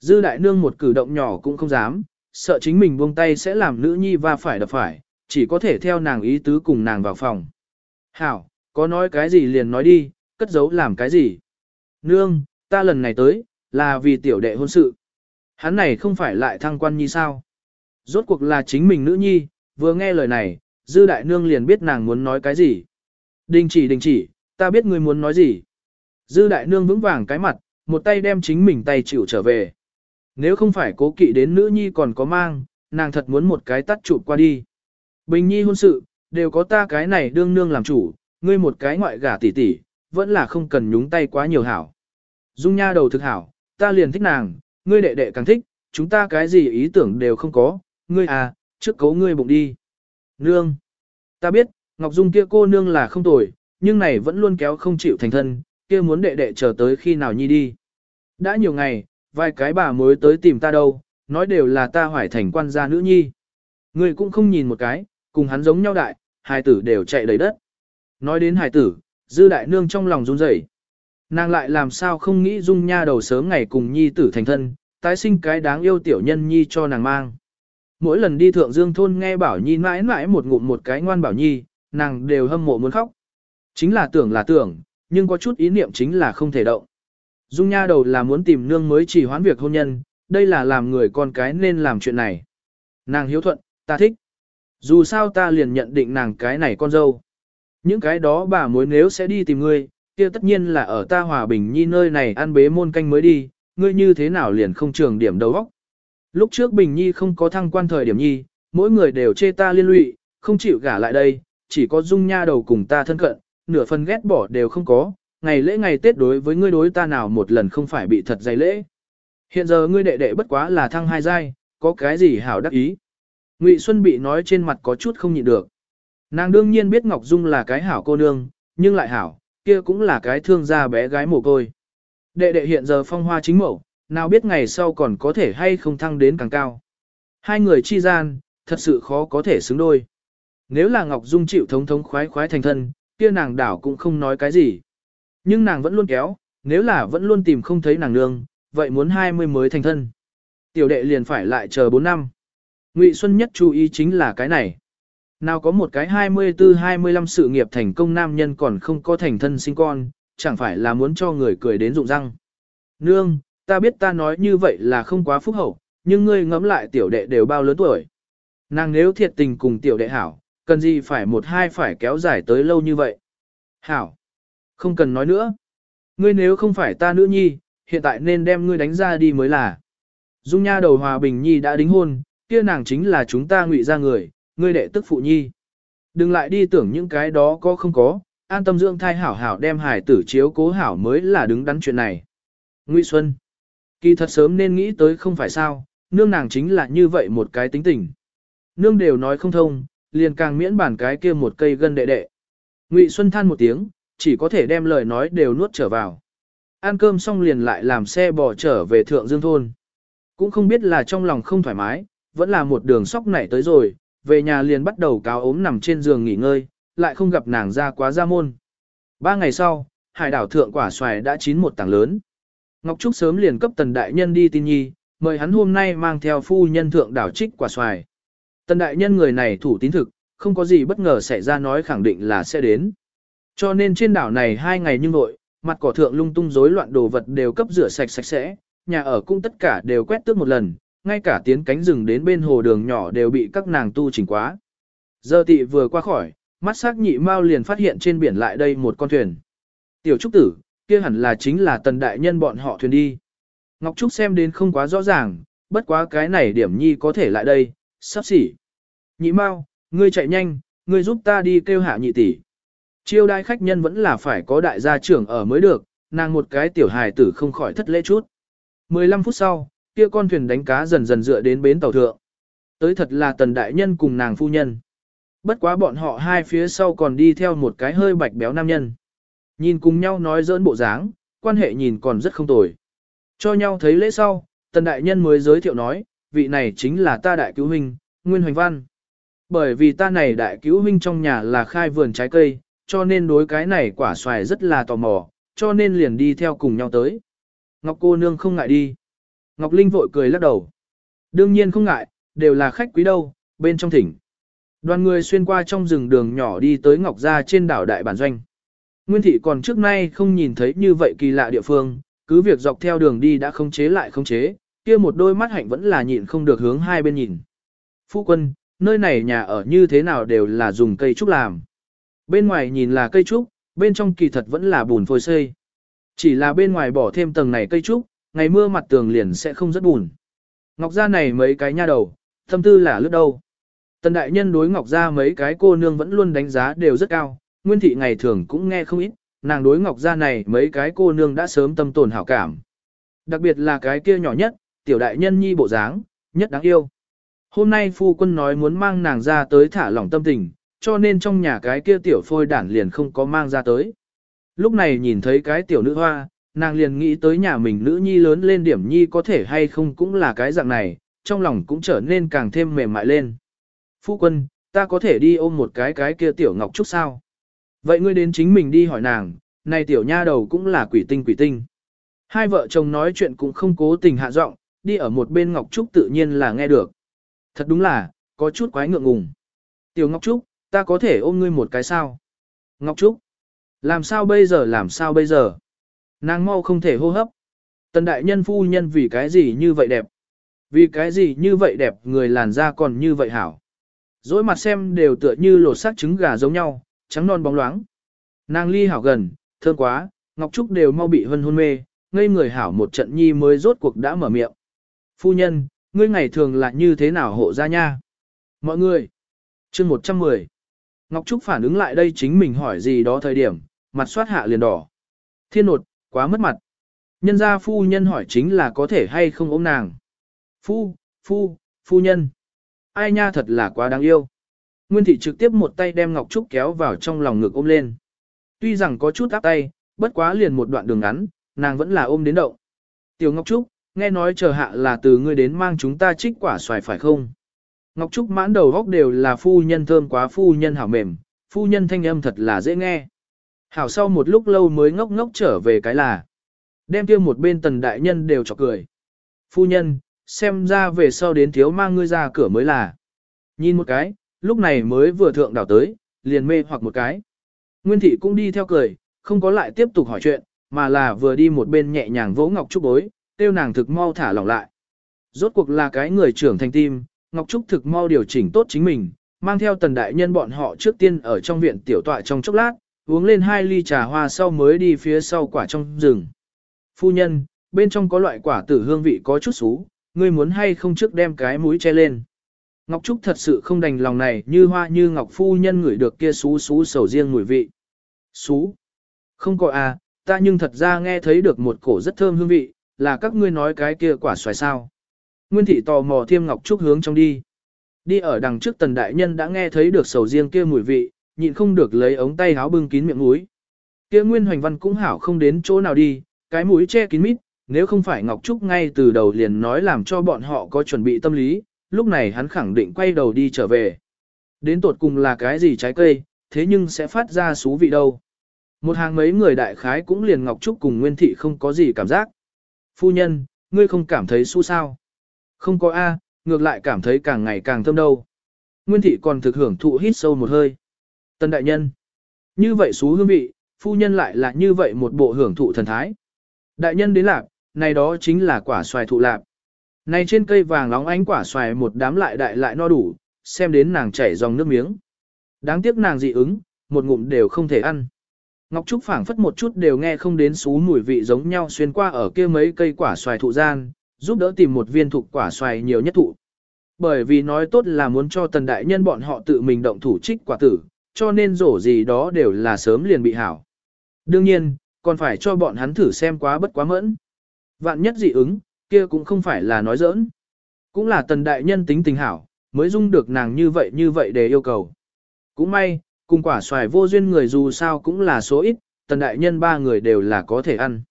Dư đại nương một cử động nhỏ cũng không dám, sợ chính mình buông tay sẽ làm nữ nhi va phải đập phải, chỉ có thể theo nàng ý tứ cùng nàng vào phòng. Hảo, có nói cái gì liền nói đi, cất giấu làm cái gì. Nương, ta lần này tới, là vì tiểu đệ hôn sự. Hắn này không phải lại thăng quan nhi sao? Rốt cuộc là chính mình nữ nhi, vừa nghe lời này, dư đại nương liền biết nàng muốn nói cái gì. Đình chỉ đình chỉ, ta biết ngươi muốn nói gì. Dư đại nương vững vàng cái mặt, một tay đem chính mình tay chịu trở về. Nếu không phải cố kỵ đến nữ nhi còn có mang, nàng thật muốn một cái tắt chụp qua đi. Bình nhi hôn sự, đều có ta cái này đương nương làm chủ, ngươi một cái ngoại gả tỷ tỷ, vẫn là không cần nhúng tay quá nhiều hảo. Dung nha đầu thực hảo, ta liền thích nàng, ngươi đệ đệ càng thích, chúng ta cái gì ý tưởng đều không có, ngươi à, trước cấu ngươi bụng đi. Nương, ta biết, Ngọc Dung kia cô nương là không tồi, nhưng này vẫn luôn kéo không chịu thành thân, kia muốn đệ đệ chờ tới khi nào nhi đi. Đã nhiều ngày, vài cái bà mới tới tìm ta đâu, nói đều là ta hoài thành quan gia nữ nhi. người cũng không nhìn một cái, cùng hắn giống nhau đại, hai tử đều chạy đầy đất. Nói đến hài tử, dư đại nương trong lòng run rẩy. Nàng lại làm sao không nghĩ dung nha đầu sớm ngày cùng nhi tử thành thân, tái sinh cái đáng yêu tiểu nhân nhi cho nàng mang. Mỗi lần đi thượng dương thôn nghe bảo nhi mãi mãi một ngụm một cái ngoan bảo nhi, nàng đều hâm mộ muốn khóc. Chính là tưởng là tưởng, nhưng có chút ý niệm chính là không thể động. Dung nha đầu là muốn tìm nương mới chỉ hoán việc hôn nhân, đây là làm người con cái nên làm chuyện này. Nàng hiếu thuận, ta thích. Dù sao ta liền nhận định nàng cái này con dâu. Những cái đó bà mối nếu sẽ đi tìm ngươi, kia tất nhiên là ở ta hòa bình nhi nơi này ăn bế môn canh mới đi, ngươi như thế nào liền không trường điểm đầu óc. Lúc trước bình nhi không có thăng quan thời điểm nhi, mỗi người đều chê ta liên lụy, không chịu gả lại đây, chỉ có dung nha đầu cùng ta thân cận, nửa phần ghét bỏ đều không có, ngày lễ ngày Tết đối với ngươi đối ta nào một lần không phải bị thật dày lễ. Hiện giờ ngươi đệ đệ bất quá là thăng hai giai, có cái gì hảo đắc ý. Ngụy Xuân bị nói trên mặt có chút không nhịn được. Nàng đương nhiên biết Ngọc Dung là cái hảo cô nương, nhưng lại hảo, kia cũng là cái thương gia bé gái mồ côi. Đệ đệ hiện giờ phong hoa chính mẫu, nào biết ngày sau còn có thể hay không thăng đến càng cao. Hai người chi gian, thật sự khó có thể xứng đôi. Nếu là Ngọc Dung chịu thống thống khoái khoái thành thân, kia nàng đảo cũng không nói cái gì. Nhưng nàng vẫn luôn kéo, nếu là vẫn luôn tìm không thấy nàng nương, vậy muốn 20 mới thành thân. Tiểu đệ liền phải lại chờ 4 năm. Ngụy Xuân nhất chú ý chính là cái này. Nào có một cái 24-25 sự nghiệp thành công nam nhân còn không có thành thân sinh con, chẳng phải là muốn cho người cười đến rụng răng. Nương, ta biết ta nói như vậy là không quá phúc hậu, nhưng ngươi ngẫm lại tiểu đệ đều bao lớn tuổi. Nàng nếu thiệt tình cùng tiểu đệ hảo, cần gì phải một hai phải kéo dài tới lâu như vậy. Hảo, không cần nói nữa. Ngươi nếu không phải ta nữ nhi, hiện tại nên đem ngươi đánh ra đi mới là. Dung nha đầu hòa bình nhi đã đính hôn, kia nàng chính là chúng ta ngụy ra người, ngươi đệ tức phụ nhi. Đừng lại đi tưởng những cái đó có không có, an tâm dưỡng thai hảo hảo đem hải tử chiếu cố hảo mới là đứng đắn chuyện này. Ngụy Xuân, kỳ thật sớm nên nghĩ tới không phải sao, nương nàng chính là như vậy một cái tính tình. Nương đều nói không thông, liền càng miễn bản cái kia một cây gân đệ đệ. Ngụy Xuân than một tiếng, chỉ có thể đem lời nói đều nuốt trở vào. Ăn cơm xong liền lại làm xe bò trở về Thượng Dương Thôn. Cũng không biết là trong lòng không thoải mái, vẫn là một đường sóc nảy tới rồi, về nhà liền bắt đầu cáo ốm nằm trên giường nghỉ ngơi, lại không gặp nàng ra quá ra môn. Ba ngày sau, hải đảo thượng quả xoài đã chín một tảng lớn. Ngọc Trúc sớm liền cấp tần đại nhân đi tin nhi, mời hắn hôm nay mang theo phu nhân thượng đảo trích quả xoài. Tần đại nhân người này thủ tín thực, không có gì bất ngờ xảy ra nói khẳng định là sẽ đến. Cho nên trên đảo này hai ngày như nội, mặt cỏ thượng lung tung rối loạn đồ vật đều cấp rửa sạch sạch sẽ, nhà ở cũng tất cả đều quét tước một lần, ngay cả tiến cánh rừng đến bên hồ đường nhỏ đều bị các nàng tu chỉnh quá. Giờ tị vừa qua khỏi, mắt sắc nhị mau liền phát hiện trên biển lại đây một con thuyền. Tiểu Trúc tử, kia hẳn là chính là tần đại nhân bọn họ thuyền đi. Ngọc Trúc xem đến không quá rõ ràng, bất quá cái này điểm nhi có thể lại đây, sắp xỉ. Nhị mau, ngươi chạy nhanh, ngươi giúp ta đi kêu hạ nhị tỷ. Chiêu đai khách nhân vẫn là phải có đại gia trưởng ở mới được, nàng một cái tiểu hài tử không khỏi thất lễ chút. 15 phút sau, kia con thuyền đánh cá dần dần dựa đến bến tàu thượng. Tới thật là tần đại nhân cùng nàng phu nhân. Bất quá bọn họ hai phía sau còn đi theo một cái hơi bạch béo nam nhân. Nhìn cùng nhau nói dỡn bộ dáng, quan hệ nhìn còn rất không tồi. Cho nhau thấy lễ sau, tần đại nhân mới giới thiệu nói, vị này chính là ta đại cứu huynh, Nguyên Hoành Văn. Bởi vì ta này đại cứu huynh trong nhà là khai vườn trái cây, cho nên đối cái này quả xoài rất là tò mò, cho nên liền đi theo cùng nhau tới. Ngọc cô nương không ngại đi. Ngọc Linh vội cười lắc đầu. Đương nhiên không ngại, đều là khách quý đâu, bên trong thỉnh. Đoàn người xuyên qua trong rừng đường nhỏ đi tới Ngọc Gia trên đảo Đại Bản Doanh. Nguyên thị còn trước nay không nhìn thấy như vậy kỳ lạ địa phương, cứ việc dọc theo đường đi đã không chế lại không chế, kia một đôi mắt hạnh vẫn là nhịn không được hướng hai bên nhìn. Phu quân, nơi này nhà ở như thế nào đều là dùng cây trúc làm. Bên ngoài nhìn là cây trúc, bên trong kỳ thật vẫn là bùn phôi xây. Chỉ là bên ngoài bỏ thêm tầng này cây trúc, ngày mưa mặt tường liền sẽ không rất bùn. Ngọc Gia này mấy cái nha đầu, tâm tư là lướt đâu. Tần đại nhân đối Ngọc Gia mấy cái cô nương vẫn luôn đánh giá đều rất cao, Nguyên thị ngày thường cũng nghe không ít, nàng đối Ngọc Gia này mấy cái cô nương đã sớm tâm tồn hảo cảm. Đặc biệt là cái kia nhỏ nhất, tiểu đại nhân nhi bộ dáng, nhất đáng yêu. Hôm nay phu quân nói muốn mang nàng ra tới thả lỏng tâm tình, cho nên trong nhà cái kia tiểu phôi đản liền không có mang ra tới. Lúc này nhìn thấy cái tiểu nữ hoa, nàng liền nghĩ tới nhà mình nữ nhi lớn lên điểm nhi có thể hay không cũng là cái dạng này, trong lòng cũng trở nên càng thêm mềm mại lên. Phu quân, ta có thể đi ôm một cái cái kia tiểu ngọc trúc sao? Vậy ngươi đến chính mình đi hỏi nàng, này tiểu nha đầu cũng là quỷ tinh quỷ tinh. Hai vợ chồng nói chuyện cũng không cố tình hạ giọng, đi ở một bên ngọc trúc tự nhiên là nghe được. Thật đúng là, có chút quái ngượng ngùng. Tiểu ngọc trúc, ta có thể ôm ngươi một cái sao? Ngọc trúc, làm sao bây giờ làm sao bây giờ? Nàng mau không thể hô hấp. Tần đại nhân phu nhân vì cái gì như vậy đẹp, Vì cái gì như vậy đẹp người làn da còn như vậy hảo. Dối mặt xem đều tựa như lột xác trứng gà giống nhau, trắng non bóng loáng. Nàng ly hảo gần, thơm quá, Ngọc Trúc đều mau bị hân hôn mê, ngây người hảo một trận nhi mới rốt cuộc đã mở miệng. Phu nhân, ngươi ngày thường là như thế nào hộ ra nha? Mọi người. chương 110. Ngọc Trúc phản ứng lại đây chính mình hỏi gì đó thời điểm, mặt soát hạ liền đỏ. Thiên nột, quá mất mặt. Nhân gia phu nhân hỏi chính là có thể hay không ôm nàng. Phu, phu, phu nhân. Ai nha thật là quá đáng yêu. Nguyên thị trực tiếp một tay đem Ngọc Trúc kéo vào trong lòng ngực ôm lên. Tuy rằng có chút áp tay, bất quá liền một đoạn đường ngắn, nàng vẫn là ôm đến động. Tiểu Ngọc Trúc, nghe nói chờ hạ là từ ngươi đến mang chúng ta trích quả xoài phải không? Ngọc Trúc mãn đầu góc đều là phu nhân thơm quá phu nhân hảo mềm, phu nhân thanh âm thật là dễ nghe. Hảo sau một lúc lâu mới ngốc ngốc trở về cái là. Đem kia một bên tần đại nhân đều chọc cười. Phu nhân, xem ra về sau đến thiếu mang ngươi ra cửa mới là. Nhìn một cái, lúc này mới vừa thượng đảo tới, liền mê hoặc một cái. Nguyên thị cũng đi theo cười, không có lại tiếp tục hỏi chuyện, mà là vừa đi một bên nhẹ nhàng vỗ Ngọc Trúc bối, tiêu nàng thực mau thả lỏng lại. Rốt cuộc là cái người trưởng thành tim, Ngọc Trúc thực mau điều chỉnh tốt chính mình, mang theo tần đại nhân bọn họ trước tiên ở trong viện tiểu tọa trong chốc lát, uống lên hai ly trà hoa sau mới đi phía sau quả trong rừng. Phu nhân, bên trong có loại quả tử hương vị có chút xú, ngươi muốn hay không trước đem cái mũi che lên. Ngọc Trúc thật sự không đành lòng này như hoa như Ngọc Phu nhân ngửi được kia xú xú sầu riêng mùi vị. Xú? Không có à, ta nhưng thật ra nghe thấy được một cổ rất thơm hương vị, là các ngươi nói cái kia quả xoài sao. Nguyên thị tò mò thiêm Ngọc Trúc hướng trong đi. Đi ở đằng trước tần đại nhân đã nghe thấy được sầu riêng kia mùi vị, nhịn không được lấy ống tay háo bưng kín miệng mũi. Kia Nguyên Hoành Văn cũng hảo không đến chỗ nào đi, cái mũi che kín mít, nếu không phải Ngọc Trúc ngay từ đầu liền nói làm cho bọn họ có chuẩn bị tâm lý, lúc này hắn khẳng định quay đầu đi trở về. Đến tột cùng là cái gì trái cây, thế nhưng sẽ phát ra xú vị đâu. Một hàng mấy người đại khái cũng liền Ngọc Trúc cùng Nguyên Thị không có gì cảm giác. Phu nhân, ngươi không cảm thấy xú sao? Không có A, ngược lại cảm thấy càng ngày càng thơm đâu. Nguyên Thị còn thực hưởng thụ hít sâu một hơi. Tân đại nhân. Như vậy xú hương vị, phu nhân lại là như vậy một bộ hưởng thụ thần thái. Đại nhân đến lạc, này đó chính là quả xoài thụ lạc. Này trên cây vàng óng ánh quả xoài một đám lại đại lại no đủ, xem đến nàng chảy dòng nước miếng. Đáng tiếc nàng dị ứng, một ngụm đều không thể ăn. Ngọc Trúc phảng phất một chút đều nghe không đến xú mùi vị giống nhau xuyên qua ở kia mấy cây quả xoài thụ gian, giúp đỡ tìm một viên thụ quả xoài nhiều nhất thụ. Bởi vì nói tốt là muốn cho tần đại nhân bọn họ tự mình động thủ trích quả tử, cho nên rổ gì đó đều là sớm liền bị hảo. Đương nhiên, còn phải cho bọn hắn thử xem quá bất quá mẫn. Vạn nhất dị ứng, kia cũng không phải là nói giỡn. Cũng là tần đại nhân tính tình hảo, mới dung được nàng như vậy như vậy để yêu cầu. Cũng may, cùng quả xoài vô duyên người dù sao cũng là số ít, tần đại nhân ba người đều là có thể ăn.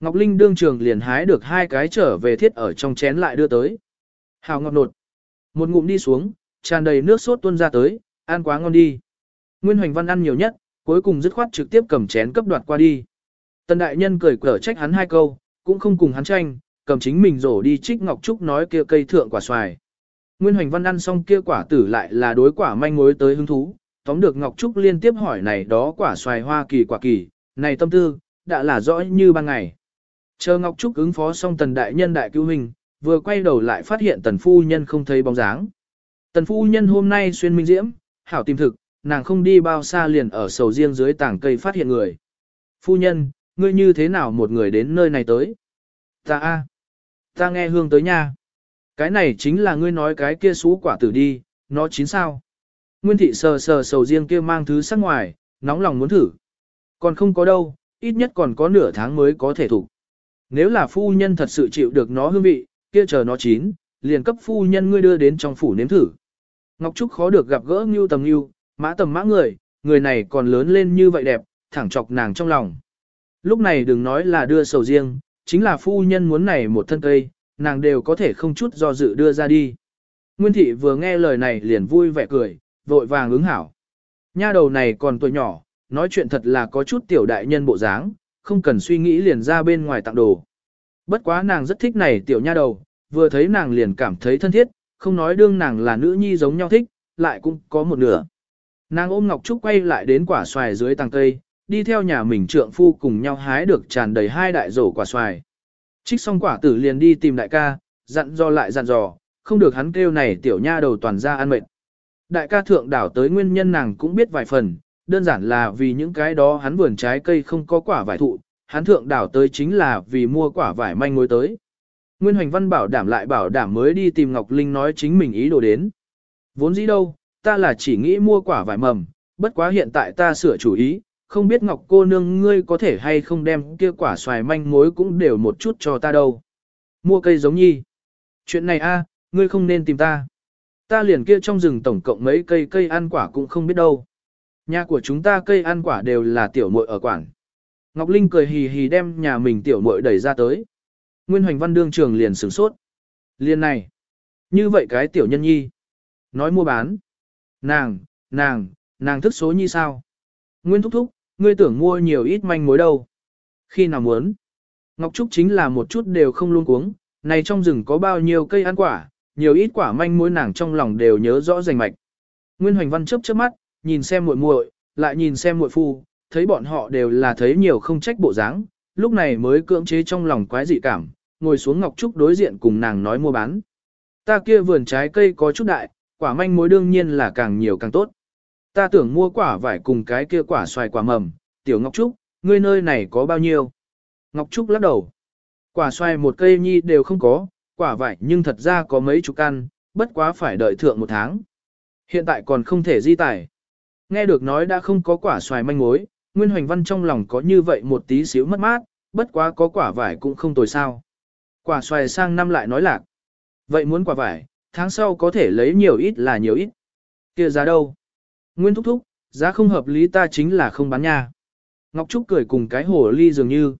Ngọc Linh đương trường liền hái được hai cái trở về thiết ở trong chén lại đưa tới. Hào ngọt nột. Một ngụm đi xuống, tràn đầy nước sốt tuôn ra tới, ăn quá ngon đi. Nguyên Hoành Văn ăn nhiều nhất, cuối cùng dứt khoát trực tiếp cầm chén cấp đoạt qua đi. Tần đại nhân cười cở trách hắn hai câu, cũng không cùng hắn tranh, cầm chính mình rổ đi trích Ngọc Trúc nói kia cây thượng quả xoài. Nguyên Hoành Văn ăn xong kia quả tử lại là đối quả manh mối tới hứng thú, tóm được Ngọc Trúc liên tiếp hỏi này đó quả xoài hoa kỳ quả kỳ, này tâm tư, đã là rõ như ban ngày. Chờ Ngọc Trúc ứng phó xong tần đại nhân đại cứu hình, vừa quay đầu lại phát hiện tần phu nhân không thấy bóng dáng. Tần phu nhân hôm nay xuyên minh diễm, hảo tìm thực, nàng không đi bao xa liền ở sầu riêng dưới tảng cây phát hiện người. Phu nhân, ngươi như thế nào một người đến nơi này tới? Ta a, ta nghe hương tới nha. Cái này chính là ngươi nói cái kia xú quả tử đi, nó chín sao? Nguyên thị sờ sờ sầu riêng kia mang thứ sắc ngoài, nóng lòng muốn thử. Còn không có đâu, ít nhất còn có nửa tháng mới có thể thủ. Nếu là phu nhân thật sự chịu được nó hương vị, kia chờ nó chín, liền cấp phu nhân ngươi đưa đến trong phủ nếm thử. Ngọc Trúc khó được gặp gỡ Ngưu tầm Ngưu, mã tầm mã người, người này còn lớn lên như vậy đẹp, thẳng chọc nàng trong lòng. Lúc này đừng nói là đưa sầu riêng, chính là phu nhân muốn này một thân cây, nàng đều có thể không chút do dự đưa ra đi. Nguyên thị vừa nghe lời này liền vui vẻ cười, vội vàng ứng hảo. Nha đầu này còn tuổi nhỏ, nói chuyện thật là có chút tiểu đại nhân bộ dáng, không cần suy nghĩ liền ra bên ngoài tặng đồ. Bất quá nàng rất thích này tiểu nha đầu, vừa thấy nàng liền cảm thấy thân thiết, không nói đương nàng là nữ nhi giống nhau thích, lại cũng có một nửa. Nàng ôm Ngọc Trúc quay lại đến quả xoài dưới tàng cây, đi theo nhà mình trượng phu cùng nhau hái được tràn đầy hai đại rổ quả xoài. Trích xong quả tử liền đi tìm đại ca, dặn dò lại dặn dò, không được hắn kêu này tiểu nha đầu toàn ra ăn mệt. Đại ca thượng đảo tới nguyên nhân nàng cũng biết vài phần, đơn giản là vì những cái đó hắn vườn trái cây không có quả vải thụ, hắn thượng đảo tới chính là vì mua quả vải manh ngồi tới. Nguyên Hoành Văn bảo đảm lại bảo đảm mới đi tìm Ngọc Linh nói chính mình ý đồ đến. Vốn dĩ đâu, ta là chỉ nghĩ mua quả vải mầm, bất quá hiện tại ta sửa chủ ý, không biết Ngọc cô nương ngươi có thể hay không đem kia quả xoài manh mối cũng đều một chút cho ta đâu. Mua cây giống nhi. Chuyện này a, ngươi không nên tìm ta. Ta liền kia trong rừng tổng cộng mấy cây cây ăn quả cũng không biết đâu. Nhà của chúng ta cây ăn quả đều là tiểu muội ở quảng. Ngọc Linh cười hì hì đem nhà mình tiểu muội đẩy ra tới. Nguyên Hoành Văn đương trường liền sửng sốt. Liên này. Như vậy cái tiểu nhân nhi. Nói mua bán. Nàng, nàng, nàng thức số nhi sao? Nguyên thúc thúc, ngươi tưởng mua nhiều ít manh mối đâu. Khi nào muốn? Ngọc Trúc chính là một chút đều không luôn cuống, này trong rừng có bao nhiêu cây ăn quả, nhiều ít quả manh mối nàng trong lòng đều nhớ rõ rành mạch. Nguyên Hoành Văn chớp chớp mắt, nhìn xem muội muội, lại nhìn xem muội phu, thấy bọn họ đều là thấy nhiều không trách bộ dáng, lúc này mới cưỡng chế trong lòng quái dị cảm, ngồi xuống Ngọc Trúc đối diện cùng nàng nói mua bán. Ta kia vườn trái cây có chút đại, quả manh mối đương nhiên là càng nhiều càng tốt. Ta tưởng mua quả vải cùng cái kia quả xoài quả mầm, tiểu Ngọc Trúc, ngươi nơi này có bao nhiêu? Ngọc Trúc lắc đầu. Quả xoài một cây nhi đều không có, quả vải nhưng thật ra có mấy chục căn, bất quá phải đợi thượng một tháng. Hiện tại còn không thể di tải. Nghe được nói đã không có quả xoài manh mối, Nguyên Hoành Văn trong lòng có như vậy một tí xíu mất mát, bất quá có quả vải cũng không tồi sao. Quả xoài sang năm lại nói lạc. Vậy muốn quả vải, tháng sau có thể lấy nhiều ít là nhiều ít. kia giá đâu? Nguyên thúc thúc, giá không hợp lý ta chính là không bán nha. Ngọc Trúc cười cùng cái hồ ly dường như.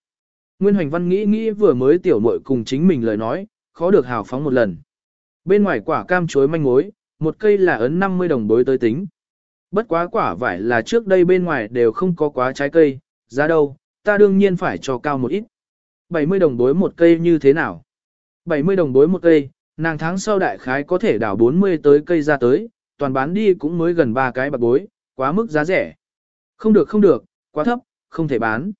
Nguyên Hoành Văn nghĩ nghĩ vừa mới tiểu muội cùng chính mình lời nói, khó được hào phóng một lần. Bên ngoài quả cam chuối manh mối, một cây là ấn 50 đồng bối tới tính. Bất quá quả vải là trước đây bên ngoài đều không có quá trái cây, giá đâu, ta đương nhiên phải cho cao một ít. 70 đồng bối một cây như thế nào? 70 đồng bối một cây, nàng tháng sau đại khái có thể đảo 40 tới cây ra tới, toàn bán đi cũng mới gần ba cái bạc bối, quá mức giá rẻ. Không được không được, quá thấp, không thể bán.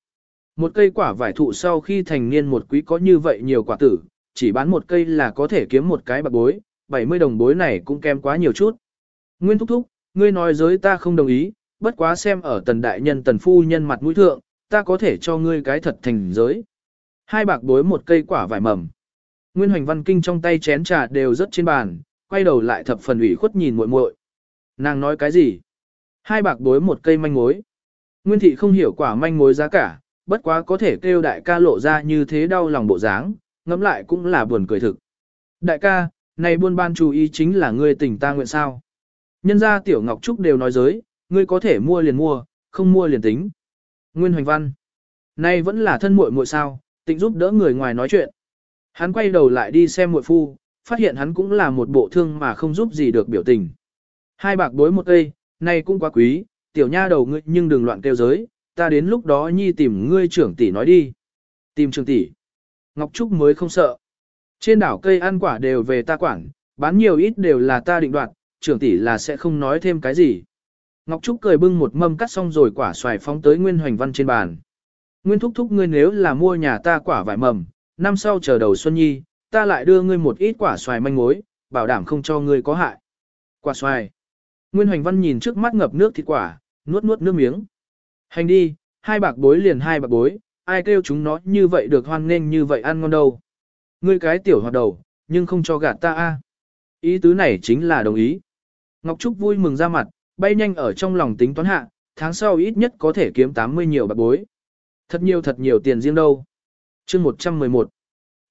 Một cây quả vải thụ sau khi thành niên một quý có như vậy nhiều quả tử, chỉ bán một cây là có thể kiếm một cái bạc bối, 70 đồng bối này cũng kém quá nhiều chút. Nguyên thúc thúc, ngươi nói giới ta không đồng ý, bất quá xem ở tần đại nhân tần phu nhân mặt mũi thượng, ta có thể cho ngươi cái thật thành giới. Hai bạc bối một cây quả vải mầm. Nguyên Hoành Văn Kinh trong tay chén trà đều rất trên bàn, quay đầu lại thập phần ủy khuất nhìn muội muội. Nàng nói cái gì? Hai bạc bối một cây manh mối. Nguyên thị không hiểu quả manh mối giá cả, bất quá có thể kêu đại ca lộ ra như thế đau lòng bộ dáng, ngẫm lại cũng là buồn cười thực. Đại ca, này buôn ban chú ý chính là ngươi tỉnh ta nguyện sao. Nhân gia tiểu Ngọc Trúc đều nói giới, ngươi có thể mua liền mua, không mua liền tính. Nguyên Hoành Văn. Nay vẫn là thân muội muội sao, tịnh giúp đỡ người ngoài nói chuyện. Hắn quay đầu lại đi xem muội phu, phát hiện hắn cũng là một bộ thương mà không giúp gì được biểu tình. Hai bạc bối một cây, này cũng quá quý, tiểu nha đầu ngươi nhưng đừng loạn kêu giới, ta đến lúc đó nhi tìm ngươi trưởng tỷ nói đi. Tìm trưởng tỷ. Ngọc Trúc mới không sợ. Trên đảo cây ăn quả đều về ta quản, bán nhiều ít đều là ta định đoạt, trưởng tỷ là sẽ không nói thêm cái gì. Ngọc Trúc cười bưng một mâm cắt xong rồi quả xoài phóng tới Nguyên Hoành Văn trên bàn. Nguyên thúc thúc ngươi nếu là mua nhà ta quả vải mầm, năm sau chờ đầu xuân nhi, ta lại đưa ngươi một ít quả xoài manh mối, bảo đảm không cho ngươi có hại. Quả xoài. Nguyên Hoành Văn nhìn trước mắt ngập nước thịt quả, nuốt nuốt nước miếng. Hành đi, hai bạc bối liền hai bạc bối, ai kêu chúng nó như vậy được hoan nghênh như vậy ăn ngon đâu. Ngươi cái tiểu hoạt đầu, nhưng không cho gạt ta a. Ý tứ này chính là đồng ý. Ngọc Trúc vui mừng ra mặt, bay nhanh ở trong lòng tính toán hạ, tháng sau ít nhất có thể kiếm 80 nhiều bạc bối. Thật nhiều thật nhiều tiền riêng đâu. chương 111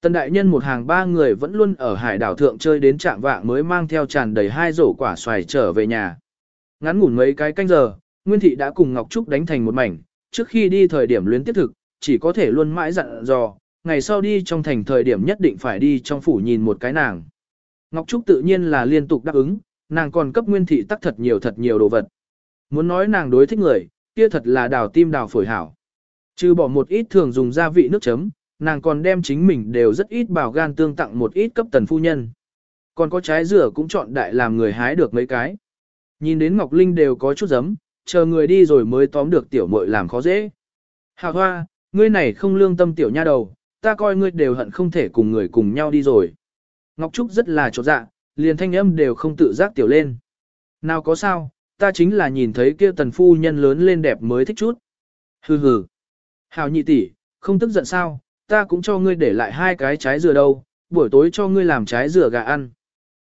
Tần đại nhân một hàng ba người vẫn luôn ở hải đảo thượng chơi đến trạng vạng mới mang theo tràn đầy hai rổ quả xoài trở về nhà. Ngắn ngủn mấy cái canh giờ, Nguyên Thị đã cùng Ngọc Trúc đánh thành một mảnh, trước khi đi thời điểm luyến tiếp thực, chỉ có thể luôn mãi dặn dò, ngày sau đi trong thành thời điểm nhất định phải đi trong phủ nhìn một cái nàng. Ngọc Trúc tự nhiên là liên tục đáp ứng, nàng còn cấp Nguyên Thị tắc thật nhiều thật nhiều đồ vật. Muốn nói nàng đối thích người, kia thật là đào tim đào phổi hảo. Trừ bỏ một ít thường dùng gia vị nước chấm, nàng còn đem chính mình đều rất ít bảo gan tương tặng một ít cấp tần phu nhân. Còn có trái dừa cũng chọn đại làm người hái được mấy cái. Nhìn đến Ngọc Linh đều có chút giấm, chờ người đi rồi mới tóm được tiểu muội làm khó dễ. hạ hoa, ngươi này không lương tâm tiểu nha đầu, ta coi ngươi đều hận không thể cùng người cùng nhau đi rồi. Ngọc Trúc rất là trột dạ, liền thanh âm đều không tự giác tiểu lên. Nào có sao, ta chính là nhìn thấy kia tần phu nhân lớn lên đẹp mới thích chút. Hừ hừ. Hào nhị tỷ, không tức giận sao, ta cũng cho ngươi để lại hai cái trái dừa đâu, buổi tối cho ngươi làm trái dừa gà ăn.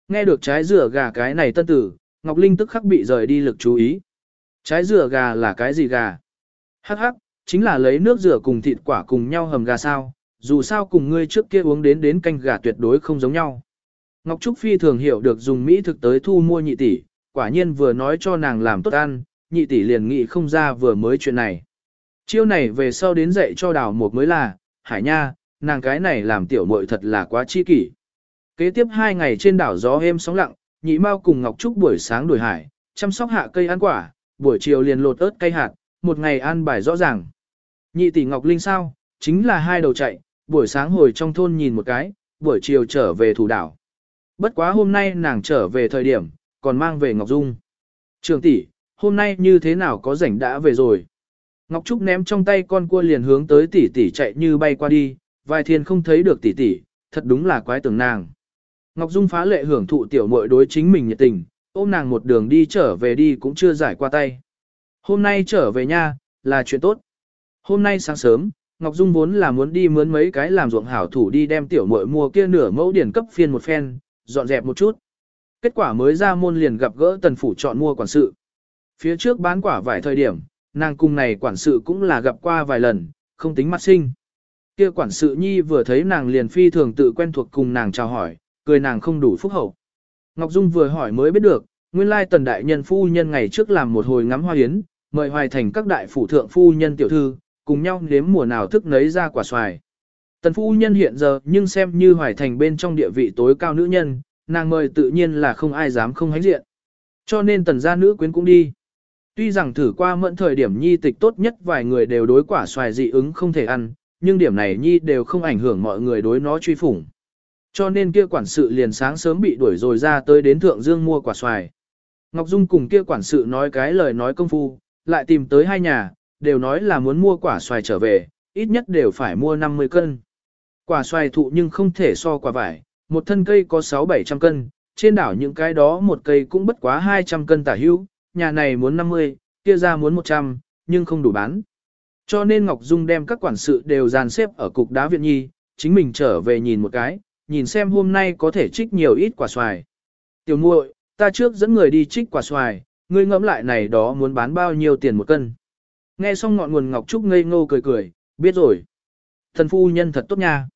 Nghe được trái dừa gà cái này tân tử, Ngọc Linh tức khắc bị rời đi lực chú ý. Trái dừa gà là cái gì gà? Hắc hắc, chính là lấy nước dừa cùng thịt quả cùng nhau hầm gà sao, dù sao cùng ngươi trước kia uống đến đến canh gà tuyệt đối không giống nhau. Ngọc Trúc Phi thường hiểu được dùng Mỹ thực tới thu mua nhị tỷ, quả nhiên vừa nói cho nàng làm tốt ăn, nhị tỷ liền nghĩ không ra vừa mới chuyện này. Chiêu này về sau đến dạy cho đào một mới là, hải nha, nàng cái này làm tiểu muội thật là quá chi kỷ. Kế tiếp hai ngày trên đảo gió êm sóng lặng, nhị mau cùng Ngọc Trúc buổi sáng đuổi hải, chăm sóc hạ cây ăn quả, buổi chiều liền lột ớt cây hạt, một ngày ăn bài rõ ràng. Nhị tỷ Ngọc Linh sao, chính là hai đầu chạy, buổi sáng hồi trong thôn nhìn một cái, buổi chiều trở về thủ đảo. Bất quá hôm nay nàng trở về thời điểm, còn mang về Ngọc Dung. Trường tỷ, hôm nay như thế nào có rảnh đã về rồi. Ngọc Trúc ném trong tay con cua liền hướng tới tỷ tỷ chạy như bay qua đi, vài thiên không thấy được tỷ tỷ, thật đúng là quái tưởng nàng. Ngọc Dung phá lệ hưởng thụ tiểu muội đối chính mình nhiệt tình, ôm nàng một đường đi trở về đi cũng chưa giải qua tay. Hôm nay trở về nha, là chuyện tốt. Hôm nay sáng sớm, Ngọc Dung vốn là muốn đi mướn mấy cái làm ruộng hảo thủ đi đem tiểu muội mua kia nửa mẫu điển cấp phiên một phen, dọn dẹp một chút. Kết quả mới ra môn liền gặp gỡ tần phủ chọn mua quản sự. Phía trước bán quả vải thời điểm, nàng cùng này quản sự cũng là gặp qua vài lần, không tính mắt sinh. Kia quản sự nhi vừa thấy nàng liền phi thường tự quen thuộc cùng nàng chào hỏi, cười nàng không đủ phúc hậu. Ngọc Dung vừa hỏi mới biết được, nguyên lai tần đại nhân phu nhân ngày trước làm một hồi ngắm hoa yến, mời hoài thành các đại phủ thượng phu nhân tiểu thư, cùng nhau nếm mùa nào thức nấy ra quả xoài. Tần phu nhân hiện giờ nhưng xem như hoài thành bên trong địa vị tối cao nữ nhân, nàng mời tự nhiên là không ai dám không hãnh diện. Cho nên tần gia nữ quyến cũng đi. Tuy rằng thử qua mẫn thời điểm nhi tịch tốt nhất vài người đều đối quả xoài dị ứng không thể ăn, nhưng điểm này nhi đều không ảnh hưởng mọi người đối nó truy phủng. Cho nên kia quản sự liền sáng sớm bị đuổi rồi ra tới đến Thượng Dương mua quả xoài. Ngọc Dung cùng kia quản sự nói cái lời nói công phu, lại tìm tới hai nhà, đều nói là muốn mua quả xoài trở về, ít nhất đều phải mua 50 cân. Quả xoài thụ nhưng không thể so quả vải, một thân cây có 6-700 cân, trên đảo những cái đó một cây cũng bất quá 200 cân tả hữu, nhà này muốn 50, kia ra muốn 100, nhưng không đủ bán. Cho nên Ngọc Dung đem các quản sự đều dàn xếp ở cục đá viện nhi, chính mình trở về nhìn một cái, nhìn xem hôm nay có thể trích nhiều ít quả xoài. Tiểu muội, ta trước dẫn người đi trích quả xoài, ngươi ngẫm lại này đó muốn bán bao nhiêu tiền một cân. Nghe xong ngọn nguồn Ngọc Trúc ngây ngô cười cười, biết rồi. Thần phu nhân thật tốt nha.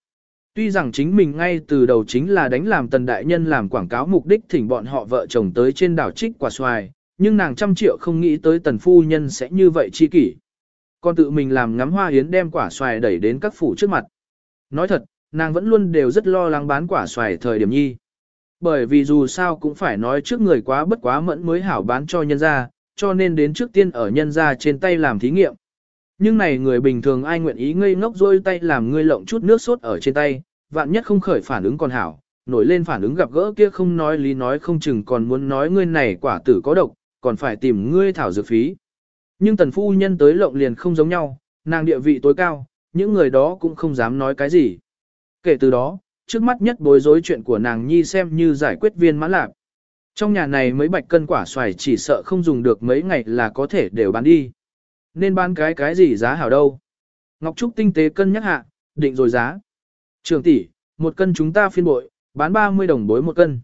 Tuy rằng chính mình ngay từ đầu chính là đánh làm tần đại nhân làm quảng cáo mục đích thỉnh bọn họ vợ chồng tới trên đảo trích quả xoài, nhưng nàng trăm triệu không nghĩ tới tần phu nhân sẽ như vậy chi kỷ. Còn tự mình làm ngắm hoa yến đem quả xoài đẩy đến các phủ trước mặt. Nói thật, nàng vẫn luôn đều rất lo lắng bán quả xoài thời điểm nhi. Bởi vì dù sao cũng phải nói trước người quá bất quá mẫn mới hảo bán cho nhân gia, cho nên đến trước tiên ở nhân gia trên tay làm thí nghiệm. Nhưng này người bình thường ai nguyện ý ngây ngốc rôi tay làm ngươi lộng chút nước sốt ở trên tay, vạn nhất không khởi phản ứng còn hảo, nổi lên phản ứng gặp gỡ kia không nói lý nói không chừng còn muốn nói ngươi này quả tử có độc, còn phải tìm ngươi thảo dược phí. Nhưng tần phu nhân tới lộng liền không giống nhau, nàng địa vị tối cao, những người đó cũng không dám nói cái gì. Kể từ đó, trước mắt nhất bối rối chuyện của nàng nhi xem như giải quyết viên mãn lạc. Trong nhà này mấy bạch cân quả xoài chỉ sợ không dùng được mấy ngày là có thể đều bán đi. Nên bán cái cái gì giá hảo đâu. Ngọc Trúc tinh tế cân nhắc hạ, định rồi giá. Trường tỷ, một cân chúng ta phiên bội, bán 30 đồng bối một cân.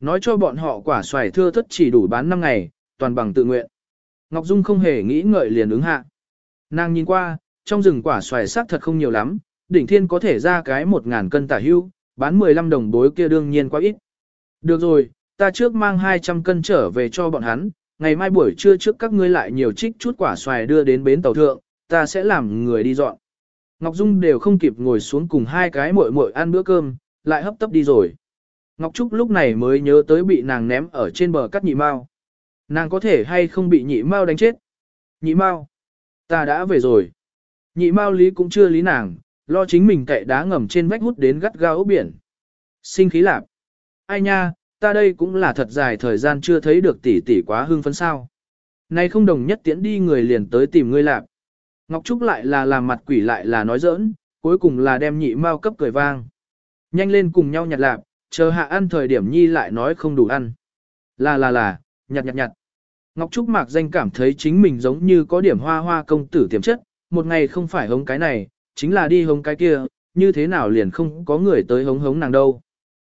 Nói cho bọn họ quả xoài thưa thất chỉ đủ bán 5 ngày, toàn bằng tự nguyện. Ngọc Dung không hề nghĩ ngợi liền ứng hạ. Nàng nhìn qua, trong rừng quả xoài sắc thật không nhiều lắm, đỉnh thiên có thể ra cái 1.000 cân tả hưu, bán 15 đồng bối kia đương nhiên quá ít. Được rồi, ta trước mang 200 cân trở về cho bọn hắn, ngày mai buổi trưa trước các ngươi lại nhiều trích chút quả xoài đưa đến bến tàu thượng, ta sẽ làm người đi dọn. Ngọc Dung đều không kịp ngồi xuống cùng hai cái muội muội ăn bữa cơm, lại hấp tấp đi rồi. Ngọc Trúc lúc này mới nhớ tới bị nàng ném ở trên bờ cắt nhị mao. Nàng có thể hay không bị nhị mao đánh chết? Nhị mao, ta đã về rồi. Nhị mao lý cũng chưa lý nàng, lo chính mình cậy đá ngầm trên vách hút đến gắt gao ốc biển. Sinh khí lạp. Ai nha, ta đây cũng là thật dài thời gian chưa thấy được tỷ tỷ quá hưng phấn sao. nay không đồng nhất tiễn đi người liền tới tìm ngươi lạp. Ngọc Trúc lại là làm mặt quỷ lại là nói giỡn, cuối cùng là đem nhị mao cấp cười vang. Nhanh lên cùng nhau nhặt lạp, chờ hạ ăn thời điểm nhi lại nói không đủ ăn. Là là là, nhặt nhặt nhặt. Ngọc Trúc mạc danh cảm thấy chính mình giống như có điểm hoa hoa công tử tiềm chất, một ngày không phải hống cái này, chính là đi hống cái kia, như thế nào liền không có người tới hống hống nàng đâu.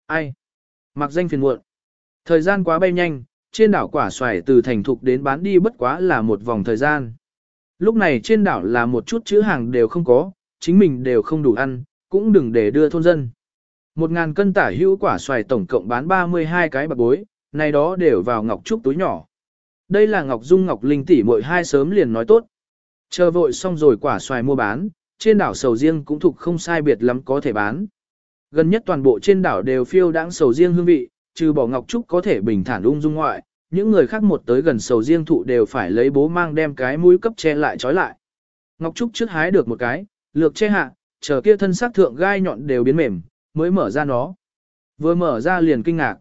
Ai? Mạc danh phiền muộn. Thời gian quá bay nhanh, trên đảo quả xoài từ thành thục đến bán đi bất quá là một vòng thời gian. Lúc này trên đảo là một chút chữ hàng đều không có, chính mình đều không đủ ăn, cũng đừng để đưa thôn dân. Một ngàn cân tả hữu quả xoài tổng cộng bán 32 cái bạc bối, này đó đều vào ngọc trúc túi nhỏ. Đây là ngọc dung ngọc linh tỷ muội hai sớm liền nói tốt. Chờ vội xong rồi quả xoài mua bán, trên đảo sầu riêng cũng thuộc không sai biệt lắm có thể bán. Gần nhất toàn bộ trên đảo đều phiêu đãng sầu riêng hương vị, trừ bỏ ngọc trúc có thể bình thản ung dung ngoại, những người khác một tới gần sầu riêng thụ đều phải lấy bố mang đem cái mũi cấp che lại trói lại. Ngọc trúc trước hái được một cái, lược che hạ, chờ kia thân xác thượng gai nhọn đều biến mềm, mới mở ra nó. Vừa mở ra liền kinh ngạc.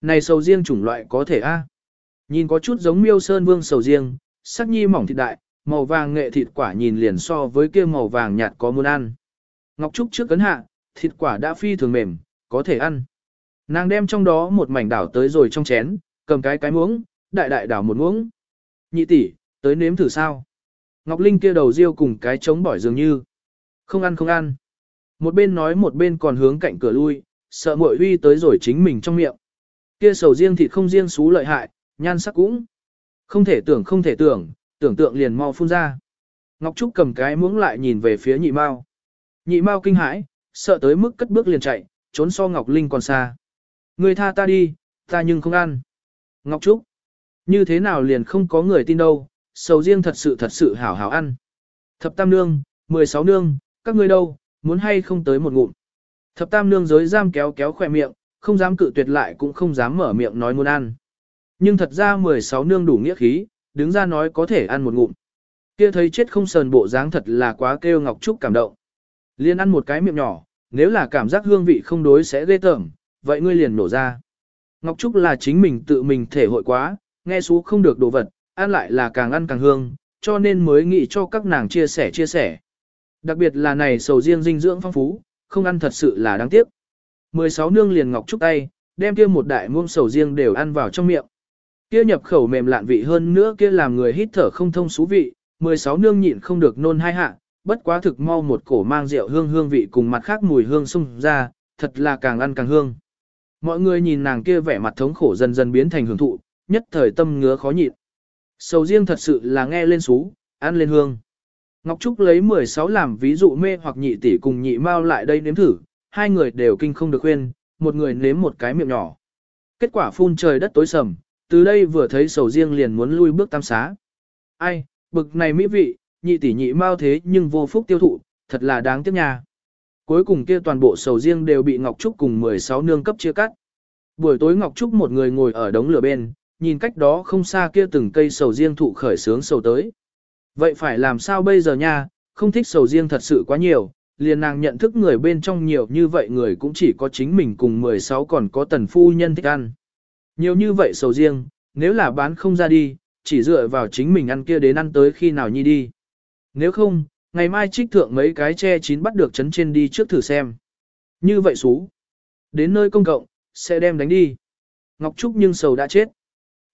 Này sầu riêng chủng loại có thể a? Nhìn có chút giống miêu sơn vương sầu riêng, sắc nhi mỏng thịt đại, màu vàng nghệ thịt quả nhìn liền so với kia màu vàng nhạt có muốn ăn. Ngọc Trúc trước cấn hạ, thịt quả đã phi thường mềm, có thể ăn. Nàng đem trong đó một mảnh đảo tới rồi trong chén, cầm cái cái muỗng, đại đại đảo một muỗng. Nhị tỷ, tới nếm thử sao. Ngọc Linh kia đầu riêu cùng cái trống bỏi dường như. Không ăn không ăn. Một bên nói một bên còn hướng cạnh cửa lui, sợ muội huy tới rồi chính mình trong miệng. Kia sầu riêng thịt không riêng xú lợi hại, nhan sắc cũng. Không thể tưởng không thể tưởng, tưởng tượng liền mau phun ra. Ngọc Trúc cầm cái muỗng lại nhìn về phía nhị mao. Nhị mao kinh hãi, sợ tới mức cất bước liền chạy, trốn so Ngọc Linh còn xa. Người tha ta đi, ta nhưng không ăn. Ngọc Trúc, như thế nào liền không có người tin đâu, sầu riêng thật sự thật sự hảo hảo ăn. Thập tam nương, mười sáu nương, các ngươi đâu, muốn hay không tới một ngụm. Thập tam nương giới giam kéo kéo khỏe miệng, không dám cự tuyệt lại cũng không dám mở miệng nói muốn ăn. Nhưng thật ra 16 nương đủ nghĩa khí, đứng ra nói có thể ăn một ngụm. Kia thấy chết không sờn bộ dáng thật là quá kêu Ngọc Trúc cảm động. Liên ăn một cái miệng nhỏ, nếu là cảm giác hương vị không đối sẽ ghê tởm, vậy ngươi liền nổ ra. Ngọc Trúc là chính mình tự mình thể hội quá, nghe xú không được đồ vật, ăn lại là càng ăn càng hương, cho nên mới nghĩ cho các nàng chia sẻ chia sẻ. Đặc biệt là này sầu riêng dinh dưỡng phong phú, không ăn thật sự là đáng tiếc. 16 nương liền Ngọc Trúc tay, đem kia một đại muông sầu riêng đều ăn vào trong miệng. Kia nhập khẩu mềm lạn vị hơn nữa kia làm người hít thở không thông xú vị, 16 nương nhịn không được nôn hai hạ, bất quá thực mau một cổ mang rượu hương hương vị cùng mặt khác mùi hương xung ra, thật là càng ăn càng hương. Mọi người nhìn nàng kia vẻ mặt thống khổ dần dần biến thành hưởng thụ, nhất thời tâm ngứa khó nhịn. Sầu riêng thật sự là nghe lên xú, ăn lên hương. Ngọc Trúc lấy 16 làm ví dụ mê hoặc nhị tỷ cùng nhị mau lại đây nếm thử, hai người đều kinh không được khuyên, một người nếm một cái miệng nhỏ. Kết quả phun trời đất tối sầm, từ đây vừa thấy sầu riêng liền muốn lui bước tam xá. Ai, bực này mỹ vị, nhị tỷ nhị mau thế nhưng vô phúc tiêu thụ, thật là đáng tiếc nha. Cuối cùng kia toàn bộ sầu riêng đều bị Ngọc Trúc cùng 16 nương cấp chia cắt. Buổi tối Ngọc Trúc một người ngồi ở đống lửa bên, nhìn cách đó không xa kia từng cây sầu riêng thụ khởi sướng sầu tới. Vậy phải làm sao bây giờ nha, không thích sầu riêng thật sự quá nhiều, liền nàng nhận thức người bên trong nhiều như vậy người cũng chỉ có chính mình cùng 16 còn có tần phu nhân thích ăn. Nhiều như vậy sầu riêng, nếu là bán không ra đi, chỉ dựa vào chính mình ăn kia đến ăn tới khi nào nhi đi. Nếu không, ngày mai trích thượng mấy cái che chín bắt được chấn trên đi trước thử xem. Như vậy xú. Đến nơi công cộng, sẽ đem đánh đi. Ngọc Trúc nhưng sầu đã chết.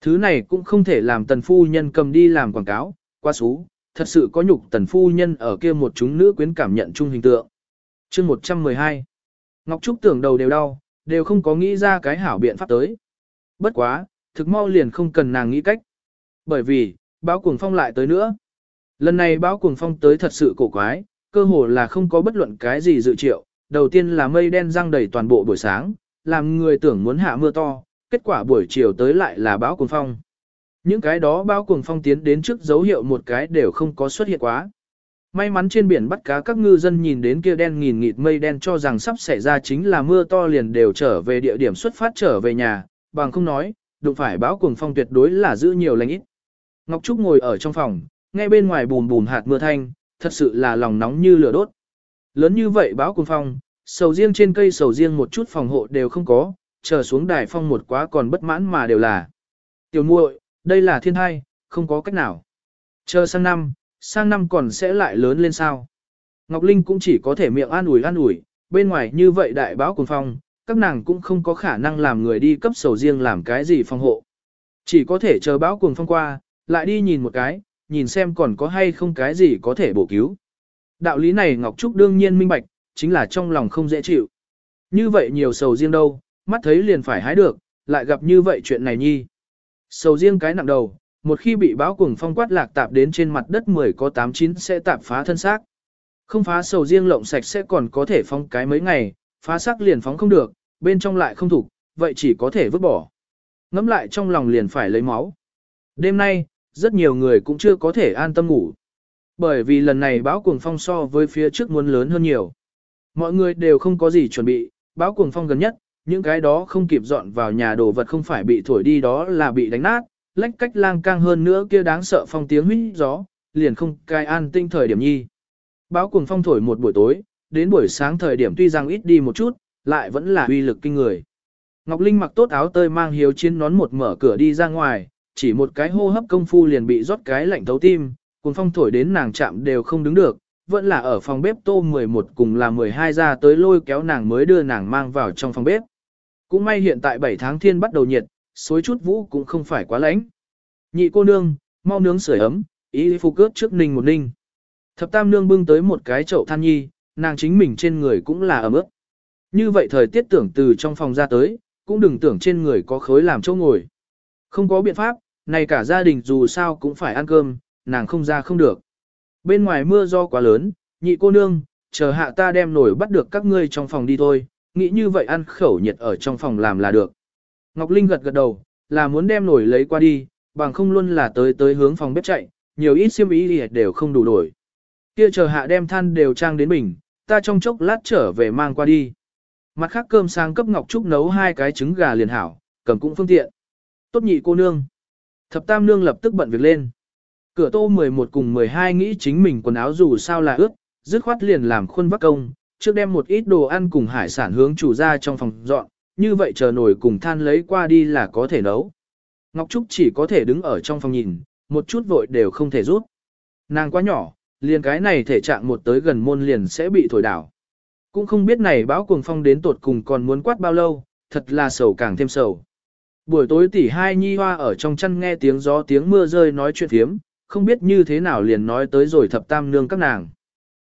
Thứ này cũng không thể làm tần phu nhân cầm đi làm quảng cáo, qua xú, thật sự có nhục tần phu nhân ở kia một chúng nữ quyến cảm nhận chung hình tượng. chương 112 Ngọc Trúc tưởng đầu đều đau, đều không có nghĩ ra cái hảo biện pháp tới. Bất quá, thực mau liền không cần nàng nghĩ cách. Bởi vì, báo cuồng phong lại tới nữa. Lần này báo cuồng phong tới thật sự cổ quái, cơ hồ là không có bất luận cái gì dự triệu. Đầu tiên là mây đen răng đầy toàn bộ buổi sáng, làm người tưởng muốn hạ mưa to, kết quả buổi chiều tới lại là báo cuồng phong. Những cái đó báo cuồng phong tiến đến trước dấu hiệu một cái đều không có xuất hiện quá. May mắn trên biển bắt cá các ngư dân nhìn đến kia đen nghìn nghịt mây đen cho rằng sắp xảy ra chính là mưa to liền đều trở về địa điểm xuất phát trở về nhà, bằng không nói, đụng phải báo cuồng phong tuyệt đối là giữ nhiều lành ít. Ngọc Trúc ngồi ở trong phòng, nghe bên ngoài bùm bùm hạt mưa thanh, thật sự là lòng nóng như lửa đốt. Lớn như vậy báo cuồng phong, sầu riêng trên cây sầu riêng một chút phòng hộ đều không có, chờ xuống đài phong một quá còn bất mãn mà đều là. Tiểu muội, đây là thiên thai, không có cách nào. Chờ sang năm, sang năm còn sẽ lại lớn lên sao. Ngọc Linh cũng chỉ có thể miệng an ủi an ủi, bên ngoài như vậy đại báo cuồng phong, các nàng cũng không có khả năng làm người đi cấp sầu riêng làm cái gì phòng hộ. Chỉ có thể chờ bão cuồng phong qua, lại đi nhìn một cái, nhìn xem còn có hay không cái gì có thể bổ cứu. Đạo lý này Ngọc Trúc đương nhiên minh bạch, chính là trong lòng không dễ chịu. Như vậy nhiều sầu riêng đâu, mắt thấy liền phải hái được, lại gặp như vậy chuyện này nhi. Sầu riêng cái nặng đầu, một khi bị bão cuồng phong quát lạc tạp đến trên mặt đất 10 có 89 sẽ tạp phá thân xác. Không phá sầu riêng lộng sạch sẽ còn có thể phong cái mấy ngày, phá xác liền phóng không được, bên trong lại không thủ, vậy chỉ có thể vứt bỏ. Ngắm lại trong lòng liền phải lấy máu. Đêm nay, rất nhiều người cũng chưa có thể an tâm ngủ. Bởi vì lần này bão cuồng phong so với phía trước muốn lớn hơn nhiều. Mọi người đều không có gì chuẩn bị, bão cuồng phong gần nhất, những cái đó không kịp dọn vào nhà đồ vật không phải bị thổi đi đó là bị đánh nát, lách cách lang cang hơn nữa kia đáng sợ phong tiếng huyết gió, liền không cai an tinh thời điểm nhi. Báo cuồng phong thổi một buổi tối, đến buổi sáng thời điểm tuy rằng ít đi một chút, lại vẫn là uy lực kinh người. Ngọc Linh mặc tốt áo tơi mang hiếu chiến nón một mở cửa đi ra ngoài, chỉ một cái hô hấp công phu liền bị rót cái lạnh thấu tim, cuốn phong thổi đến nàng chạm đều không đứng được, vẫn là ở phòng bếp tô 11 cùng là 12 ra tới lôi kéo nàng mới đưa nàng mang vào trong phòng bếp. Cũng may hiện tại 7 tháng thiên bắt đầu nhiệt, suối chút vũ cũng không phải quá lạnh. Nhị cô nương, mau nướng sưởi ấm, ý phục cướp trước ninh một ninh. Thập tam nương bưng tới một cái chậu than nhi, nàng chính mình trên người cũng là ấm ướt. Như vậy thời tiết tưởng từ trong phòng ra tới, cũng đừng tưởng trên người có khối làm chỗ ngồi. Không có biện pháp, này cả gia đình dù sao cũng phải ăn cơm, nàng không ra không được. Bên ngoài mưa do quá lớn, nhị cô nương, chờ hạ ta đem nổi bắt được các ngươi trong phòng đi thôi, nghĩ như vậy ăn khẩu nhiệt ở trong phòng làm là được. Ngọc Linh gật gật đầu, là muốn đem nổi lấy qua đi, bằng không luôn là tới tới hướng phòng bếp chạy, nhiều ít xiêm ý đều không đủ đổi. Kia chờ hạ đem than đều trang đến bình, ta trong chốc lát trở về mang qua đi. Mặt khác cơm sang cấp Ngọc Trúc nấu hai cái trứng gà liền hảo, cầm cũng phương tiện. Tốt nhị cô nương. Thập tam nương lập tức bận việc lên. Cửa tô 11 cùng 12 nghĩ chính mình quần áo dù sao là ướt, dứt khoát liền làm khuôn vắc công, trước đem một ít đồ ăn cùng hải sản hướng chủ ra trong phòng dọn, như vậy chờ nồi cùng than lấy qua đi là có thể nấu. Ngọc Trúc chỉ có thể đứng ở trong phòng nhìn, một chút vội đều không thể rút. Nàng quá nhỏ, liền cái này thể trạng một tới gần môn liền sẽ bị thổi đảo. Cũng không biết này bão cuồng phong đến tột cùng còn muốn quát bao lâu, thật là sầu càng thêm sầu. Buổi tối tỷ hai nhi hoa ở trong chăn nghe tiếng gió tiếng mưa rơi nói chuyện thiếm, không biết như thế nào liền nói tới rồi thập tam nương các nàng.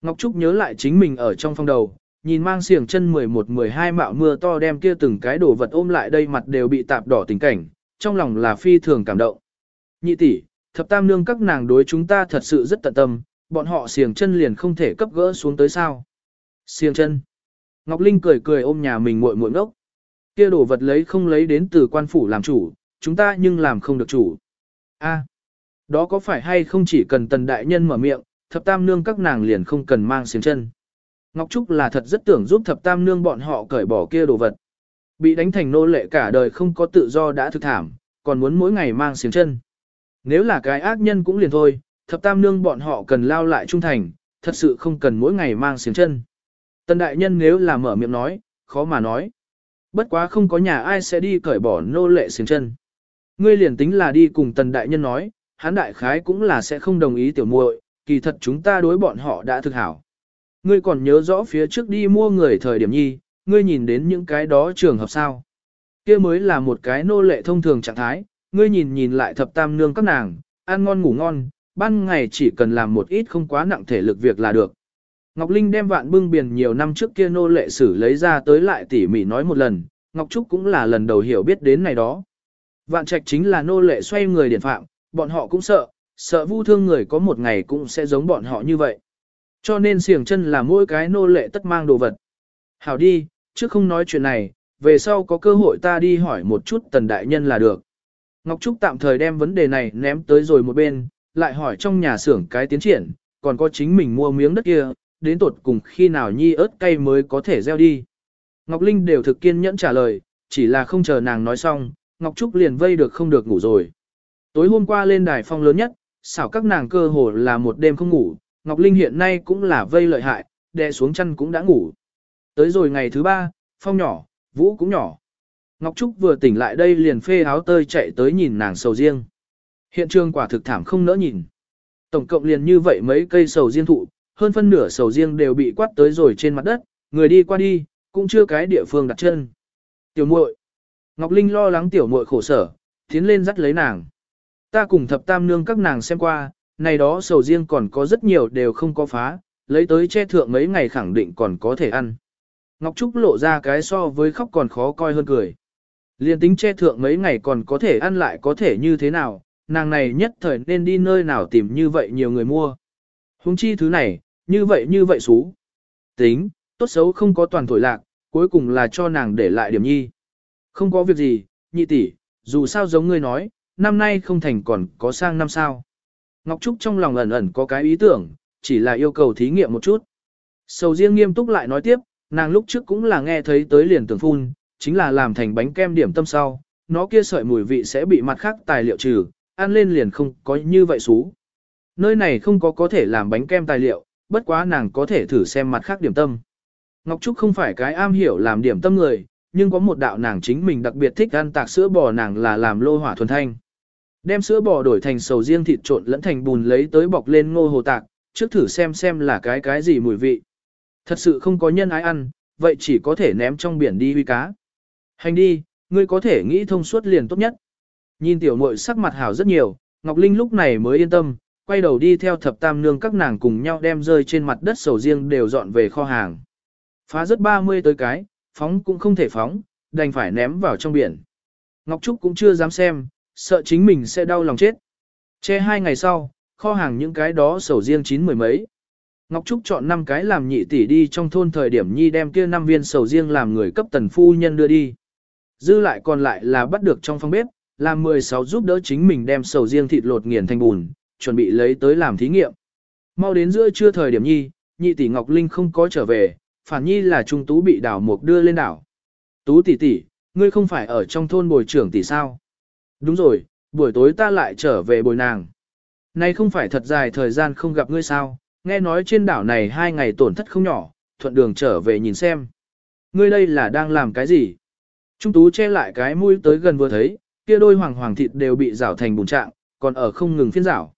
Ngọc Trúc nhớ lại chính mình ở trong phòng đầu, nhìn mang xiềng chân 11-12 mạo mưa to đem kia từng cái đồ vật ôm lại đây mặt đều bị tạp đỏ tình cảnh, trong lòng là phi thường cảm động. Nhị tỷ, thập tam nương các nàng đối chúng ta thật sự rất tận tâm, bọn họ xiềng chân liền không thể cấp gỡ xuống tới sao. Xiềng chân. Ngọc Linh cười cười ôm nhà mình muội muội ngốc. Kia đồ vật lấy không lấy đến từ quan phủ làm chủ, chúng ta nhưng làm không được chủ. A, đó có phải hay không chỉ cần tần đại nhân mở miệng, thập tam nương các nàng liền không cần mang xiềng chân. Ngọc Trúc là thật rất tưởng giúp thập tam nương bọn họ cởi bỏ kia đồ vật. Bị đánh thành nô lệ cả đời không có tự do đã thực thảm, còn muốn mỗi ngày mang xiềng chân. Nếu là cái ác nhân cũng liền thôi, thập tam nương bọn họ cần lao lại trung thành, thật sự không cần mỗi ngày mang xiềng chân. Tần đại nhân nếu là mở miệng nói, khó mà nói. Bất quá không có nhà ai sẽ đi cởi bỏ nô lệ xiềng chân. Ngươi liền tính là đi cùng tần đại nhân nói, Hán đại khái cũng là sẽ không đồng ý tiểu muội, kỳ thật chúng ta đối bọn họ đã thực hảo. Ngươi còn nhớ rõ phía trước đi mua người thời điểm nhi, ngươi nhìn đến những cái đó trường hợp sao. kia mới là một cái nô lệ thông thường trạng thái, ngươi nhìn nhìn lại thập tam nương các nàng, ăn ngon ngủ ngon, ban ngày chỉ cần làm một ít không quá nặng thể lực việc là được. Ngọc Linh đem vạn bưng biển nhiều năm trước kia nô lệ sử lấy ra tới lại tỉ mỉ nói một lần, Ngọc Trúc cũng là lần đầu hiểu biết đến này đó. Vạn trạch chính là nô lệ xoay người điển phạm, bọn họ cũng sợ, sợ vu thương người có một ngày cũng sẽ giống bọn họ như vậy. Cho nên xiềng chân là mỗi cái nô lệ tất mang đồ vật. Hảo đi, trước không nói chuyện này, về sau có cơ hội ta đi hỏi một chút tần đại nhân là được. Ngọc Trúc tạm thời đem vấn đề này ném tới rồi một bên, lại hỏi trong nhà xưởng cái tiến triển, còn có chính mình mua miếng đất kia, đến tột cùng khi nào nhi ớt cay mới có thể gieo đi. Ngọc Linh đều thực kiên nhẫn trả lời, chỉ là không chờ nàng nói xong, Ngọc Trúc liền vây được không được ngủ rồi. Tối hôm qua lên đài phong lớn nhất, xảo các nàng cơ hồ là một đêm không ngủ, Ngọc Linh hiện nay cũng là vây lợi hại, đè xuống chân cũng đã ngủ. Tới rồi ngày thứ ba, phong nhỏ, vũ cũng nhỏ. Ngọc Trúc vừa tỉnh lại đây liền phê áo tơi chạy tới nhìn nàng sầu riêng. Hiện trường quả thực thảm không nỡ nhìn. Tổng cộng liền như vậy mấy cây sầu riêng thụ, hơn phân nửa sầu riêng đều bị quát tới rồi trên mặt đất, người đi qua đi, cũng chưa cái địa phương đặt chân. Tiểu muội. Ngọc Linh lo lắng tiểu muội khổ sở, tiến lên dắt lấy nàng. Ta cùng thập tam nương các nàng xem qua, này đó sầu riêng còn có rất nhiều đều không có phá, lấy tới che thượng mấy ngày khẳng định còn có thể ăn. Ngọc Trúc lộ ra cái so với khóc còn khó coi hơn cười. Liên tính che thượng mấy ngày còn có thể ăn lại có thể như thế nào, nàng này nhất thời nên đi nơi nào tìm như vậy nhiều người mua. Húng chi thứ này, như vậy như vậy xú. Tính, tốt xấu không có toàn thổi lạc, cuối cùng là cho nàng để lại điểm nhi. Không có việc gì, nhị tỷ, dù sao giống ngươi nói, năm nay không thành còn có sang năm sao. Ngọc Trúc trong lòng ẩn ẩn có cái ý tưởng, chỉ là yêu cầu thí nghiệm một chút. Sầu riêng nghiêm túc lại nói tiếp, nàng lúc trước cũng là nghe thấy tới liền tưởng phun, chính là làm thành bánh kem điểm tâm sau, nó kia sợi mùi vị sẽ bị mặt khác tài liệu trừ, ăn lên liền không có như vậy xú. Nơi này không có có thể làm bánh kem tài liệu, bất quá nàng có thể thử xem mặt khác điểm tâm. Ngọc Trúc không phải cái am hiểu làm điểm tâm người, nhưng có một đạo nàng chính mình đặc biệt thích ăn tạc sữa bò nàng là làm lô hỏa thuần thanh. Đem sữa bò đổi thành sầu riêng thịt trộn lẫn thành bùn lấy tới bọc lên ngô hồ tạc, trước thử xem xem là cái cái gì mùi vị. Thật sự không có nhân ái ăn, vậy chỉ có thể ném trong biển đi huy cá. Hành đi, ngươi có thể nghĩ thông suốt liền tốt nhất. Nhìn tiểu muội sắc mặt hảo rất nhiều, Ngọc Linh lúc này mới yên tâm, quay đầu đi theo thập tam nương các nàng cùng nhau đem rơi trên mặt đất sầu riêng đều dọn về kho hàng. Phá rất 30 tới cái, phóng cũng không thể phóng, đành phải ném vào trong biển. Ngọc Trúc cũng chưa dám xem, sợ chính mình sẽ đau lòng chết. Che hai ngày sau, kho hàng những cái đó sầu riêng chín mười mấy. Ngọc Trúc chọn 5 cái làm nhị tỷ đi trong thôn thời điểm nhi đem kia 5 viên sầu riêng làm người cấp tần phu nhân đưa đi. Dư lại còn lại là bắt được trong phòng bếp, làm 16 giúp đỡ chính mình đem sầu riêng thịt lột nghiền thành bùn, chuẩn bị lấy tới làm thí nghiệm. Mau đến giữa trưa thời điểm nhi, nhị tỷ Ngọc Linh không có trở về, phản nhi là trung tú bị đảo mục đưa lên đảo. Tú tỷ tỷ, ngươi không phải ở trong thôn bồi trưởng tỷ sao? Đúng rồi, buổi tối ta lại trở về bồi nàng. Nay không phải thật dài thời gian không gặp ngươi sao, nghe nói trên đảo này hai ngày tổn thất không nhỏ, thuận đường trở về nhìn xem. Ngươi đây là đang làm cái gì? Trung tú che lại cái mũi tới gần vừa thấy, kia đôi hoàng hoàng thịt đều bị rảo thành bùn trạng, còn ở không ngừng phiên rảo.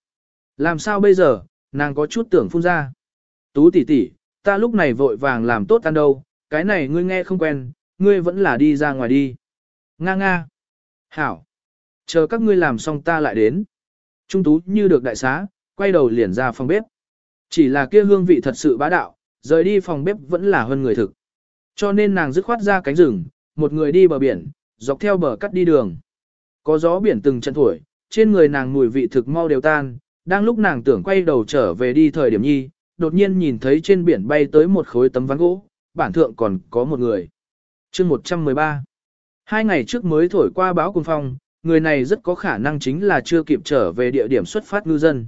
Làm sao bây giờ, nàng có chút tưởng phun ra. Tú tỷ tỷ, ta lúc này vội vàng làm tốt ăn đâu, cái này ngươi nghe không quen, ngươi vẫn là đi ra ngoài đi. Nga nga. Hảo. Chờ các ngươi làm xong ta lại đến. Trung tú như được đại xá, quay đầu liền ra phòng bếp. Chỉ là kia hương vị thật sự bá đạo, rời đi phòng bếp vẫn là hơn người thực. Cho nên nàng dứt khoát ra cánh rừng, một người đi bờ biển, dọc theo bờ cắt đi đường. Có gió biển từng trận thổi, trên người nàng mùi vị thực mau đều tan, đang lúc nàng tưởng quay đầu trở về đi thời điểm nhi, đột nhiên nhìn thấy trên biển bay tới một khối tấm ván gỗ, bản thượng còn có một người. chương 113 Hai ngày trước mới thổi qua báo cùng phong, người này rất có khả năng chính là chưa kịp trở về địa điểm xuất phát ngư dân.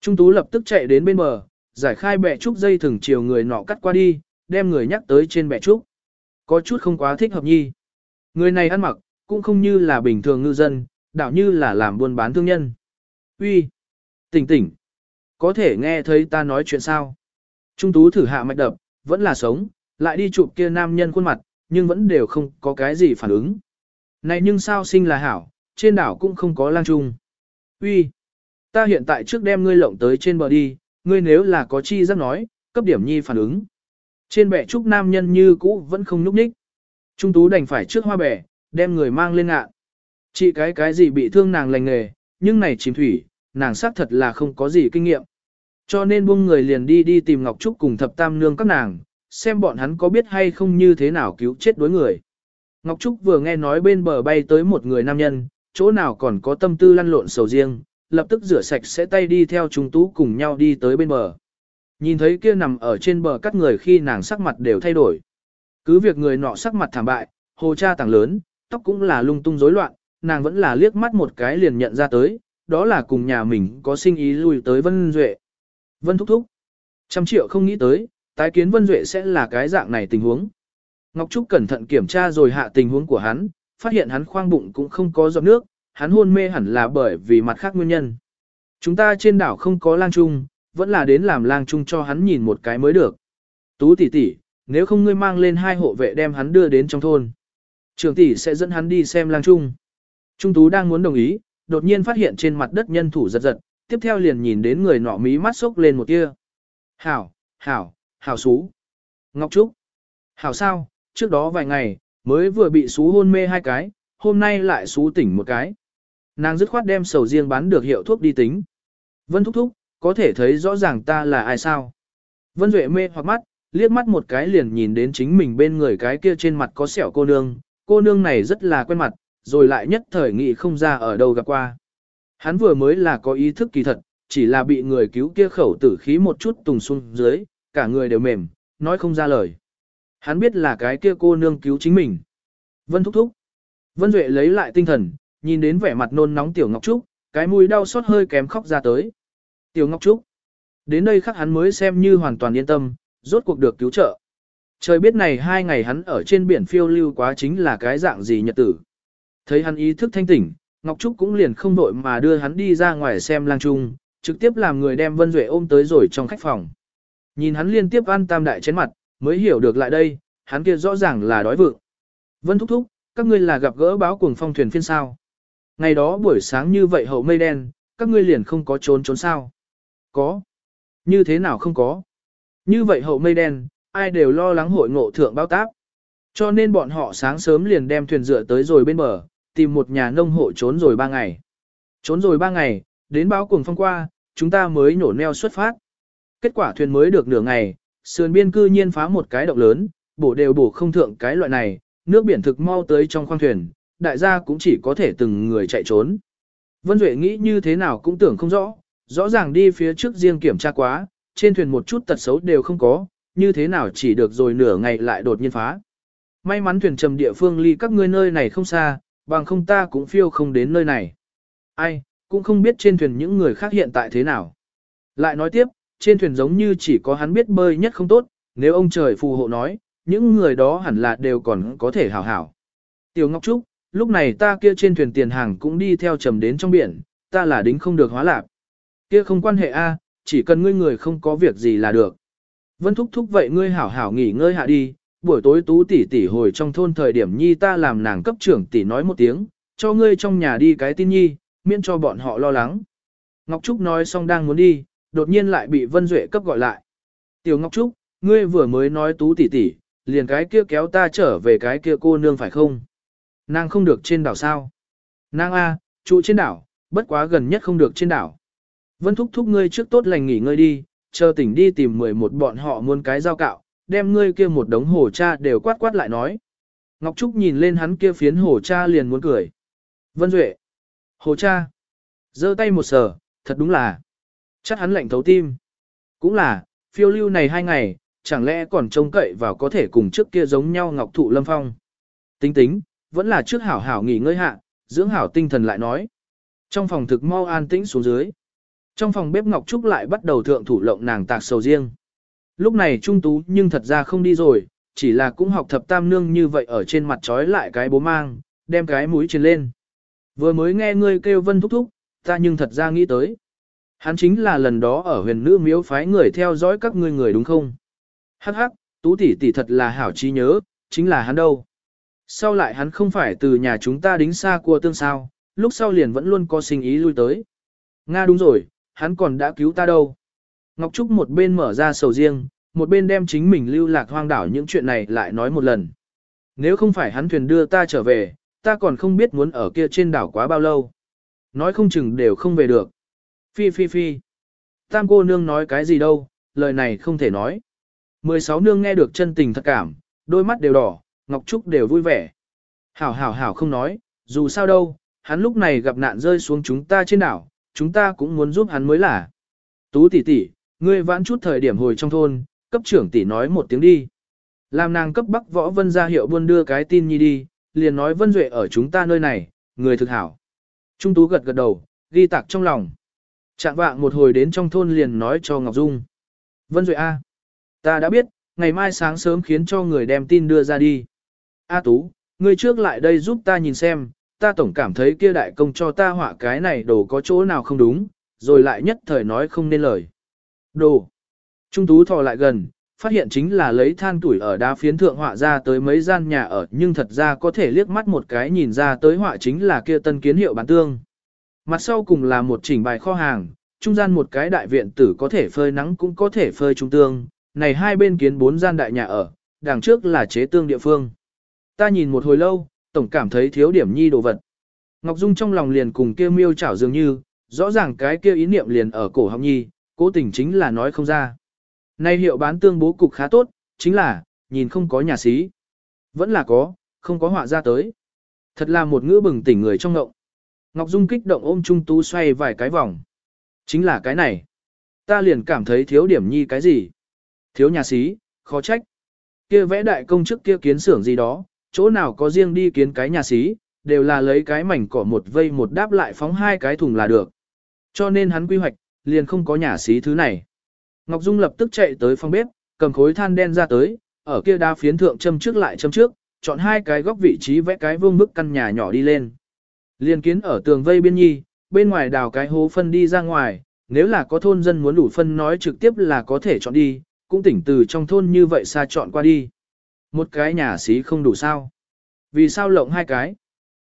Trung tú lập tức chạy đến bên bờ, giải khai bẹ trúc dây thừng chiều người nọ cắt qua đi, đem người nhắc tới trên bẹ trúc. Có chút không quá thích hợp nhi. Người này ăn mặc, cũng không như là bình thường ngư dân, đạo như là làm buôn bán thương nhân. Uy, Tỉnh tỉnh! Có thể nghe thấy ta nói chuyện sao? Trung tú thử hạ mạch đập, vẫn là sống, lại đi chụp kia nam nhân khuôn mặt, nhưng vẫn đều không có cái gì phản ứng. Này nhưng sao sinh là hảo, trên đảo cũng không có lang trung. Uy, ta hiện tại trước đem ngươi lộng tới trên bờ đi, ngươi nếu là có chi giác nói, cấp điểm nhi phản ứng. Trên bệ trúc nam nhân như cũ vẫn không núp ních. Trung tú đành phải trước hoa bẻ, đem người mang lên ngạ. Chị cái cái gì bị thương nàng lành nghề, nhưng này chìm thủy, nàng xác thật là không có gì kinh nghiệm. Cho nên buông người liền đi đi tìm Ngọc Trúc cùng thập tam nương các nàng, xem bọn hắn có biết hay không như thế nào cứu chết đối người. Ngọc Trúc vừa nghe nói bên bờ bay tới một người nam nhân, chỗ nào còn có tâm tư lăn lộn sầu riêng, lập tức rửa sạch sẽ tay đi theo chúng tú cùng nhau đi tới bên bờ. Nhìn thấy kia nằm ở trên bờ các người khi nàng sắc mặt đều thay đổi. Cứ việc người nọ sắc mặt thảm bại, hồ cha tảng lớn, tóc cũng là lung tung rối loạn, nàng vẫn là liếc mắt một cái liền nhận ra tới, đó là cùng nhà mình có sinh ý lui tới Vân Duệ. Vân thúc thúc. Trăm triệu không nghĩ tới, tái kiến Vân Duệ sẽ là cái dạng này tình huống. Ngọc Trúc cẩn thận kiểm tra rồi hạ tình huống của hắn, phát hiện hắn khoang bụng cũng không có giọt nước, hắn hôn mê hẳn là bởi vì mặt khác nguyên nhân. Chúng ta trên đảo không có lang trung, vẫn là đến làm lang trung cho hắn nhìn một cái mới được. Tú tỷ tỷ, nếu không ngươi mang lên hai hộ vệ đem hắn đưa đến trong thôn. Trường tỷ sẽ dẫn hắn đi xem lang trung. Trung tú đang muốn đồng ý, đột nhiên phát hiện trên mặt đất nhân thủ giật giật, tiếp theo liền nhìn đến người nọ mí mắt sốc lên một tia. Hảo, hảo, hảo xú. Ngọc Trúc. Hảo sao, trước đó vài ngày, Mới vừa bị xú hôn mê hai cái, hôm nay lại xú tỉnh một cái. Nàng dứt khoát đem sầu riêng bán được hiệu thuốc đi tính. Vân thúc thúc, có thể thấy rõ ràng ta là ai sao? Vân Duệ mê hoặc mắt, liếc mắt một cái liền nhìn đến chính mình bên người cái kia trên mặt có sẹo cô nương, cô nương này rất là quen mặt, rồi lại nhất thời nghị không ra ở đâu gặp qua. Hắn vừa mới là có ý thức kỳ thật, chỉ là bị người cứu kia khẩu tử khí một chút tùng xuống dưới, cả người đều mềm, nói không ra lời. Hắn biết là cái kia cô nương cứu chính mình. Vân thúc thúc. Vân Duệ lấy lại tinh thần, nhìn đến vẻ mặt nôn nóng Tiểu Ngọc Trúc, cái mũi đau xót hơi kém khóc ra tới. Tiểu Ngọc Trúc. Đến đây khắc hắn mới xem như hoàn toàn yên tâm, rốt cuộc được cứu trợ. Trời biết này hai ngày hắn ở trên biển phiêu lưu quá chính là cái dạng gì nhật tử. Thấy hắn ý thức thanh tỉnh, Ngọc Trúc cũng liền không đội mà đưa hắn đi ra ngoài xem lang trung, trực tiếp làm người đem Vân Duệ ôm tới rồi trong khách phòng. Nhìn hắn liên tiếp ăn tam đại chén mặt, mới hiểu được lại đây, hắn kia rõ ràng là đói vượng. Vân thúc thúc, các ngươi là gặp gỡ báo cuồng phong thuyền phiên sao. Ngày đó buổi sáng như vậy hậu mây đen, các ngươi liền không có trốn trốn sao. Có. Như thế nào không có. Như vậy hậu mây đen, ai đều lo lắng hội ngộ thượng bao táp. Cho nên bọn họ sáng sớm liền đem thuyền dựa tới rồi bên bờ, tìm một nhà nông hộ trốn rồi ba ngày. Trốn rồi ba ngày, đến báo cuồng phong qua, chúng ta mới nổ neo xuất phát. Kết quả thuyền mới được nửa ngày, sườn biên cư nhiên phá một cái động lớn, bổ đều bổ không thượng cái loại này, nước biển thực mau tới trong khoang thuyền, đại gia cũng chỉ có thể từng người chạy trốn. Vân Duệ nghĩ như thế nào cũng tưởng không rõ, rõ ràng đi phía trước riêng kiểm tra quá, trên thuyền một chút tật xấu đều không có, như thế nào chỉ được rồi nửa ngày lại đột nhiên phá. May mắn thuyền trầm địa phương ly các ngươi nơi này không xa, bằng không ta cũng phiêu không đến nơi này. Ai, cũng không biết trên thuyền những người khác hiện tại thế nào. Lại nói tiếp, trên thuyền giống như chỉ có hắn biết bơi nhất không tốt, nếu ông trời phù hộ nói, những người đó hẳn là đều còn có thể hảo hảo. Tiểu Ngọc Trúc, lúc này ta kia trên thuyền tiền hàng cũng đi theo trầm đến trong biển, ta là đính không được hóa lạc. Kia không quan hệ a, chỉ cần ngươi người không có việc gì là được. Vân thúc thúc vậy ngươi hảo hảo nghỉ ngơi hạ đi, buổi tối tú tỷ tỷ hồi trong thôn thời điểm nhi ta làm nàng cấp trưởng tỷ nói một tiếng, cho ngươi trong nhà đi cái tin nhi, miễn cho bọn họ lo lắng. Ngọc Trúc nói xong đang muốn đi, đột nhiên lại bị Vân Duệ cấp gọi lại. Tiểu Ngọc Trúc, ngươi vừa mới nói tú tỷ tỷ, liền cái kia kéo ta trở về cái kia cô nương phải không? Nàng không được trên đảo sao? Nàng A, trụ trên đảo, bất quá gần nhất không được trên đảo. Vân thúc thúc ngươi trước tốt lành nghỉ ngơi đi, chờ tỉnh đi tìm 11 bọn họ muôn cái giao cạo, đem ngươi kia một đống hồ cha đều quát quát lại nói. Ngọc Trúc nhìn lên hắn kia phiến hồ cha liền muốn cười. Vân Duệ. Hồ cha. giơ tay một sờ, thật đúng là. Chắc hắn lạnh thấu tim. Cũng là, phiêu lưu này hai ngày, chẳng lẽ còn trông cậy vào có thể cùng trước kia giống nhau Ngọc Thụ Lâm Phong. Tính tính, vẫn là trước hảo hảo nghỉ ngơi hạ, dưỡng hảo tinh thần lại nói. Trong phòng thực mau an tĩnh xuống dưới. Trong phòng bếp Ngọc Trúc lại bắt đầu thượng thủ lộng nàng tạc sầu riêng. Lúc này Trung Tú nhưng thật ra không đi rồi, chỉ là cũng học thập tam nương như vậy ở trên mặt trói lại cái bố mang, đem cái mũi trên lên. Vừa mới nghe ngươi kêu vân thúc thúc, ta nhưng thật ra nghĩ tới. Hắn chính là lần đó ở huyền nữ miếu phái người theo dõi các ngươi người đúng không? Hắc hắc, tú tỷ tỷ thật là hảo trí nhớ, chính là hắn đâu. Sau lại hắn không phải từ nhà chúng ta đính xa cua tương sao, lúc sau liền vẫn luôn có sinh ý lui tới. Nga đúng rồi, hắn còn đã cứu ta đâu. Ngọc Trúc một bên mở ra sầu riêng, một bên đem chính mình lưu lạc hoang đảo những chuyện này lại nói một lần. Nếu không phải hắn thuyền đưa ta trở về, ta còn không biết muốn ở kia trên đảo quá bao lâu. Nói không chừng đều không về được. Phi phi phi. Tam cô nương nói cái gì đâu, lời này không thể nói. 16 nương nghe được chân tình thật cảm, đôi mắt đều đỏ, Ngọc Trúc đều vui vẻ. Hảo hảo hảo không nói, dù sao đâu, hắn lúc này gặp nạn rơi xuống chúng ta trên đảo, chúng ta cũng muốn giúp hắn mới là. Tú tỷ tỷ, ngươi vãn chút thời điểm hồi trong thôn, cấp trưởng tỷ nói một tiếng đi. Làm nàng cấp Bắc Võ Vân ra hiệu buôn đưa cái tin nhi đi, liền nói Vân Duệ ở chúng ta nơi này, người thực hảo. Trung Tú gật gật đầu, ghi tạc trong lòng. Trạng vạng một hồi đến trong thôn liền nói cho Ngọc Dung. Vân Duệ A. Ta đã biết, ngày mai sáng sớm khiến cho người đem tin đưa ra đi. A Tú, ngươi trước lại đây giúp ta nhìn xem, ta tổng cảm thấy kia đại công cho ta họa cái này đồ có chỗ nào không đúng, rồi lại nhất thời nói không nên lời. Đồ. Trung Tú thò lại gần, phát hiện chính là lấy than tuổi ở đá phiến thượng họa ra tới mấy gian nhà ở nhưng thật ra có thể liếc mắt một cái nhìn ra tới họa chính là kia tân kiến hiệu bán tương. Mặt sau cùng là một chỉnh bài kho hàng, trung gian một cái đại viện tử có thể phơi nắng cũng có thể phơi trung tương, này hai bên kiến bốn gian đại nhà ở, đằng trước là chế tương địa phương. Ta nhìn một hồi lâu, tổng cảm thấy thiếu điểm nhi đồ vật. Ngọc Dung trong lòng liền cùng kia miêu chảo dường như, rõ ràng cái kia ý niệm liền ở cổ họng nhi, cố tình chính là nói không ra. Nay hiệu bán tương bố cục khá tốt, chính là, nhìn không có nhà sĩ Vẫn là có, không có họa ra tới. Thật là một ngữ bừng tỉnh người trong ngộng. Ngọc Dung kích động ôm Trung Tú xoay vài cái vòng. Chính là cái này. Ta liền cảm thấy thiếu điểm nhi cái gì. Thiếu nhà sĩ khó trách. Kia vẽ đại công chức kia kiến xưởng gì đó, chỗ nào có riêng đi kiến cái nhà xí, đều là lấy cái mảnh cỏ một vây một đáp lại phóng hai cái thùng là được. Cho nên hắn quy hoạch, liền không có nhà xí thứ này. Ngọc Dung lập tức chạy tới phòng bếp, cầm khối than đen ra tới, ở kia đá phiến thượng châm trước lại châm trước, chọn hai cái góc vị trí vẽ cái vương bức căn nhà nhỏ đi lên. Liên kiến ở tường vây biên nhi, bên ngoài đào cái hố phân đi ra ngoài, nếu là có thôn dân muốn đủ phân nói trực tiếp là có thể chọn đi, cũng tỉnh từ trong thôn như vậy xa chọn qua đi. Một cái nhà xí không đủ sao. Vì sao lộng hai cái?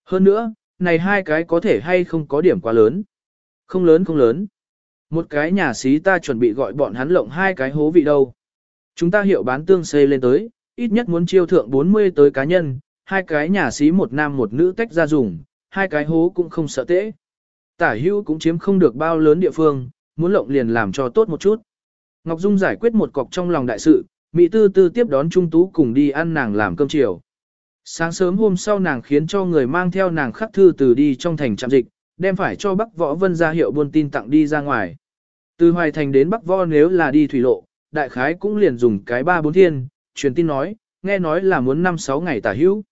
Hơn nữa, này hai cái có thể hay không có điểm quá lớn. Không lớn không lớn. Một cái nhà xí ta chuẩn bị gọi bọn hắn lộng hai cái hố vị đâu. Chúng ta hiệu bán tương xây lên tới, ít nhất muốn chiêu thượng 40 tới cá nhân, hai cái nhà xí một nam một nữ tách ra dùng, hai cái hố cũng không sợ tễ. Tả hưu cũng chiếm không được bao lớn địa phương, muốn lộng liền làm cho tốt một chút. Ngọc Dung giải quyết một cọc trong lòng đại sự, Mỹ Tư Tư tiếp đón Trung Tú cùng đi ăn nàng làm cơm chiều. Sáng sớm hôm sau nàng khiến cho người mang theo nàng khắc thư từ đi trong thành trạm dịch, đem phải cho Bắc Võ Vân ra hiệu buôn tin tặng đi ra ngoài. Từ Hoài Thành đến Bắc Võ nếu là đi thủy lộ, đại khái cũng liền dùng cái ba bốn thiên, truyền tin nói, nghe nói là muốn năm sáu ngày tả hữu.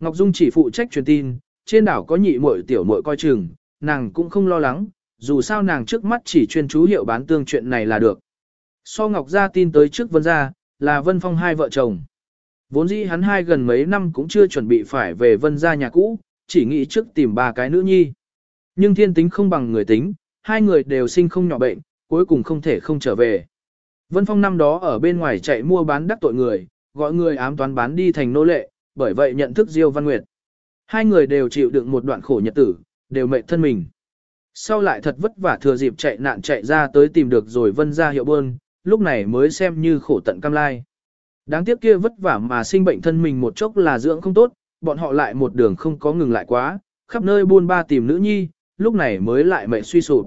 Ngọc Dung chỉ phụ trách truyền tin, trên đảo có nhị muội tiểu muội coi chừng, nàng cũng không lo lắng, dù sao nàng trước mắt chỉ chuyên chú hiệu bán tương chuyện này là được. So Ngọc ra tin tới trước Vân gia, là Vân Phong hai vợ chồng. Vốn dĩ hắn hai gần mấy năm cũng chưa chuẩn bị phải về Vân gia nhà cũ, chỉ nghĩ trước tìm ba cái nữ nhi. Nhưng thiên tính không bằng người tính, hai người đều sinh không nhỏ bệnh, cuối cùng không thể không trở về. Vân Phong năm đó ở bên ngoài chạy mua bán đắc tội người, gọi người ám toán bán đi thành nô lệ, bởi vậy nhận thức Diêu Văn Nguyệt. Hai người đều chịu đựng một đoạn khổ nhật tử, đều mệt thân mình. Sau lại thật vất vả thừa dịp chạy nạn chạy ra tới tìm được rồi vân gia hiệu bơn, lúc này mới xem như khổ tận cam lai. Đáng tiếc kia vất vả mà sinh bệnh thân mình một chốc là dưỡng không tốt, bọn họ lại một đường không có ngừng lại quá, khắp nơi buôn ba tìm nữ nhi, lúc này mới lại mệnh suy sụp.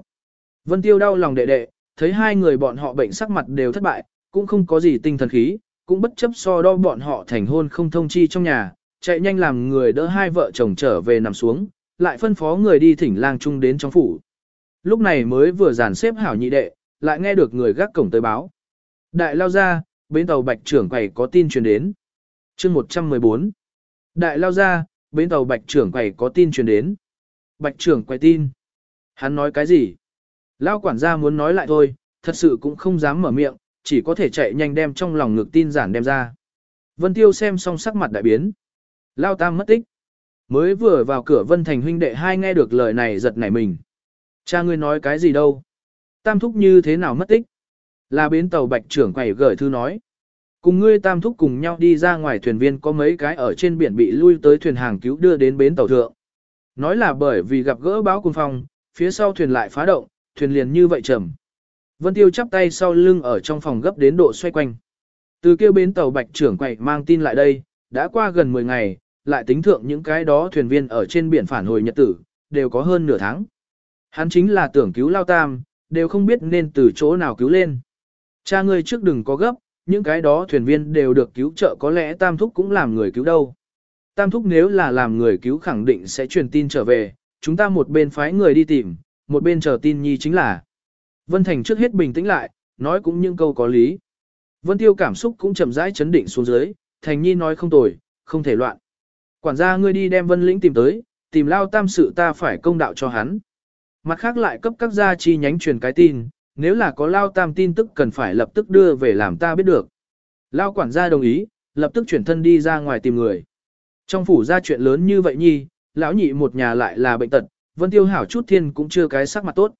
Vân Tiêu đau lòng đệ đệ, thấy hai người bọn họ bệnh sắc mặt đều thất bại, cũng không có gì tinh thần khí, cũng bất chấp so đo bọn họ thành hôn không thông chi trong nhà, chạy nhanh làm người đỡ hai vợ chồng trở về nằm xuống, lại phân phó người đi thỉnh lang trung đến trong phủ. Lúc này mới vừa dàn xếp hảo nhị đệ, lại nghe được người gác cổng tới báo. Đại lao ra, bến tàu bạch trưởng quầy có tin truyền đến. chương 114. Đại lao ra, bến tàu bạch trưởng quầy có tin truyền đến. Bạch trưởng quầy tin. Hắn nói cái gì? Lao quản gia muốn nói lại thôi, thật sự cũng không dám mở miệng, chỉ có thể chạy nhanh đem trong lòng ngực tin giản đem ra. Vân Tiêu xem xong sắc mặt đại biến. Lao Tam mất tích. Mới vừa vào cửa Vân Thành huynh đệ hai nghe được lời này giật nảy mình. Cha ngươi nói cái gì đâu? Tam thúc như thế nào mất tích? Là bến tàu bạch trưởng quầy gửi thư nói. Cùng ngươi tam thúc cùng nhau đi ra ngoài thuyền viên có mấy cái ở trên biển bị lui tới thuyền hàng cứu đưa đến bến tàu thượng. Nói là bởi vì gặp gỡ báo cùng phong, phía sau thuyền lại phá động, thuyền liền như vậy trầm. Vân Tiêu chắp tay sau lưng ở trong phòng gấp đến độ xoay quanh. Từ kêu bến tàu bạch trưởng quầy mang tin lại đây, đã qua gần 10 ngày, lại tính thượng những cái đó thuyền viên ở trên biển phản hồi nhật tử, đều có hơn nửa tháng. Hắn chính là tưởng cứu lao tam, đều không biết nên từ chỗ nào cứu lên. Cha ngươi trước đừng có gấp, những cái đó thuyền viên đều được cứu trợ có lẽ tam thúc cũng làm người cứu đâu. Tam thúc nếu là làm người cứu khẳng định sẽ truyền tin trở về, chúng ta một bên phái người đi tìm, một bên chờ tin nhi chính là. Vân Thành trước hết bình tĩnh lại, nói cũng những câu có lý. Vân Tiêu cảm xúc cũng chậm rãi chấn định xuống dưới, Thành Nhi nói không tồi, không thể loạn. Quản gia ngươi đi đem Vân Lĩnh tìm tới, tìm lao tam sự ta phải công đạo cho hắn. Mặt khác lại cấp các gia chi nhánh truyền cái tin, nếu là có lao tam tin tức cần phải lập tức đưa về làm ta biết được. Lao quản gia đồng ý, lập tức chuyển thân đi ra ngoài tìm người. Trong phủ ra chuyện lớn như vậy nhi, lão nhị một nhà lại là bệnh tật, Vân Tiêu hảo chút thiên cũng chưa cái sắc mặt tốt.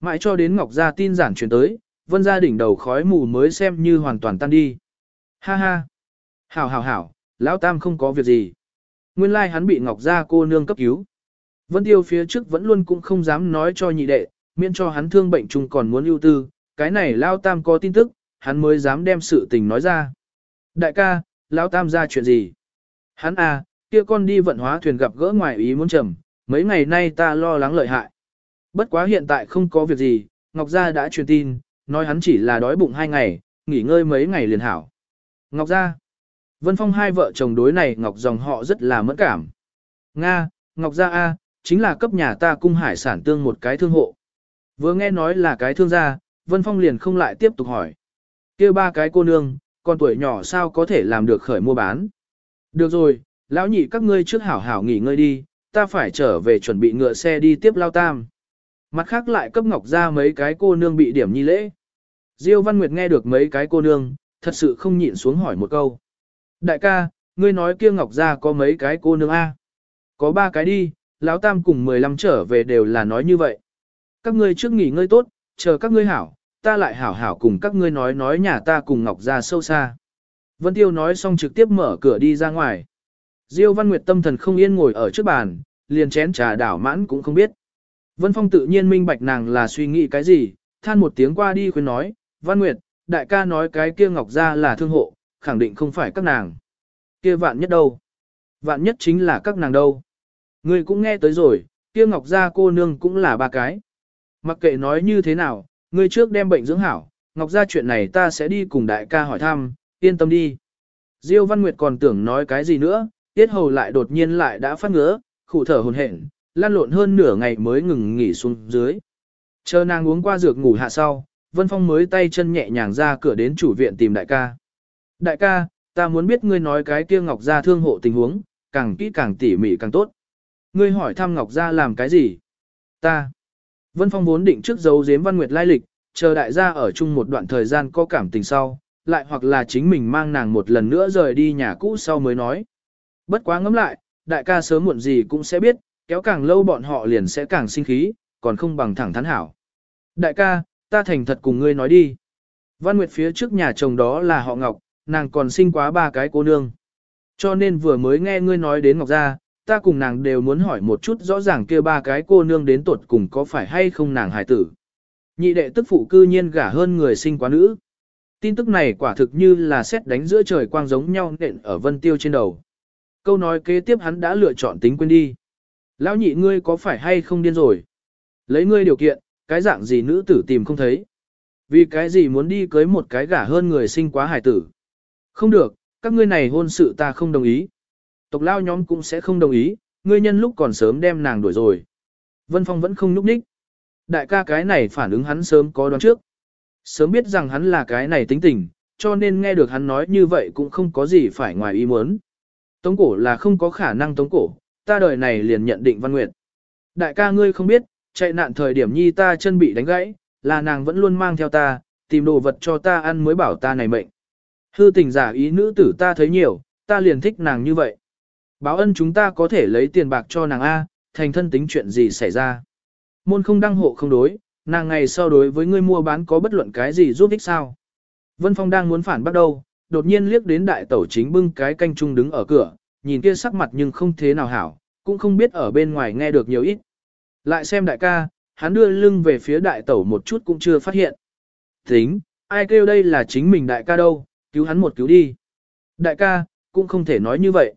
Mãi cho đến Ngọc gia tin giản truyền tới, Vân gia đỉnh đầu khói mù mới xem như hoàn toàn tan đi. Ha ha. Hảo hảo hảo, lão tam không có việc gì. Nguyên lai like hắn bị Ngọc gia cô nương cấp cứu. Vân Tiêu phía trước vẫn luôn cũng không dám nói cho nhị đệ, miễn cho hắn thương bệnh chung còn muốn ưu tư, cái này Lao Tam có tin tức, hắn mới dám đem sự tình nói ra. Đại ca, Lao Tam ra chuyện gì? Hắn à, kia con đi vận hóa thuyền gặp gỡ ngoài ý muốn trầm, mấy ngày nay ta lo lắng lợi hại. Bất quá hiện tại không có việc gì, Ngọc Gia đã truyền tin, nói hắn chỉ là đói bụng hai ngày, nghỉ ngơi mấy ngày liền hảo. Ngọc Gia. Vân Phong hai vợ chồng đối này Ngọc dòng họ rất là mẫn cảm. Nga, Ngọc Gia A, chính là cấp nhà ta cung hải sản tương một cái thương hộ. Vừa nghe nói là cái thương gia, Vân Phong liền không lại tiếp tục hỏi. kia ba cái cô nương, con tuổi nhỏ sao có thể làm được khởi mua bán. Được rồi, lão nhị các ngươi trước hảo hảo nghỉ ngơi đi, ta phải trở về chuẩn bị ngựa xe đi tiếp lao tam. Mặt khác lại cấp ngọc ra mấy cái cô nương bị điểm nhi lễ. Diêu Văn Nguyệt nghe được mấy cái cô nương, thật sự không nhịn xuống hỏi một câu. Đại ca, ngươi nói kia ngọc ra có mấy cái cô nương A. Có ba cái đi, lão tam cùng 15 trở về đều là nói như vậy. Các ngươi trước nghỉ ngơi tốt, chờ các ngươi hảo, ta lại hảo hảo cùng các ngươi nói nói nhà ta cùng ngọc ra sâu xa. Vân Tiêu nói xong trực tiếp mở cửa đi ra ngoài. Diêu Văn Nguyệt tâm thần không yên ngồi ở trước bàn, liền chén trà đảo mãn cũng không biết. Vân Phong tự nhiên minh bạch nàng là suy nghĩ cái gì, than một tiếng qua đi khuyên nói, Văn Nguyệt, đại ca nói cái kia Ngọc Gia là thương hộ, khẳng định không phải các nàng. Kia vạn nhất đâu? Vạn nhất chính là các nàng đâu? Ngươi cũng nghe tới rồi, kia Ngọc Gia cô nương cũng là ba cái. Mặc kệ nói như thế nào, ngươi trước đem bệnh dưỡng hảo, Ngọc Gia chuyện này ta sẽ đi cùng đại ca hỏi thăm, yên tâm đi. Diêu Văn Nguyệt còn tưởng nói cái gì nữa, tiết hầu lại đột nhiên lại đã phát ngứa, khủ thở hồn hển, lan lộn hơn nửa ngày mới ngừng nghỉ xuống dưới. Chờ nàng uống qua dược ngủ hạ sau, Vân Phong mới tay chân nhẹ nhàng ra cửa đến chủ viện tìm đại ca. Đại ca, ta muốn biết ngươi nói cái kia Ngọc Gia thương hộ tình huống, càng kỹ càng tỉ mỉ càng tốt. Ngươi hỏi thăm Ngọc Gia làm cái gì? Ta. Vân Phong vốn định trước dấu giếm Văn Nguyệt lai lịch, chờ đại gia ở chung một đoạn thời gian có cảm tình sau, lại hoặc là chính mình mang nàng một lần nữa rời đi nhà cũ sau mới nói. Bất quá ngẫm lại, đại ca sớm muộn gì cũng sẽ biết, kéo càng lâu bọn họ liền sẽ càng sinh khí, còn không bằng thẳng thắn hảo. Đại ca, ta thành thật cùng ngươi nói đi. Văn Nguyệt phía trước nhà chồng đó là họ Ngọc, nàng còn sinh quá ba cái cô nương. Cho nên vừa mới nghe ngươi nói đến Ngọc Gia, ta cùng nàng đều muốn hỏi một chút rõ ràng kia ba cái cô nương đến tuột cùng có phải hay không nàng hài tử. Nhị đệ tức phụ cư nhiên gả hơn người sinh quá nữ. Tin tức này quả thực như là xét đánh giữa trời quang giống nhau nện ở vân tiêu trên đầu. Câu nói kế tiếp hắn đã lựa chọn tính quên đi. Lão nhị ngươi có phải hay không điên rồi? Lấy ngươi điều kiện, cái dạng gì nữ tử tìm không thấy. Vì cái gì muốn đi cưới một cái gả hơn người sinh quá hài tử. Không được, các ngươi này hôn sự ta không đồng ý. Tộc lao nhóm cũng sẽ không đồng ý, ngươi nhân lúc còn sớm đem nàng đuổi rồi. Vân Phong vẫn không núp ních. Đại ca cái này phản ứng hắn sớm có đoán trước. Sớm biết rằng hắn là cái này tính tình, cho nên nghe được hắn nói như vậy cũng không có gì phải ngoài ý muốn. Tống cổ là không có khả năng tống cổ, ta đời này liền nhận định văn nguyệt. Đại ca ngươi không biết, chạy nạn thời điểm nhi ta chân bị đánh gãy, là nàng vẫn luôn mang theo ta, tìm đồ vật cho ta ăn mới bảo ta này mệnh. Hư tình giả ý nữ tử ta thấy nhiều, ta liền thích nàng như vậy. Báo ân chúng ta có thể lấy tiền bạc cho nàng A, thành thân tính chuyện gì xảy ra. Môn không đăng hộ không đối, nàng ngày sau đối với ngươi mua bán có bất luận cái gì giúp ích sao. Vân Phong đang muốn phản bắt đầu, đột nhiên liếc đến đại tẩu chính bưng cái canh chung đứng ở cửa, nhìn kia sắc mặt nhưng không thế nào hảo, cũng không biết ở bên ngoài nghe được nhiều ít. Lại xem đại ca, hắn đưa lưng về phía đại tẩu một chút cũng chưa phát hiện. Tính, ai kêu đây là chính mình đại ca đâu, cứu hắn một cứu đi. Đại ca, cũng không thể nói như vậy.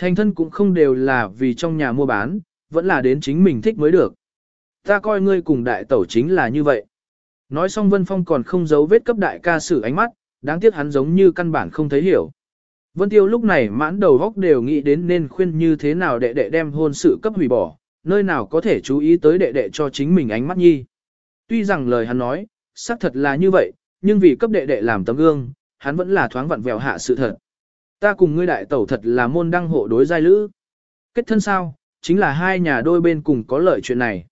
Thành thân cũng không đều là vì trong nhà mua bán, vẫn là đến chính mình thích mới được. Ta coi ngươi cùng đại tẩu chính là như vậy. Nói xong Vân Phong còn không giấu vết cấp đại ca sử ánh mắt, đáng tiếc hắn giống như căn bản không thấy hiểu. Vân Tiêu lúc này mãn đầu góc đều nghĩ đến nên khuyên như thế nào đệ đệ đem hôn sự cấp hủy bỏ, nơi nào có thể chú ý tới đệ đệ cho chính mình ánh mắt nhi. Tuy rằng lời hắn nói, xác thật là như vậy, nhưng vì cấp đệ đệ làm tấm gương, hắn vẫn là thoáng vặn vẹo hạ sự thật. Ta cùng ngươi đại tẩu thật là môn đăng hộ đối giai lữ. Kết thân sao, chính là hai nhà đôi bên cùng có lợi chuyện này.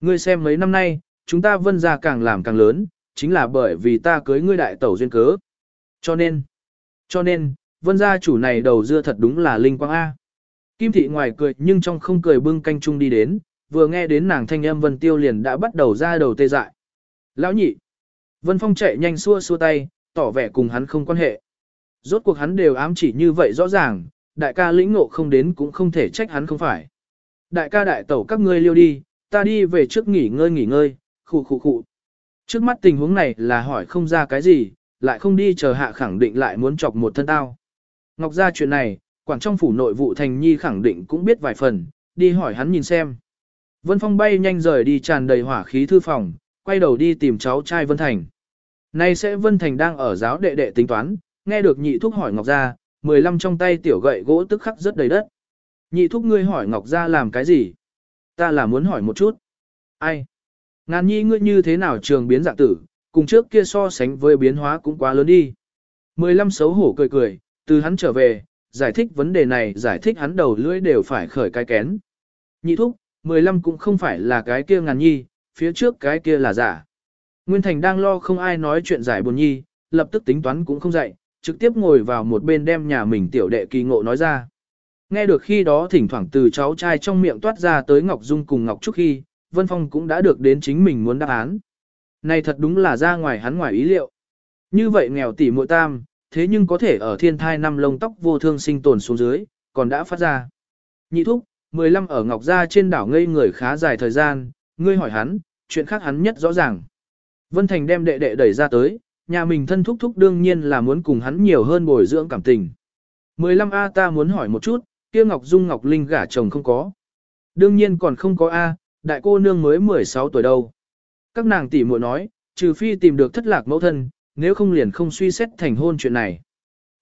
Ngươi xem mấy năm nay, chúng ta vân ra càng làm càng lớn, chính là bởi vì ta cưới ngươi đại tẩu duyên cớ. Cho nên, cho nên, vân gia chủ này đầu dưa thật đúng là linh quang A. Kim thị ngoài cười nhưng trong không cười bưng canh chung đi đến, vừa nghe đến nàng thanh âm vân tiêu liền đã bắt đầu ra đầu tê dại. Lão nhị, vân phong chạy nhanh xua xua tay, tỏ vẻ cùng hắn không quan hệ. Rốt cuộc hắn đều ám chỉ như vậy rõ ràng, đại ca lĩnh ngộ không đến cũng không thể trách hắn không phải. Đại ca đại tẩu các ngươi liêu đi, ta đi về trước nghỉ ngơi nghỉ ngơi, khụ khụ khụ. Trước mắt tình huống này là hỏi không ra cái gì, lại không đi chờ hạ khẳng định lại muốn chọc một thân tao. Ngọc ra chuyện này, quản trong phủ nội vụ thành nhi khẳng định cũng biết vài phần, đi hỏi hắn nhìn xem. Vân Phong bay nhanh rời đi tràn đầy hỏa khí thư phòng, quay đầu đi tìm cháu trai Vân Thành. Nay sẽ Vân Thành đang ở giáo đệ đệ tính toán, nghe được nhị thúc hỏi Ngọc Gia, 15 trong tay tiểu gậy gỗ tức khắc rất đầy đất. Nhị thúc ngươi hỏi Ngọc Gia làm cái gì? Ta là muốn hỏi một chút. Ai? Ngàn nhi ngươi như thế nào trường biến dạng tử, cùng trước kia so sánh với biến hóa cũng quá lớn đi. 15 xấu hổ cười cười, từ hắn trở về, giải thích vấn đề này giải thích hắn đầu lưỡi đều phải khởi cái kén. Nhị thúc, 15 cũng không phải là cái kia ngàn nhi, phía trước cái kia là giả. Nguyên Thành đang lo không ai nói chuyện giải buồn nhi, lập tức tính toán cũng không dậy, trực tiếp ngồi vào một bên đem nhà mình tiểu đệ kỳ ngộ nói ra. Nghe được khi đó thỉnh thoảng từ cháu trai trong miệng toát ra tới Ngọc Dung cùng Ngọc Trúc khi, Vân Phong cũng đã được đến chính mình muốn đáp án. Này thật đúng là ra ngoài hắn ngoài ý liệu. Như vậy nghèo tỷ muội tam, thế nhưng có thể ở thiên thai năm lông tóc vô thương sinh tồn xuống dưới, còn đã phát ra. Nhị thúc, 15 ở Ngọc Gia trên đảo ngây người khá dài thời gian, ngươi hỏi hắn, chuyện khác hắn nhất rõ ràng. Vân Thành đem đệ đệ đẩy ra tới, nhà mình thân thúc thúc đương nhiên là muốn cùng hắn nhiều hơn bồi dưỡng cảm tình. 15A ta muốn hỏi một chút, kia Ngọc Dung Ngọc Linh gả chồng không có. Đương nhiên còn không có A, đại cô nương mới 16 tuổi đâu. Các nàng tỷ muội nói, trừ phi tìm được thất lạc mẫu thân, nếu không liền không suy xét thành hôn chuyện này.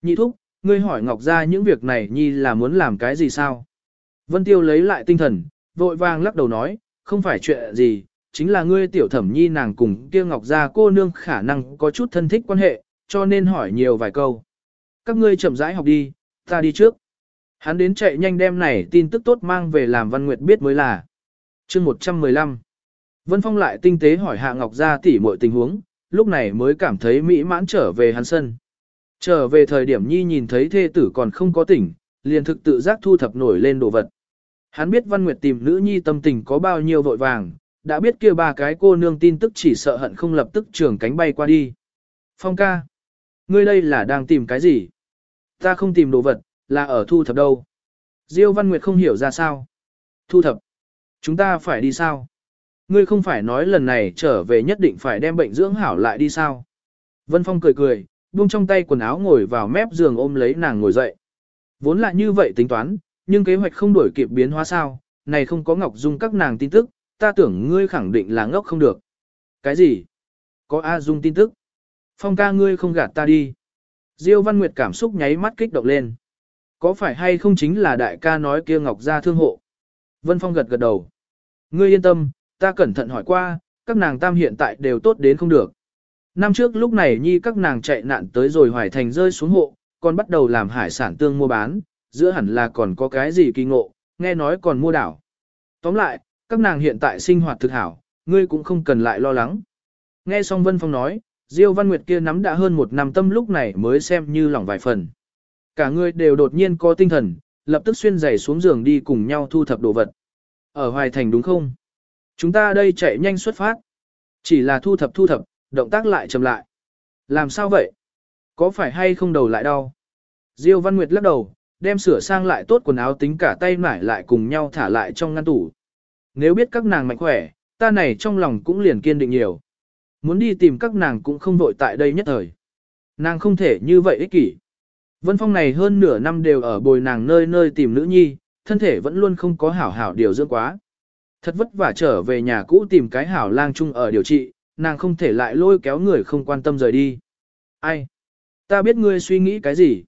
Nhị thúc, ngươi hỏi Ngọc Gia những việc này nhi là muốn làm cái gì sao? Vân Tiêu lấy lại tinh thần, vội vàng lắc đầu nói, không phải chuyện gì, chính là ngươi tiểu thẩm nhi nàng cùng kia Ngọc Gia cô nương khả năng có chút thân thích quan hệ, cho nên hỏi nhiều vài câu. Các ngươi chậm rãi học đi, ta đi trước. Hắn đến chạy nhanh đem này tin tức tốt mang về làm Văn Nguyệt biết mới là. chương 115. Vân Phong lại tinh tế hỏi Hạ Ngọc Gia tỉ mọi tình huống, lúc này mới cảm thấy mỹ mãn trở về hắn sân. Trở về thời điểm Nhi nhìn thấy thê tử còn không có tỉnh, liền thực tự giác thu thập nổi lên đồ vật. Hắn biết Văn Nguyệt tìm nữ Nhi tâm tình có bao nhiêu vội vàng, đã biết kia ba cái cô nương tin tức chỉ sợ hận không lập tức trường cánh bay qua đi. Phong ca, ngươi đây là đang tìm cái gì? Ta không tìm đồ vật, là ở thu thập đâu. Diêu Văn Nguyệt không hiểu ra sao. Thu thập. Chúng ta phải đi sao? Ngươi không phải nói lần này trở về nhất định phải đem bệnh dưỡng hảo lại đi sao? Vân Phong cười cười, buông trong tay quần áo ngồi vào mép giường ôm lấy nàng ngồi dậy. Vốn là như vậy tính toán, nhưng kế hoạch không đổi kịp biến hóa sao, này không có Ngọc Dung các nàng tin tức, ta tưởng ngươi khẳng định là ngốc không được. Cái gì? Có A Dung tin tức. Phong ca ngươi không gạt ta đi. Diêu Văn Nguyệt cảm xúc nháy mắt kích động lên. Có phải hay không chính là đại ca nói kia Ngọc gia thương hộ? Vân Phong gật gật đầu. Ngươi yên tâm, ta cẩn thận hỏi qua, các nàng tam hiện tại đều tốt đến không được. Năm trước lúc này nhi các nàng chạy nạn tới rồi hoài thành rơi xuống hộ, còn bắt đầu làm hải sản tương mua bán, giữa hẳn là còn có cái gì kỳ ngộ, nghe nói còn mua đảo. Tóm lại, các nàng hiện tại sinh hoạt thực hảo, ngươi cũng không cần lại lo lắng. Nghe xong Vân Phong nói, Diêu Văn Nguyệt kia nắm đã hơn một năm tâm lúc này mới xem như lỏng vài phần. Cả người đều đột nhiên có tinh thần, lập tức xuyên giày xuống giường đi cùng nhau thu thập đồ vật. Ở Hoài Thành đúng không? Chúng ta đây chạy nhanh xuất phát. Chỉ là thu thập thu thập, động tác lại chậm lại. Làm sao vậy? Có phải hay không đầu lại đau? Diêu Văn Nguyệt lắc đầu, đem sửa sang lại tốt quần áo tính cả tay mải lại cùng nhau thả lại trong ngăn tủ. Nếu biết các nàng mạnh khỏe, ta này trong lòng cũng liền kiên định nhiều. Muốn đi tìm các nàng cũng không vội tại đây nhất thời. Nàng không thể như vậy ích kỷ. Vân Phong này hơn nửa năm đều ở bồi nàng nơi nơi tìm nữ nhi, thân thể vẫn luôn không có hảo hảo điều dưỡng quá. Thật vất vả trở về nhà cũ tìm cái hảo lang chung ở điều trị, nàng không thể lại lôi kéo người không quan tâm rời đi. Ai? Ta biết ngươi suy nghĩ cái gì?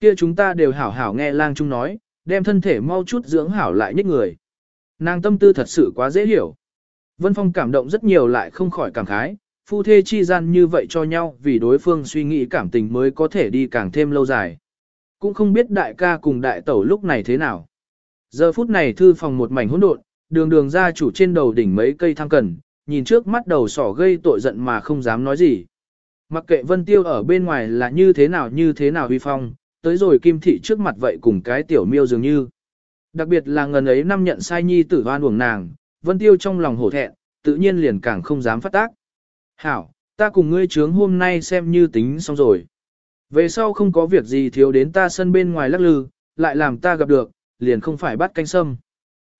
Kia chúng ta đều hảo hảo nghe lang chung nói, đem thân thể mau chút dưỡng hảo lại nhất người. Nàng tâm tư thật sự quá dễ hiểu. Vân Phong cảm động rất nhiều lại không khỏi cảm khái, phu thê chi gian như vậy cho nhau vì đối phương suy nghĩ cảm tình mới có thể đi càng thêm lâu dài. Cũng không biết đại ca cùng đại tẩu lúc này thế nào. Giờ phút này thư phòng một mảnh hỗn độn, đường đường ra chủ trên đầu đỉnh mấy cây thang cần, nhìn trước mắt đầu sỏ gây tội giận mà không dám nói gì. Mặc kệ Vân Tiêu ở bên ngoài là như thế nào như thế nào huy phong, tới rồi Kim Thị trước mặt vậy cùng cái tiểu miêu dường như. Đặc biệt là ngần ấy năm nhận sai nhi tử hoan uổng nàng, Vân Tiêu trong lòng hổ thẹn, tự nhiên liền càng không dám phát tác. Hảo, ta cùng ngươi trướng hôm nay xem như tính xong rồi. Về sau không có việc gì thiếu đến ta sân bên ngoài lắc lư, lại làm ta gặp được, liền không phải bắt canh sâm.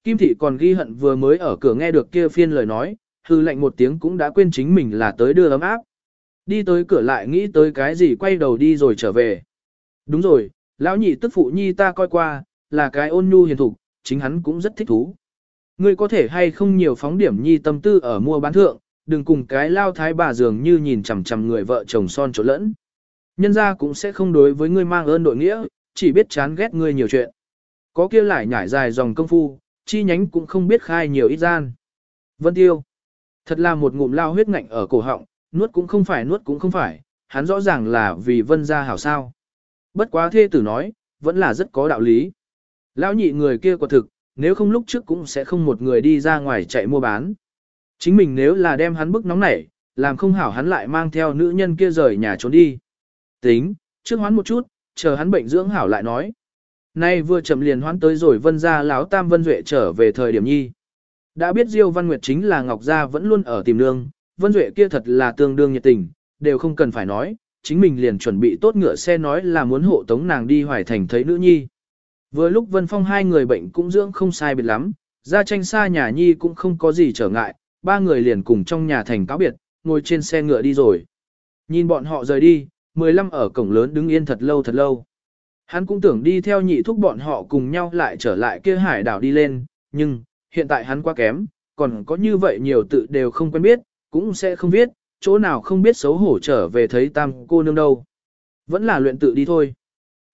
Kim thị còn ghi hận vừa mới ở cửa nghe được kia phiên lời nói, hư lệnh một tiếng cũng đã quên chính mình là tới đưa ấm áp. Đi tới cửa lại nghĩ tới cái gì quay đầu đi rồi trở về. Đúng rồi, Lão nhị tức phụ nhi ta coi qua, là cái ôn nhu hiền thục, chính hắn cũng rất thích thú. Ngươi có thể hay không nhiều phóng điểm nhi tâm tư ở mua bán thượng, đừng cùng cái lao thái bà dường như nhìn chằm chằm người vợ chồng son chỗ lẫn. Nhân gia cũng sẽ không đối với ngươi mang ơn đội nghĩa, chỉ biết chán ghét ngươi nhiều chuyện. Có kia lại nhảy dài dòng công phu, chi nhánh cũng không biết khai nhiều ít gian. Vân Tiêu. Thật là một ngụm lao huyết ngạnh ở cổ họng, nuốt cũng không phải nuốt cũng không phải, hắn rõ ràng là vì vân gia hảo sao. Bất quá thê tử nói, vẫn là rất có đạo lý. Lão nhị người kia quả thực, nếu không lúc trước cũng sẽ không một người đi ra ngoài chạy mua bán. Chính mình nếu là đem hắn bức nóng nảy, làm không hảo hắn lại mang theo nữ nhân kia rời nhà trốn đi. Tính, trước hoán một chút, chờ hắn bệnh dưỡng hảo lại nói. Nay vừa chậm liền hoán tới rồi vân ra lão tam vân duệ trở về thời điểm nhi. Đã biết Diêu Văn Nguyệt chính là Ngọc Gia vẫn luôn ở tìm nương, Vân Duệ kia thật là tương đương nhiệt tình, đều không cần phải nói, chính mình liền chuẩn bị tốt ngựa xe nói là muốn hộ tống nàng đi hoài thành thấy nữ nhi. Vừa lúc Vân Phong hai người bệnh cũng dưỡng không sai biệt lắm, ra tranh xa nhà nhi cũng không có gì trở ngại, ba người liền cùng trong nhà thành cáo biệt, ngồi trên xe ngựa đi rồi. Nhìn bọn họ rời đi, 15 ở cổng lớn đứng yên thật lâu thật lâu. Hắn cũng tưởng đi theo nhị thúc bọn họ cùng nhau lại trở lại kia hải đảo đi lên, nhưng, hiện tại hắn quá kém, còn có như vậy nhiều tự đều không quen biết, cũng sẽ không viết, chỗ nào không biết xấu hổ trở về thấy tam cô nương đâu. Vẫn là luyện tự đi thôi.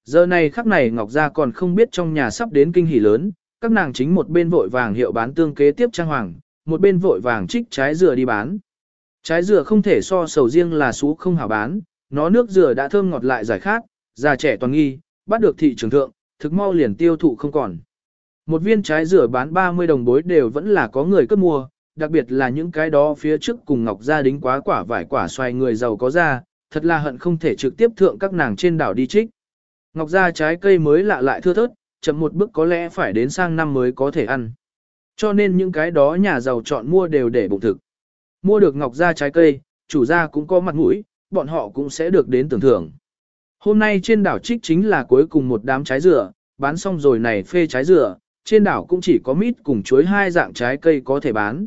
Giờ này khắc này Ngọc Gia còn không biết trong nhà sắp đến kinh hỉ lớn, các nàng chính một bên vội vàng hiệu bán tương kế tiếp trang hoàng, một bên vội vàng trích trái dừa đi bán. Trái dừa không thể so sầu riêng là sú không hảo bán, nó nước dừa đã thơm ngọt lại giải khát, già trẻ toàn nghi, bắt được thị trường thượng, thực mau liền tiêu thụ không còn. Một viên trái dừa bán 30 đồng bối đều vẫn là có người cất mua, đặc biệt là những cái đó phía trước cùng Ngọc Gia đính quá quả vải quả xoay người giàu có ra, thật là hận không thể trực tiếp thượng các nàng trên đảo đi trích. Ngọc Gia trái cây mới lạ lại thưa thớt, chậm một bước có lẽ phải đến sang năm mới có thể ăn. Cho nên những cái đó nhà giàu chọn mua đều để bụng thực. Mua được Ngọc Gia trái cây, chủ gia cũng có mặt mũi, bọn họ cũng sẽ được đến tưởng thưởng. Hôm nay trên đảo trích chính là cuối cùng một đám trái dừa, bán xong rồi này phê trái dừa, trên đảo cũng chỉ có mít cùng chuối hai dạng trái cây có thể bán.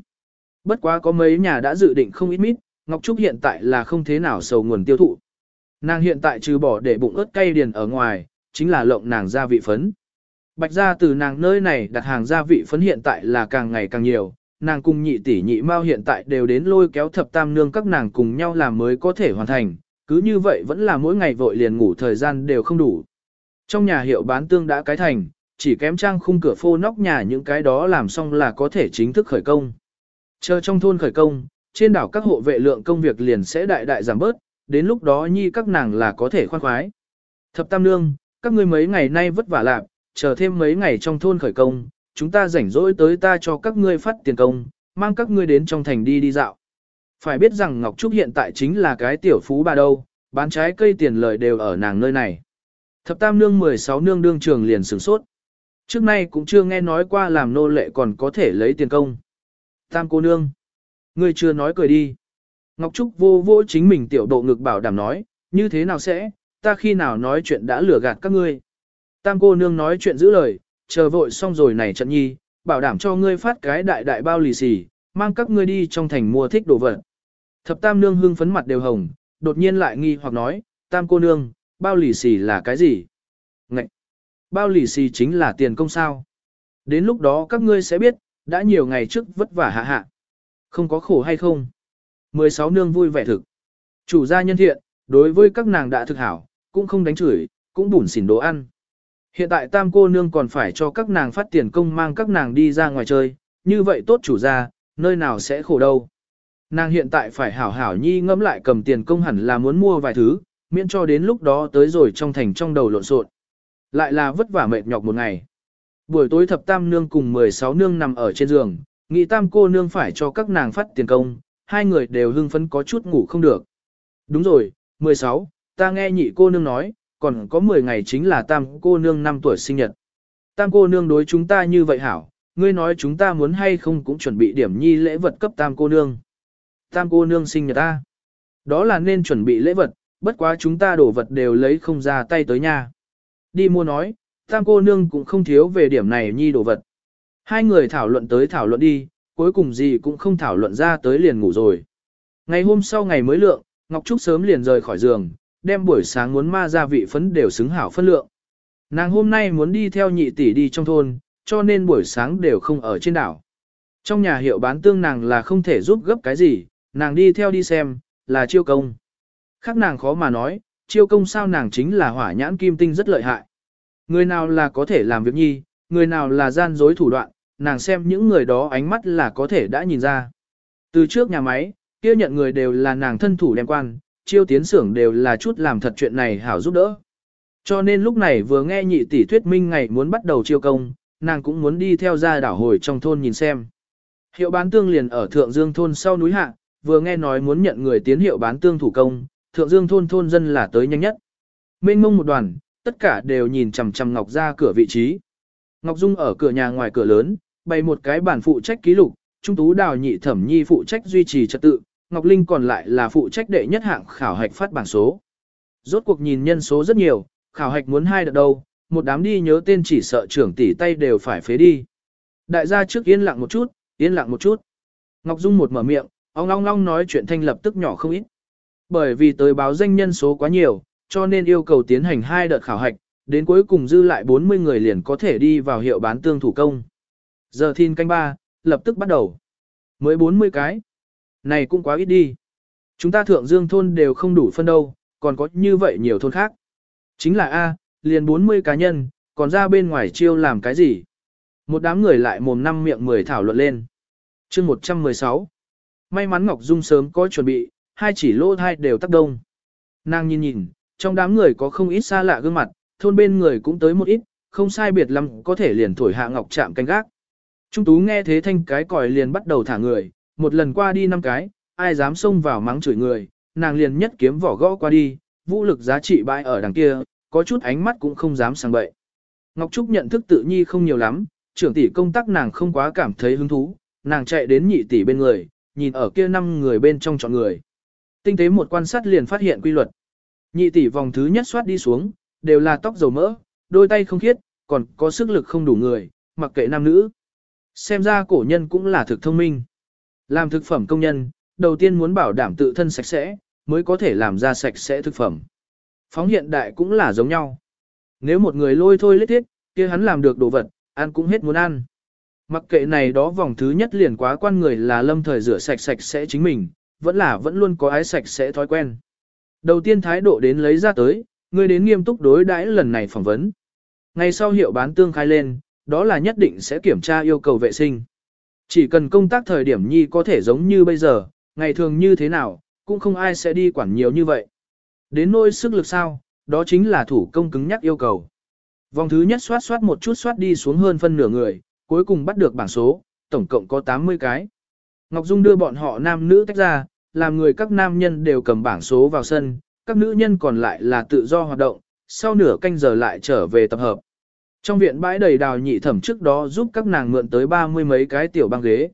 Bất quá có mấy nhà đã dự định không ít mít, Ngọc Trúc hiện tại là không thế nào sầu nguồn tiêu thụ. Nàng hiện tại trừ bỏ để bụng ớt cay điền ở ngoài, chính là lộng nàng gia vị phấn. Bạch gia từ nàng nơi này đặt hàng gia vị phấn hiện tại là càng ngày càng nhiều, nàng cùng nhị tỷ nhị mao hiện tại đều đến lôi kéo thập tam nương các nàng cùng nhau làm mới có thể hoàn thành, cứ như vậy vẫn là mỗi ngày vội liền ngủ thời gian đều không đủ. Trong nhà hiệu bán tương đã cái thành, chỉ kém trang khung cửa phô nóc nhà những cái đó làm xong là có thể chính thức khởi công. Chờ trong thôn khởi công, trên đảo các hộ vệ lượng công việc liền sẽ đại đại giảm bớt, đến lúc đó nhi các nàng là có thể khoan khoái. Thập tam nương, các ngươi mấy ngày nay vất vả lạc, chờ thêm mấy ngày trong thôn khởi công, chúng ta rảnh rỗi tới ta cho các ngươi phát tiền công, mang các ngươi đến trong thành đi đi dạo. Phải biết rằng Ngọc Trúc hiện tại chính là cái tiểu phú bà đâu, bán trái cây tiền lời đều ở nàng nơi này. Thập tam nương 16 nương đương trường liền sửng sốt. Trước nay cũng chưa nghe nói qua làm nô lệ còn có thể lấy tiền công. Tam cô nương. Ngươi chưa nói cười đi. Ngọc Trúc vô vô chính mình tiểu độ ngực bảo đảm nói, như thế nào sẽ, ta khi nào nói chuyện đã lừa gạt các ngươi. Tam cô nương nói chuyện giữ lời, chờ vội xong rồi này trận nhi, bảo đảm cho ngươi phát cái đại đại bao lì xì, mang các ngươi đi trong thành mua thích đồ vật. Thập tam nương hưng phấn mặt đều hồng, đột nhiên lại nghi hoặc nói, tam cô nương, bao lì xì là cái gì? Ngậy! Bao lì xì chính là tiền công sao. Đến lúc đó các ngươi sẽ biết, đã nhiều ngày trước vất vả hạ hạ. Không có khổ hay không? 16 nương vui vẻ thực. Chủ gia nhân thiện, đối với các nàng đã thực hảo, cũng không đánh chửi, cũng bùn xỉn đồ ăn. Hiện tại tam cô nương còn phải cho các nàng phát tiền công mang các nàng đi ra ngoài chơi, như vậy tốt chủ gia, nơi nào sẽ khổ đâu. Nàng hiện tại phải hảo hảo nhi ngẫm lại cầm tiền công hẳn là muốn mua vài thứ, miễn cho đến lúc đó tới rồi trong thành trong đầu lộn xộn. Lại là vất vả mệt nhọc một ngày. Buổi tối thập tam nương cùng 16 nương nằm ở trên giường, nghĩ tam cô nương phải cho các nàng phát tiền công, hai người đều hưng phấn có chút ngủ không được. Đúng rồi, 16, ta nghe nhị cô nương nói, còn có 10 ngày chính là tam cô nương 5 tuổi sinh nhật. Tam cô nương đối chúng ta như vậy hảo, ngươi nói chúng ta muốn hay không cũng chuẩn bị điểm nhi lễ vật cấp tam cô nương. Tam cô nương sinh nhật ta. Đó là nên chuẩn bị lễ vật, bất quá chúng ta đổ vật đều lấy không ra tay tới nhà. Đi mua nói, tam cô nương cũng không thiếu về điểm này nhi đổ vật. Hai người thảo luận tới thảo luận đi, cuối cùng gì cũng không thảo luận ra tới liền ngủ rồi. Ngày hôm sau ngày mới lượng, Ngọc Trúc sớm liền rời khỏi giường, đem buổi sáng muốn ma gia vị phấn đều xứng hảo phân lượng. Nàng hôm nay muốn đi theo nhị tỷ đi trong thôn, cho nên buổi sáng đều không ở trên đảo. Trong nhà hiệu bán tương nàng là không thể giúp gấp cái gì, nàng đi theo đi xem, là chiêu công. Khác nàng khó mà nói, chiêu công sao nàng chính là hỏa nhãn kim tinh rất lợi hại. Người nào là có thể làm việc nhi, người nào là gian dối thủ đoạn, nàng xem những người đó ánh mắt là có thể đã nhìn ra. Từ trước nhà máy, kia nhận người đều là nàng thân thủ đem quan, chiêu tiến xưởng đều là chút làm thật chuyện này hảo giúp đỡ. Cho nên lúc này vừa nghe nhị tỷ thuyết minh ngày muốn bắt đầu chiêu công, nàng cũng muốn đi theo ra đảo hồi trong thôn nhìn xem. Hiệu bán tương liền ở Thượng Dương thôn sau núi hạ, vừa nghe nói muốn nhận người tiến hiệu bán tương thủ công, Thượng Dương thôn thôn dân là tới nhanh nhất. Mênh mông một đoàn, tất cả đều nhìn chằm chằm Ngọc ra cửa vị trí. Ngọc Dung ở cửa nhà ngoài cửa lớn, bày một cái bản phụ trách ký lục, Trung tú đào nhị thẩm nhi phụ trách duy trì trật tự, Ngọc Linh còn lại là phụ trách đệ nhất hạng khảo hạch phát bảng số. Rốt cuộc nhìn nhân số rất nhiều, khảo hạch muốn hai đợt đâu, một đám đi nhớ tên chỉ sợ trưởng tỷ tay đều phải phế đi. Đại gia trước yên lặng một chút, yên lặng một chút. Ngọc Dung một mở miệng, ông long long nói chuyện thanh lập tức nhỏ không ít. Bởi vì tới báo danh nhân số quá nhiều, cho nên yêu cầu tiến hành hai đợt khảo hạch, đến cuối cùng dư lại 40 người liền có thể đi vào hiệu bán tương thủ công. Giờ thiên canh ba, lập tức bắt đầu. Mới 40 cái. Này cũng quá ít đi. Chúng ta thượng dương thôn đều không đủ phân đâu, còn có như vậy nhiều thôn khác. Chính là A, liền 40 cá nhân, còn ra bên ngoài chiêu làm cái gì? Một đám người lại mồm năm miệng mười thảo luận lên. chương 116. May mắn Ngọc Dung sớm có chuẩn bị, hai chỉ lô hai đều tác đông. Nàng nhìn nhìn, trong đám người có không ít xa lạ gương mặt, thôn bên người cũng tới một ít, không sai biệt lắm có thể liền thổi hạ Ngọc chạm canh gác. Trung tú nghe thế thanh cái còi liền bắt đầu thả người, một lần qua đi năm cái, ai dám xông vào mắng chửi người, nàng liền nhất kiếm vỏ gõ qua đi, vũ lực giá trị bãi ở đằng kia, có chút ánh mắt cũng không dám sang bậy. Ngọc Trúc nhận thức tự nhi không nhiều lắm, trưởng tỷ công tác nàng không quá cảm thấy hứng thú, nàng chạy đến nhị tỷ bên người, nhìn ở kia năm người bên trong chọn người. Tinh tế một quan sát liền phát hiện quy luật. Nhị tỷ vòng thứ nhất soát đi xuống, đều là tóc dầu mỡ, đôi tay không khiết, còn có sức lực không đủ người, mặc kệ nam nữ. Xem ra cổ nhân cũng là thực thông minh. Làm thực phẩm công nhân, đầu tiên muốn bảo đảm tự thân sạch sẽ, mới có thể làm ra sạch sẽ thực phẩm. Phóng hiện đại cũng là giống nhau. Nếu một người lôi thôi lết thiết, kia hắn làm được đồ vật, ăn cũng hết muốn ăn. Mặc kệ này đó vòng thứ nhất liền quá quan người là lâm thời rửa sạch sạch sẽ chính mình, vẫn là vẫn luôn có ái sạch sẽ thói quen. Đầu tiên thái độ đến lấy ra tới, người đến nghiêm túc đối đãi lần này phỏng vấn. Ngày sau hiệu bán tương khai lên, đó là nhất định sẽ kiểm tra yêu cầu vệ sinh. Chỉ cần công tác thời điểm nhi có thể giống như bây giờ, ngày thường như thế nào, cũng không ai sẽ đi quản nhiều như vậy. Đến nỗi sức lực sao, đó chính là thủ công cứng nhắc yêu cầu. Vòng thứ nhất soát soát một chút soát đi xuống hơn phân nửa người, cuối cùng bắt được bảng số, tổng cộng có 80 cái. Ngọc Dung đưa bọn họ nam nữ tách ra, làm người các nam nhân đều cầm bảng số vào sân, các nữ nhân còn lại là tự do hoạt động, sau nửa canh giờ lại trở về tập hợp. Trong viện bãi đầy đào nhị thẩm trước đó giúp các nàng mượn tới ba mươi mấy cái tiểu băng ghế.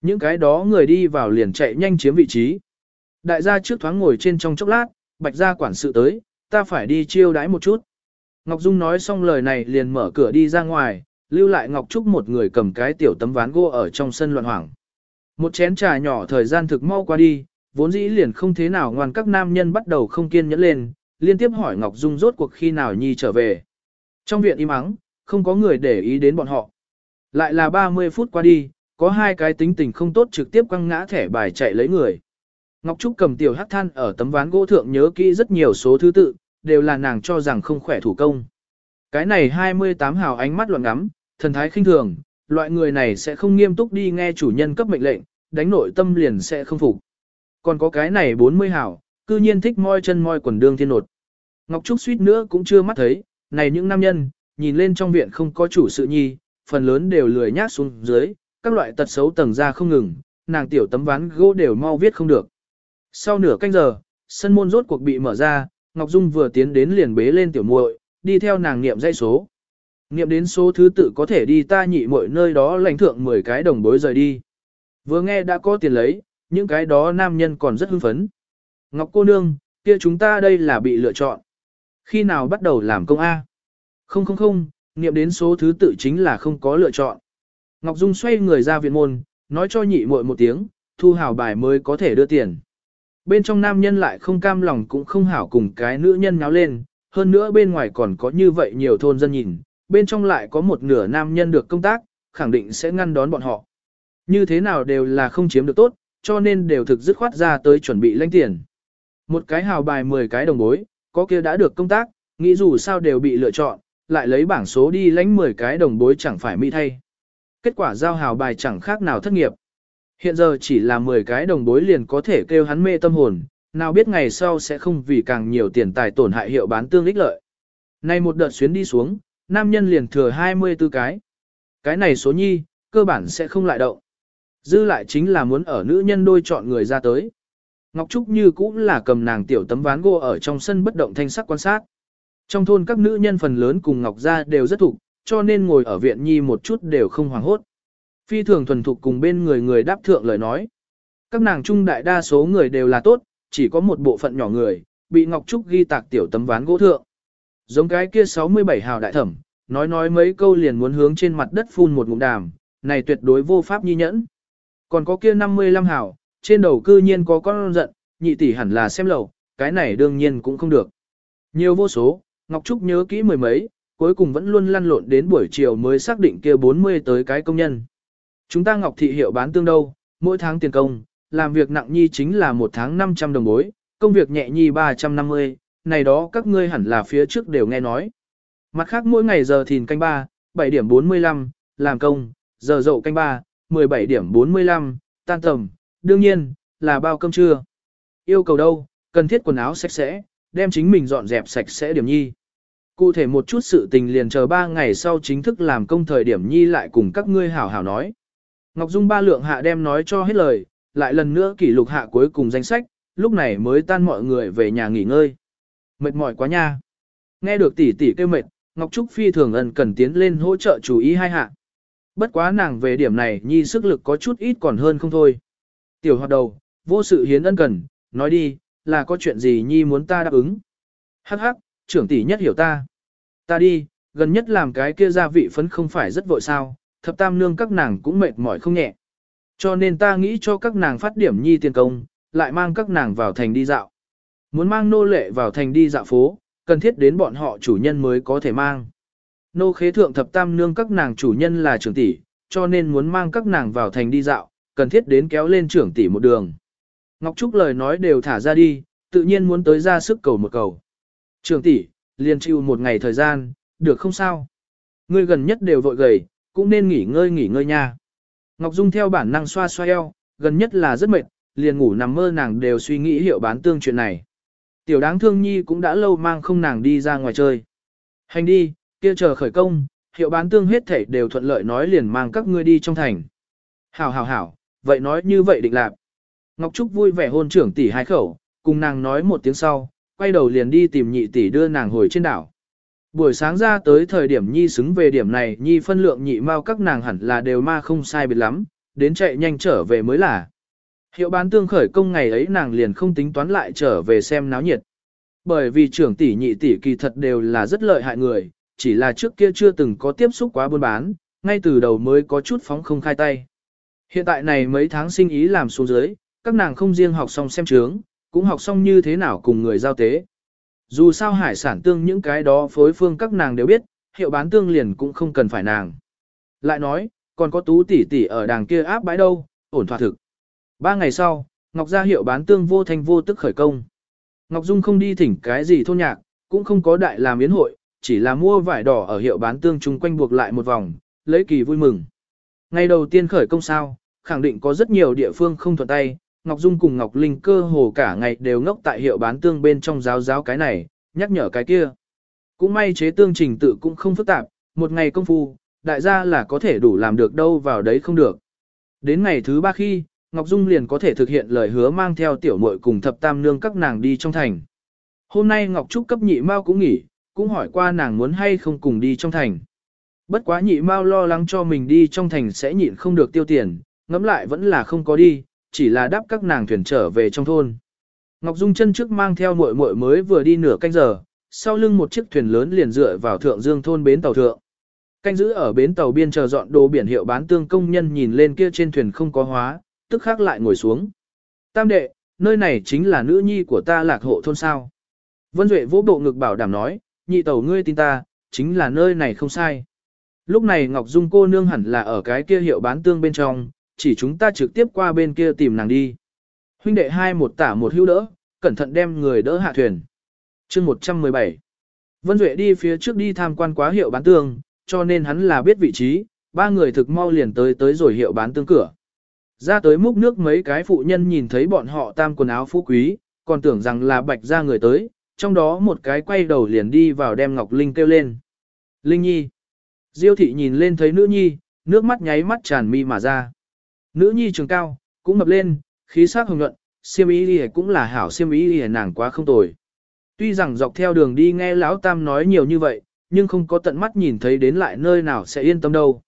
Những cái đó người đi vào liền chạy nhanh chiếm vị trí. Đại gia trước thoáng ngồi trên trong chốc lát, bạch gia quản sự tới, ta phải đi chiêu đãi một chút. Ngọc Dung nói xong lời này liền mở cửa đi ra ngoài, lưu lại Ngọc Trúc một người cầm cái tiểu tấm ván gỗ ở trong sân loạn hoảng. Một chén trà nhỏ thời gian thực mau qua đi, vốn dĩ liền không thế nào ngoan các nam nhân bắt đầu không kiên nhẫn lên, liên tiếp hỏi Ngọc Dung rốt cuộc khi nào nhi trở về. Trong viện im ắng, không có người để ý đến bọn họ. Lại là 30 phút qua đi, có hai cái tính tình không tốt trực tiếp quăng ngã thẻ bài chạy lấy người. Ngọc Trúc cầm tiểu hắc than ở tấm ván gỗ thượng nhớ kỹ rất nhiều số thứ tự, đều là nàng cho rằng không khỏe thủ công. Cái này 28 hào ánh mắt loạn ngắm, thần thái khinh thường, loại người này sẽ không nghiêm túc đi nghe chủ nhân cấp mệnh lệnh, đánh nội tâm liền sẽ không phục. Còn có cái này 40 hào, cư nhiên thích moi chân moi quần đương thiên nột. Ngọc Trúc suýt nữa cũng chưa mắt thấy, này những nam nhân, nhìn lên trong viện không có chủ sự nhi, phần lớn đều lười nhát xuống dưới, các loại tật xấu tầng ra không ngừng, nàng tiểu tấm ván gỗ đều mau viết không được. Sau nửa canh giờ, sân môn rốt cuộc bị mở ra, Ngọc Dung vừa tiến đến liền bế lên tiểu muội, đi theo nàng niệm dây số. Niệm đến số thứ tự có thể đi ta nhị muội nơi đó lãnh thượng 10 cái đồng bối rời đi. Vừa nghe đã có tiền lấy, những cái đó nam nhân còn rất hưng phấn. Ngọc cô nương, kia chúng ta đây là bị lựa chọn. Khi nào bắt đầu làm công A? Không không không, niệm đến số thứ tự chính là không có lựa chọn. Ngọc Dung xoay người ra viện môn, nói cho nhị muội một tiếng, thu hảo bài mới có thể đưa tiền. Bên trong nam nhân lại không cam lòng cũng không hảo cùng cái nữ nhân nháo lên, hơn nữa bên ngoài còn có như vậy nhiều thôn dân nhìn, bên trong lại có một nửa nam nhân được công tác, khẳng định sẽ ngăn đón bọn họ. Như thế nào đều là không chiếm được tốt, cho nên đều thực dứt khoát ra tới chuẩn bị lãnh tiền. Một cái hào bài 10 cái đồng bối, có kia đã được công tác, nghĩ dù sao đều bị lựa chọn, lại lấy bảng số đi lãnh 10 cái đồng bối chẳng phải mỹ thay. Kết quả giao hào bài chẳng khác nào thất nghiệp. Hiện giờ chỉ là 10 cái đồng bối liền có thể kêu hắn mê tâm hồn, nào biết ngày sau sẽ không vì càng nhiều tiền tài tổn hại hiệu bán tương ích lợi. Nay một đợt xuyến đi xuống, nam nhân liền thừa 24 cái. Cái này số nhi, cơ bản sẽ không lại động. Dư lại chính là muốn ở nữ nhân đôi chọn người ra tới. Ngọc Trúc như cũng là cầm nàng tiểu tấm ván gỗ ở trong sân bất động thanh sắc quan sát. Trong thôn các nữ nhân phần lớn cùng Ngọc Gia đều rất thục, cho nên ngồi ở viện nhi một chút đều không hoảng hốt. Phi thường thuần thục cùng bên người người đáp thượng lời nói. Các nàng trung đại đa số người đều là tốt, chỉ có một bộ phận nhỏ người, bị Ngọc Trúc ghi tạc tiểu tấm ván gỗ thượng. Giống cái kia 67 hào đại thẩm, nói nói mấy câu liền muốn hướng trên mặt đất phun một ngụm đàm, này tuyệt đối vô pháp nhi nhẫn. Còn có kia 55 hào, trên đầu cư nhiên có con giận, nhị tỷ hẳn là xem lầu, cái này đương nhiên cũng không được. Nhiều vô số, Ngọc Trúc nhớ kỹ mười mấy, cuối cùng vẫn luôn lăn lộn đến buổi chiều mới xác định kia 40 tới cái công nhân. Chúng ta Ngọc Thị hiệu bán tương đâu, mỗi tháng tiền công, làm việc nặng nhi chính là một tháng 500 đồng bối, công việc nhẹ nhi 350, này đó các ngươi hẳn là phía trước đều nghe nói. Mặt khác mỗi ngày giờ thìn canh 3, 7 điểm 45, làm công, giờ dậu canh 3, 17 điểm 45, tan tầm, đương nhiên, là bao cơm trưa. Yêu cầu đâu, cần thiết quần áo sạch sẽ, đem chính mình dọn dẹp sạch sẽ điểm nhi. Cụ thể một chút sự tình liền chờ 3 ngày sau chính thức làm công thời điểm nhi lại cùng các ngươi hảo hảo nói. Ngọc Dung ba lượng hạ đem nói cho hết lời, lại lần nữa kỷ lục hạ cuối cùng danh sách, lúc này mới tan mọi người về nhà nghỉ ngơi. Mệt mỏi quá nha. Nghe được tỷ tỷ kêu mệt, Ngọc Trúc phi thường ẩn cần tiến lên hỗ trợ chú ý hai hạ. Bất quá nàng về điểm này nhi sức lực có chút ít còn hơn không thôi. Tiểu hoạt đầu, vô sự hiến ân cần, nói đi, là có chuyện gì nhi muốn ta đáp ứng. Hắc hắc, trưởng tỷ nhất hiểu ta. Ta đi, gần nhất làm cái kia gia vị phấn không phải rất vội sao, thập tam nương các nàng cũng mệt mỏi không nhẹ. Cho nên ta nghĩ cho các nàng phát điểm nhi tiền công, lại mang các nàng vào thành đi dạo. Muốn mang nô lệ vào thành đi dạo phố, cần thiết đến bọn họ chủ nhân mới có thể mang. Nô khế thượng thập tam nương các nàng chủ nhân là trưởng tỷ, cho nên muốn mang các nàng vào thành đi dạo, cần thiết đến kéo lên trưởng tỷ một đường. Ngọc Trúc lời nói đều thả ra đi, tự nhiên muốn tới ra sức cầu một cầu. Trưởng tỷ, liền chịu một ngày thời gian, được không sao? Ngươi gần nhất đều vội gầy, cũng nên nghỉ ngơi nghỉ ngơi nha. Ngọc Dung theo bản năng xoa xoa eo, gần nhất là rất mệt, liền ngủ nằm mơ nàng đều suy nghĩ hiệu bán tương chuyện này. Tiểu đáng thương nhi cũng đã lâu mang không nàng đi ra ngoài chơi. Hành đi, kia chờ khởi công, hiệu bán tương hết thảy đều thuận lợi nói liền mang các ngươi đi trong thành. Hảo hảo hảo, vậy nói như vậy định lạc. Ngọc Trúc vui vẻ hôn trưởng tỷ hai khẩu, cùng nàng nói một tiếng sau, quay đầu liền đi tìm nhị tỷ đưa nàng hồi trên đảo. Buổi sáng ra tới thời điểm Nhi xứng về điểm này Nhi phân lượng nhị mau các nàng hẳn là đều ma không sai biệt lắm, đến chạy nhanh trở về mới là. Hiệu bán tương khởi công ngày ấy nàng liền không tính toán lại trở về xem náo nhiệt. Bởi vì trưởng tỷ nhị tỷ kỳ thật đều là rất lợi hại người, chỉ là trước kia chưa từng có tiếp xúc quá buôn bán, ngay từ đầu mới có chút phóng không khai tay. Hiện tại này mấy tháng sinh ý làm xuống dưới, các nàng không riêng học xong xem trướng, cũng học xong như thế nào cùng người giao tế. Dù sao hải sản tương những cái đó phối phương các nàng đều biết, hiệu bán tương liền cũng không cần phải nàng. Lại nói, còn có tú tỷ tỷ ở đàng kia áp bãi đâu, ổn thỏa thực. Ba ngày sau, Ngọc gia hiệu bán tương vô thành vô tức khởi công. Ngọc Dung không đi thỉnh cái gì thôn nhạc, cũng không có đại làm yến hội, chỉ là mua vải đỏ ở hiệu bán tương chung quanh buộc lại một vòng, lấy kỳ vui mừng. Ngày đầu tiên khởi công sao, khẳng định có rất nhiều địa phương không thuận tay, Ngọc Dung cùng Ngọc Linh cơ hồ cả ngày đều ngốc tại hiệu bán tương bên trong giáo giáo cái này, nhắc nhở cái kia. Cũng may chế tương trình tự cũng không phức tạp, một ngày công phu, đại gia là có thể đủ làm được đâu vào đấy không được. Đến ngày thứ ba khi, Ngọc Dung liền có thể thực hiện lời hứa mang theo tiểu muội cùng thập tam nương các nàng đi trong thành. Hôm nay Ngọc Trúc cấp nhị mau cũng nghỉ, cũng hỏi qua nàng muốn hay không cùng đi trong thành. Bất quá nhị mao lo lắng cho mình đi trong thành sẽ nhịn không được tiêu tiền, ngẫm lại vẫn là không có đi, chỉ là đáp các nàng thuyền trở về trong thôn. Ngọc Dung chân trước mang theo muội muội mới vừa đi nửa canh giờ, sau lưng một chiếc thuyền lớn liền dựa vào thượng dương thôn bến tàu thượng. Canh giữ ở bến tàu biên chờ dọn đồ biển hiệu bán tương công nhân nhìn lên kia trên thuyền không có hóa, tức khắc lại ngồi xuống. Tam đệ, nơi này chính là nữ nhi của ta lạc hộ thôn sao. Vân Duệ vỗ bộ ngực bảo đảm nói, nhị tẩu ngươi tin ta, chính là nơi này không sai. Lúc này Ngọc Dung cô nương hẳn là ở cái kia hiệu bán tương bên trong, chỉ chúng ta trực tiếp qua bên kia tìm nàng đi. Huynh đệ hai một tả một hữu đỡ, cẩn thận đem người đỡ hạ thuyền. chương 117 Vân Duệ đi phía trước đi tham quan quá hiệu bán tương, cho nên hắn là biết vị trí, ba người thực mau liền tới tới rồi hiệu bán tương cửa. Ra tới múc nước mấy cái phụ nhân nhìn thấy bọn họ tam quần áo phú quý, còn tưởng rằng là bạch ra người tới, trong đó một cái quay đầu liền đi vào đem Ngọc Linh kêu lên. Linh Nhi. Diêu thị nhìn lên thấy nữ nhi, nước mắt nháy mắt tràn mi mà ra. Nữ nhi trường cao, cũng mập lên, khí sắc hồng nhuận, siêm ý đi cũng là hảo siêm ý đi nàng quá không tồi. Tuy rằng dọc theo đường đi nghe lão tam nói nhiều như vậy, nhưng không có tận mắt nhìn thấy đến lại nơi nào sẽ yên tâm đâu.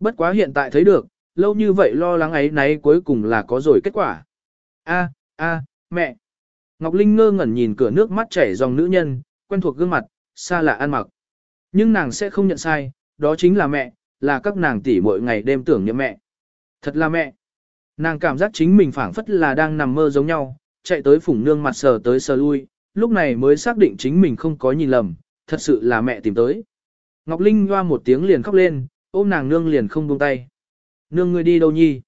Bất quá hiện tại thấy được, lâu như vậy lo lắng ấy nấy cuối cùng là có rồi kết quả. A, a, mẹ. Ngọc Linh ngơ ngẩn nhìn cửa nước mắt chảy dòng nữ nhân, quen thuộc gương mặt, xa lạ ăn mặc. Nhưng nàng sẽ không nhận sai, đó chính là mẹ, là các nàng tỷ mỗi ngày đêm tưởng niệm mẹ. Thật là mẹ. Nàng cảm giác chính mình phảng phất là đang nằm mơ giống nhau, chạy tới phủng nương mặt sờ tới sờ lui, lúc này mới xác định chính mình không có nhìn lầm, thật sự là mẹ tìm tới. Ngọc Linh hoa một tiếng liền khóc lên, ôm nàng nương liền không buông tay. Nương ngươi đi đâu nhi?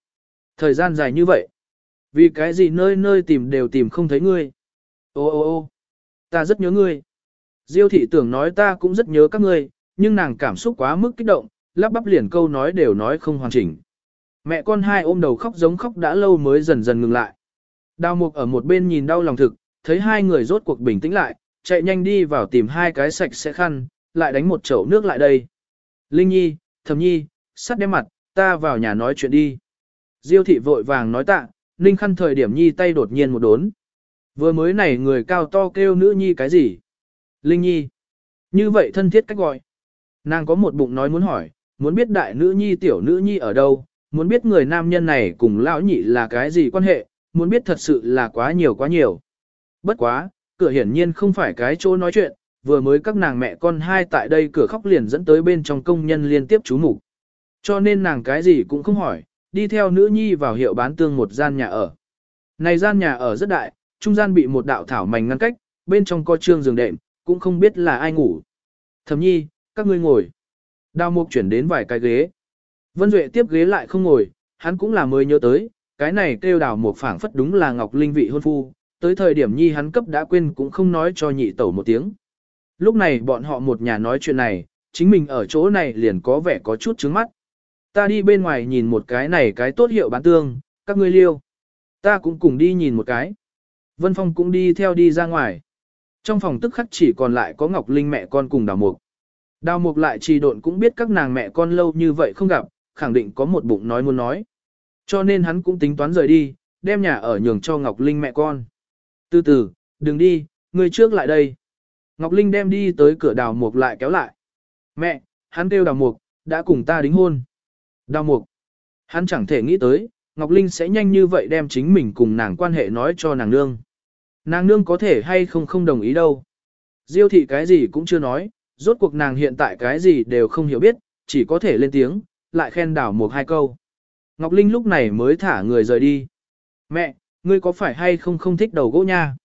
Thời gian dài như vậy. Vì cái gì nơi nơi tìm đều tìm không thấy ngươi. Ô ô ô ta rất nhớ ngươi. Diêu thị tưởng nói ta cũng rất nhớ các ngươi, nhưng nàng cảm xúc quá mức kích động, lắp bắp liền câu nói đều nói không hoàn chỉnh. Mẹ con hai ôm đầu khóc giống khóc đã lâu mới dần dần ngừng lại. Đào mục ở một bên nhìn đau lòng thực, thấy hai người rốt cuộc bình tĩnh lại, chạy nhanh đi vào tìm hai cái sạch sẽ khăn, lại đánh một chậu nước lại đây. Linh Nhi, Thẩm Nhi, sắt đem mặt, ta vào nhà nói chuyện đi. Diêu thị vội vàng nói tạ, Ninh khăn thời điểm Nhi tay đột nhiên một đốn. Vừa mới này người cao to kêu nữ Nhi cái gì? Linh Nhi. Như vậy thân thiết cách gọi. Nàng có một bụng nói muốn hỏi, muốn biết đại nữ Nhi tiểu nữ Nhi ở đâu, muốn biết người nam nhân này cùng lão nhị là cái gì quan hệ, muốn biết thật sự là quá nhiều quá nhiều. Bất quá, cửa hiển nhiên không phải cái chỗ nói chuyện, vừa mới các nàng mẹ con hai tại đây cửa khóc liền dẫn tới bên trong công nhân liên tiếp chú mục Cho nên nàng cái gì cũng không hỏi, đi theo nữ nhi vào hiệu bán tương một gian nhà ở. Này gian nhà ở rất đại, trung gian bị một đạo thảo mảnh ngăn cách, bên trong có trương giường đệm, cũng không biết là ai ngủ. Thầm nhi, các ngươi ngồi. Đào mục chuyển đến vài cái ghế. Vân Duệ tiếp ghế lại không ngồi, hắn cũng là mới nhớ tới, cái này kêu đào mục phảng phất đúng là Ngọc Linh vị hôn phu, tới thời điểm nhi hắn cấp đã quên cũng không nói cho nhị tẩu một tiếng. Lúc này bọn họ một nhà nói chuyện này, chính mình ở chỗ này liền có vẻ có chút trứng mắt. Ta đi bên ngoài nhìn một cái này cái tốt hiệu bán tương, các ngươi liêu. Ta cũng cùng đi nhìn một cái. Vân Phong cũng đi theo đi ra ngoài. Trong phòng tức khắc chỉ còn lại có Ngọc Linh mẹ con cùng Đào Mục. Đào Mục lại trì độn cũng biết các nàng mẹ con lâu như vậy không gặp, khẳng định có một bụng nói muốn nói. Cho nên hắn cũng tính toán rời đi, đem nhà ở nhường cho Ngọc Linh mẹ con. Từ từ, đừng đi, người trước lại đây. Ngọc Linh đem đi tới cửa đào mục lại kéo lại. Mẹ, hắn kêu đào mục, đã cùng ta đính hôn. Đào mục. Hắn chẳng thể nghĩ tới, Ngọc Linh sẽ nhanh như vậy đem chính mình cùng nàng quan hệ nói cho nàng nương. Nàng nương có thể hay không không đồng ý đâu. Diêu thị cái gì cũng chưa nói, rốt cuộc nàng hiện tại cái gì đều không hiểu biết, chỉ có thể lên tiếng, lại khen đảo một hai câu. Ngọc Linh lúc này mới thả người rời đi. Mẹ, ngươi có phải hay không không thích đầu gỗ nha?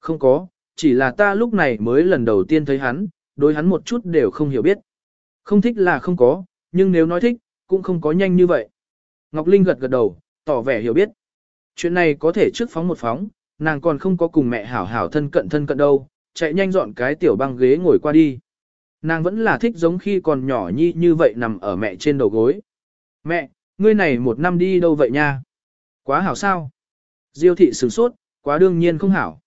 Không có, chỉ là ta lúc này mới lần đầu tiên thấy hắn, đối hắn một chút đều không hiểu biết. Không thích là không có, nhưng nếu nói thích, cũng không có nhanh như vậy. Ngọc Linh gật gật đầu, tỏ vẻ hiểu biết. Chuyện này có thể trước phóng một phóng, nàng còn không có cùng mẹ hảo hảo thân cận thân cận đâu, chạy nhanh dọn cái tiểu băng ghế ngồi qua đi. Nàng vẫn là thích giống khi còn nhỏ nhi như vậy nằm ở mẹ trên đầu gối. Mẹ, ngươi này một năm đi đâu vậy nha? Quá hảo sao? Diêu thị sửng sốt, quá đương nhiên không hảo.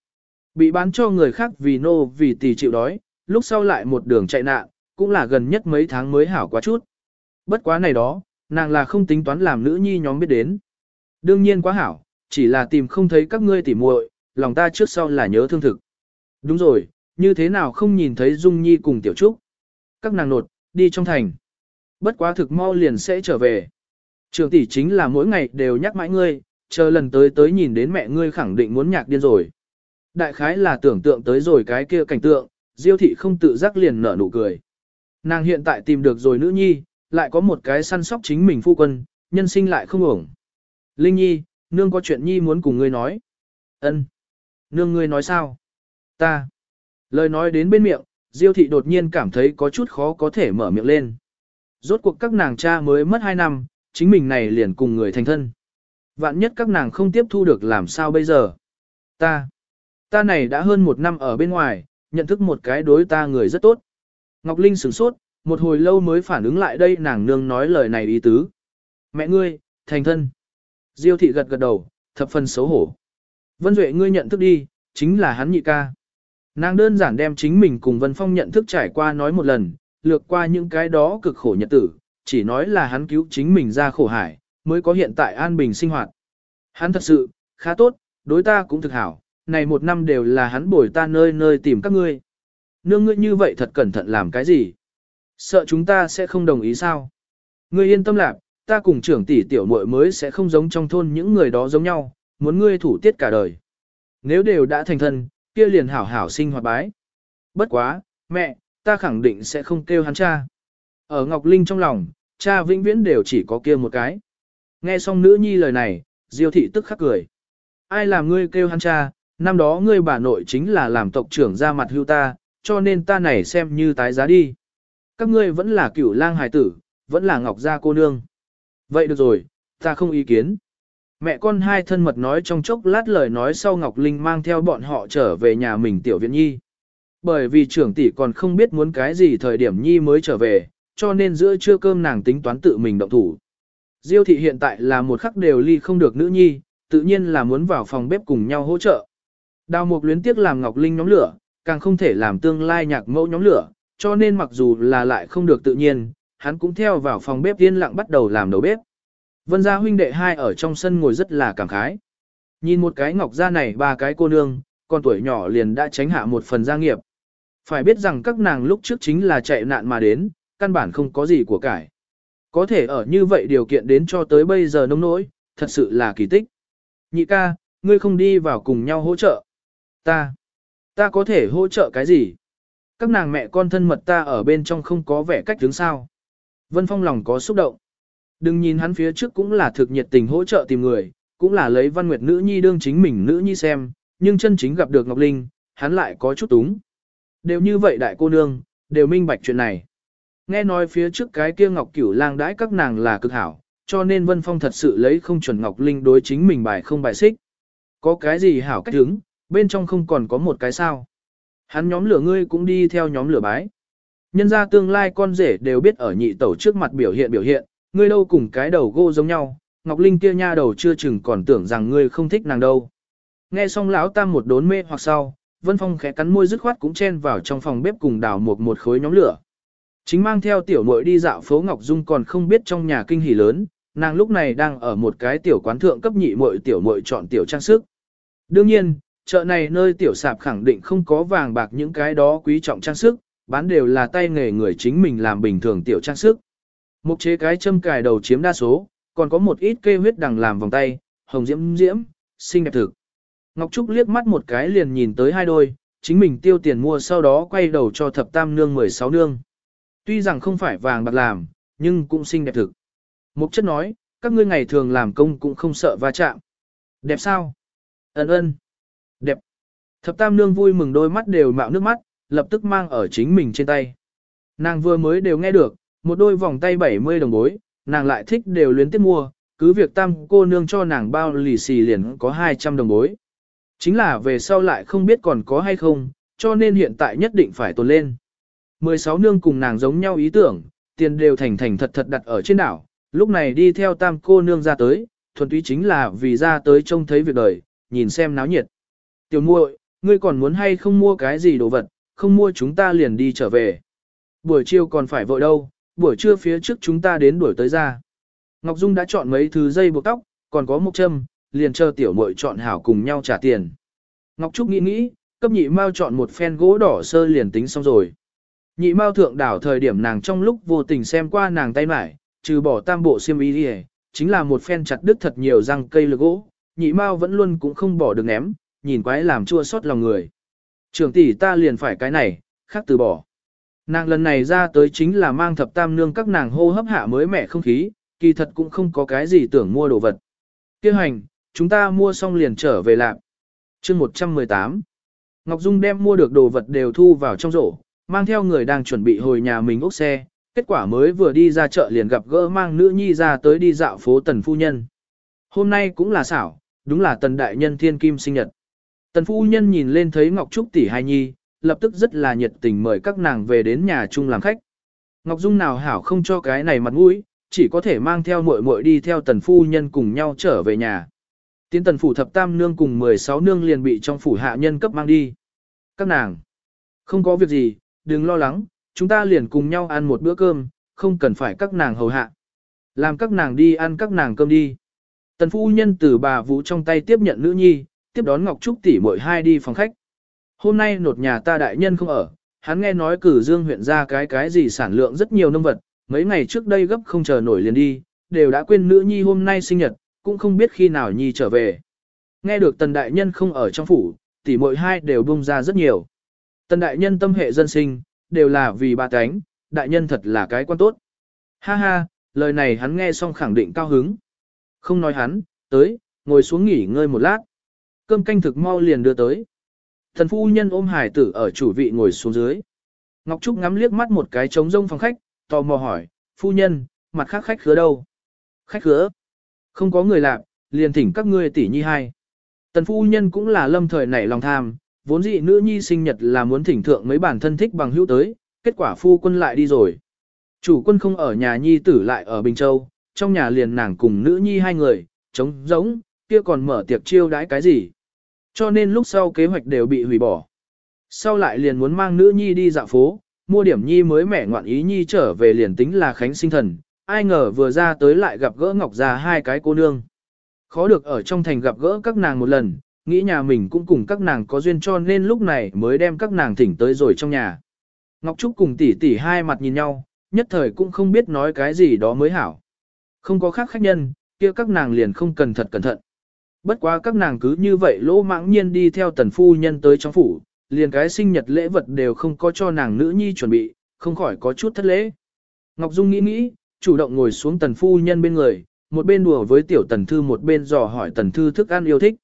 Bị bán cho người khác vì nô vì tỷ chịu đói, lúc sau lại một đường chạy nạn, cũng là gần nhất mấy tháng mới hảo quá chút. Bất quá này đó, nàng là không tính toán làm nữ nhi nhóm biết đến. Đương nhiên quá hảo, chỉ là tìm không thấy các ngươi tỉ muội, lòng ta trước sau là nhớ thương thực. Đúng rồi, như thế nào không nhìn thấy Dung Nhi cùng Tiểu Trúc. Các nàng nột, đi trong thành. Bất quá thực mau liền sẽ trở về. Trường tỷ chính là mỗi ngày đều nhắc mãi ngươi, chờ lần tới tới nhìn đến mẹ ngươi khẳng định muốn nhạc điên rồi. Đại khái là tưởng tượng tới rồi cái kia cảnh tượng, Diêu thị không tự giác liền nở nụ cười. Nàng hiện tại tìm được rồi nữ nhi, lại có một cái săn sóc chính mình phu quân, nhân sinh lại không ổng. Linh nhi, nương có chuyện nhi muốn cùng ngươi nói. Ân. Nương ngươi nói sao? Ta. Lời nói đến bên miệng, Diêu thị đột nhiên cảm thấy có chút khó có thể mở miệng lên. Rốt cuộc các nàng cha mới mất 2 năm, chính mình này liền cùng người thành thân. Vạn nhất các nàng không tiếp thu được làm sao bây giờ. Ta, ta này đã hơn một năm ở bên ngoài, nhận thức một cái đối ta người rất tốt. Ngọc Linh sửng sốt, một hồi lâu mới phản ứng lại đây nàng nương nói lời này ý tứ. Mẹ ngươi, thành thân. Diêu thị gật gật đầu, thập phần xấu hổ. Vân Duệ ngươi nhận thức đi, chính là hắn nhị ca. Nàng đơn giản đem chính mình cùng Vân Phong nhận thức trải qua nói một lần, lược qua những cái đó cực khổ nhật tử, chỉ nói là hắn cứu chính mình ra khổ hải, mới có hiện tại an bình sinh hoạt. Hắn thật sự, khá tốt, đối ta cũng thực hảo, này một năm đều là hắn bồi ta nơi nơi tìm các ngươi. Nương ngươi như vậy thật cẩn thận làm cái gì? Sợ chúng ta sẽ không đồng ý sao? Ngươi yên tâm lạc, ta cùng trưởng tỷ tiểu muội mới sẽ không giống trong thôn những người đó giống nhau, muốn ngươi thủ tiết cả đời. Nếu đều đã thành thân, kia liền hảo hảo sinh hoạt bái. Bất quá, mẹ, ta khẳng định sẽ không kêu hắn cha. Ở Ngọc Linh trong lòng, cha vĩnh viễn đều chỉ có kia một cái. Nghe xong nữ nhi lời này, Diêu thị tức khắc cười. Ai làm ngươi kêu hắn cha, năm đó ngươi bà nội chính là làm tộc trưởng ra mặt hưu ta, cho nên ta này xem như tái giá đi. Các ngươi vẫn là cửu lang hài tử, vẫn là ngọc gia cô nương. Vậy được rồi, ta không ý kiến. Mẹ con hai thân mật nói trong chốc lát lời nói sau Ngọc Linh mang theo bọn họ trở về nhà mình tiểu viện nhi. Bởi vì trưởng tỷ còn không biết muốn cái gì thời điểm nhi mới trở về, cho nên giữa trưa cơm nàng tính toán tự mình động thủ. Diêu thị hiện tại là một khắc đều ly không được nữ nhi, tự nhiên là muốn vào phòng bếp cùng nhau hỗ trợ. Đào mục luyến tiếc làm Ngọc Linh nhóm lửa, càng không thể làm tương lai nhạc mẫu nhóm lửa, cho nên mặc dù là lại không được tự nhiên, hắn cũng theo vào phòng bếp yên lặng bắt đầu làm đầu bếp. Vân gia huynh đệ hai ở trong sân ngồi rất là cảm khái. Nhìn một cái ngọc gia này ba cái cô nương, con tuổi nhỏ liền đã tránh hạ một phần gia nghiệp. Phải biết rằng các nàng lúc trước chính là chạy nạn mà đến, căn bản không có gì của cải. Có thể ở như vậy điều kiện đến cho tới bây giờ nông nỗi, thật sự là kỳ tích. Nhị ca, ngươi không đi vào cùng nhau hỗ trợ. Ta, ta có thể hỗ trợ cái gì? Các nàng mẹ con thân mật ta ở bên trong không có vẻ cách tướng sao. Vân Phong lòng có xúc động. Đừng nhìn hắn phía trước cũng là thực nhiệt tình hỗ trợ tìm người, cũng là lấy văn nguyệt nữ nhi đương chính mình nữ nhi xem, nhưng chân chính gặp được Ngọc Linh, hắn lại có chút túng. Đều như vậy đại cô nương, đều minh bạch chuyện này. Nghe nói phía trước cái kia Ngọc Cửu lang đãi các nàng là cực hảo, cho nên Vân Phong thật sự lấy không chuẩn Ngọc Linh đối chính mình bài không bài xích. Có cái gì hảo cách hứng, bên trong không còn có một cái sao. Hắn nhóm lửa ngươi cũng đi theo nhóm lửa bái. Nhân ra tương lai con rể đều biết ở nhị tẩu trước mặt biểu hiện biểu hiện, ngươi đâu cùng cái đầu gô giống nhau, Ngọc Linh kia nha đầu chưa chừng còn tưởng rằng ngươi không thích nàng đâu. Nghe xong lão tam một đốn mê hoặc sau, Vân Phong khẽ cắn môi dứt khoát cũng chen vào trong phòng bếp cùng đào một một khối nhóm lửa. Chính mang theo tiểu muội đi dạo phố Ngọc Dung còn không biết trong nhà kinh hỉ lớn, nàng lúc này đang ở một cái tiểu quán thượng cấp nhị muội tiểu muội chọn tiểu trang sức. Đương nhiên, chợ này nơi tiểu sạp khẳng định không có vàng bạc những cái đó quý trọng trang sức, bán đều là tay nghề người chính mình làm bình thường tiểu trang sức. Mục chế cái châm cài đầu chiếm đa số, còn có một ít kê huyết đằng làm vòng tay, hồng diễm diễm, xinh đẹp thực. Ngọc Trúc liếc mắt một cái liền nhìn tới hai đôi, chính mình tiêu tiền mua sau đó quay đầu cho thập tam nương 16 nương. Tuy rằng không phải vàng bạc làm, nhưng cũng xinh đẹp thực. Mục chất nói, các ngươi ngày thường làm công cũng không sợ va chạm. Đẹp sao? Ấn ơn. Đẹp. Thập tam nương vui mừng đôi mắt đều mạo nước mắt, lập tức mang ở chính mình trên tay. Nàng vừa mới đều nghe được, một đôi vòng tay 70 đồng bối, nàng lại thích đều luyến tiếp mua, cứ việc tam cô nương cho nàng bao lì xì liền có 200 đồng bối. Chính là về sau lại không biết còn có hay không, cho nên hiện tại nhất định phải tồn lên. 16 nương cùng nàng giống nhau ý tưởng, tiền đều thành thành thật thật đặt ở trên đảo, lúc này đi theo tam cô nương ra tới, thuần túy chính là vì ra tới trông thấy việc đời, nhìn xem náo nhiệt. Tiểu muội, ngươi còn muốn hay không mua cái gì đồ vật, không mua chúng ta liền đi trở về. Buổi chiều còn phải vội đâu, buổi trưa phía trước chúng ta đến đuổi tới ra. Ngọc Dung đã chọn mấy thứ dây buộc tóc, còn có một châm, liền chờ tiểu muội chọn hảo cùng nhau trả tiền. Ngọc Trúc nghĩ nghĩ, cấp nhị mao chọn một phen gỗ đỏ sơ liền tính xong rồi. Nhị mao thượng đảo thời điểm nàng trong lúc vô tình xem qua nàng tay mải, trừ bỏ tam bộ xiêm y đi chính là một phen chặt đứt thật nhiều răng cây lực gỗ, nhị mao vẫn luôn cũng không bỏ được ném, nhìn quái làm chua xót lòng người. Trường tỷ ta liền phải cái này, khác từ bỏ. Nàng lần này ra tới chính là mang thập tam nương các nàng hô hấp hạ mới mẻ không khí, kỳ thật cũng không có cái gì tưởng mua đồ vật. Kêu hành, chúng ta mua xong liền trở về lạc. chương 118 Ngọc Dung đem mua được đồ vật đều thu vào trong rổ, mang theo người đang chuẩn bị hồi nhà mình ốc xe, kết quả mới vừa đi ra chợ liền gặp gỡ mang nữ nhi ra tới đi dạo phố tần phu nhân. Hôm nay cũng là xảo, đúng là tần đại nhân thiên kim sinh nhật. Tần phu nhân nhìn lên thấy Ngọc Trúc tỷ hai nhi, lập tức rất là nhiệt tình mời các nàng về đến nhà chung làm khách. Ngọc Dung nào hảo không cho cái này mặt mũi, chỉ có thể mang theo muội muội đi theo tần phu nhân cùng nhau trở về nhà. Tiến tần phủ thập tam nương cùng 16 nương liền bị trong phủ hạ nhân cấp mang đi. Các nàng, không có việc gì, đừng lo lắng, chúng ta liền cùng nhau ăn một bữa cơm, không cần phải các nàng hầu hạ. Làm các nàng đi ăn các nàng cơm đi. Tần phu nhân từ bà Vũ trong tay tiếp nhận nữ nhi, tiếp đón Ngọc Trúc tỷ muội hai đi phòng khách. Hôm nay nột nhà ta đại nhân không ở, hắn nghe nói cử dương huyện ra cái cái gì sản lượng rất nhiều nông vật, mấy ngày trước đây gấp không chờ nổi liền đi, đều đã quên nữ nhi hôm nay sinh nhật, cũng không biết khi nào nhi trở về. Nghe được tần đại nhân không ở trong phủ, tỷ muội hai đều bung ra rất nhiều. Tần đại nhân tâm hệ dân sinh, đều là vì ba cánh, đại nhân thật là cái quan tốt. Ha ha, lời này hắn nghe xong khẳng định cao hứng. Không nói hắn, tới, ngồi xuống nghỉ ngơi một lát. Cơm canh thực mau liền đưa tới. Thần phu nhân ôm hải tử ở chủ vị ngồi xuống dưới. Ngọc Trúc ngắm liếc mắt một cái trống rông phòng khách, tò mò hỏi, phu nhân, mặt khác khách khứa đâu? Khách khứa? Không có người làm, liền thỉnh các ngươi tỷ nhi hai. Tần phu nhân cũng là lâm thời nảy lòng tham, vốn dị nữ nhi sinh nhật là muốn thỉnh thượng mấy bản thân thích bằng hữu tới, kết quả phu quân lại đi rồi. Chủ quân không ở nhà nhi tử lại ở Bình Châu, trong nhà liền nàng cùng nữ nhi hai người, trống rỗng kia còn mở tiệc chiêu đãi cái gì. Cho nên lúc sau kế hoạch đều bị hủy bỏ. Sau lại liền muốn mang nữ nhi đi dạo phố, mua điểm nhi mới mẻ ngoạn ý nhi trở về liền tính là khánh sinh thần, ai ngờ vừa ra tới lại gặp gỡ Ngọc già hai cái cô nương. Khó được ở trong thành gặp gỡ các nàng một lần, nghĩ nhà mình cũng cùng các nàng có duyên cho nên lúc này mới đem các nàng thỉnh tới rồi trong nhà. Ngọc Trúc cùng tỷ tỷ hai mặt nhìn nhau, nhất thời cũng không biết nói cái gì đó mới hảo. Không có khác khách nhân, kia các nàng liền không cần thật cẩn thận. Bất quá các nàng cứ như vậy lỗ mãng nhiên đi theo tần phu nhân tới trong phủ, liền cái sinh nhật lễ vật đều không có cho nàng nữ nhi chuẩn bị, không khỏi có chút thất lễ. Ngọc Dung nghĩ nghĩ, chủ động ngồi xuống tần phu nhân bên người, một bên đùa với tiểu tần thư một bên dò hỏi tần thư thức ăn yêu thích.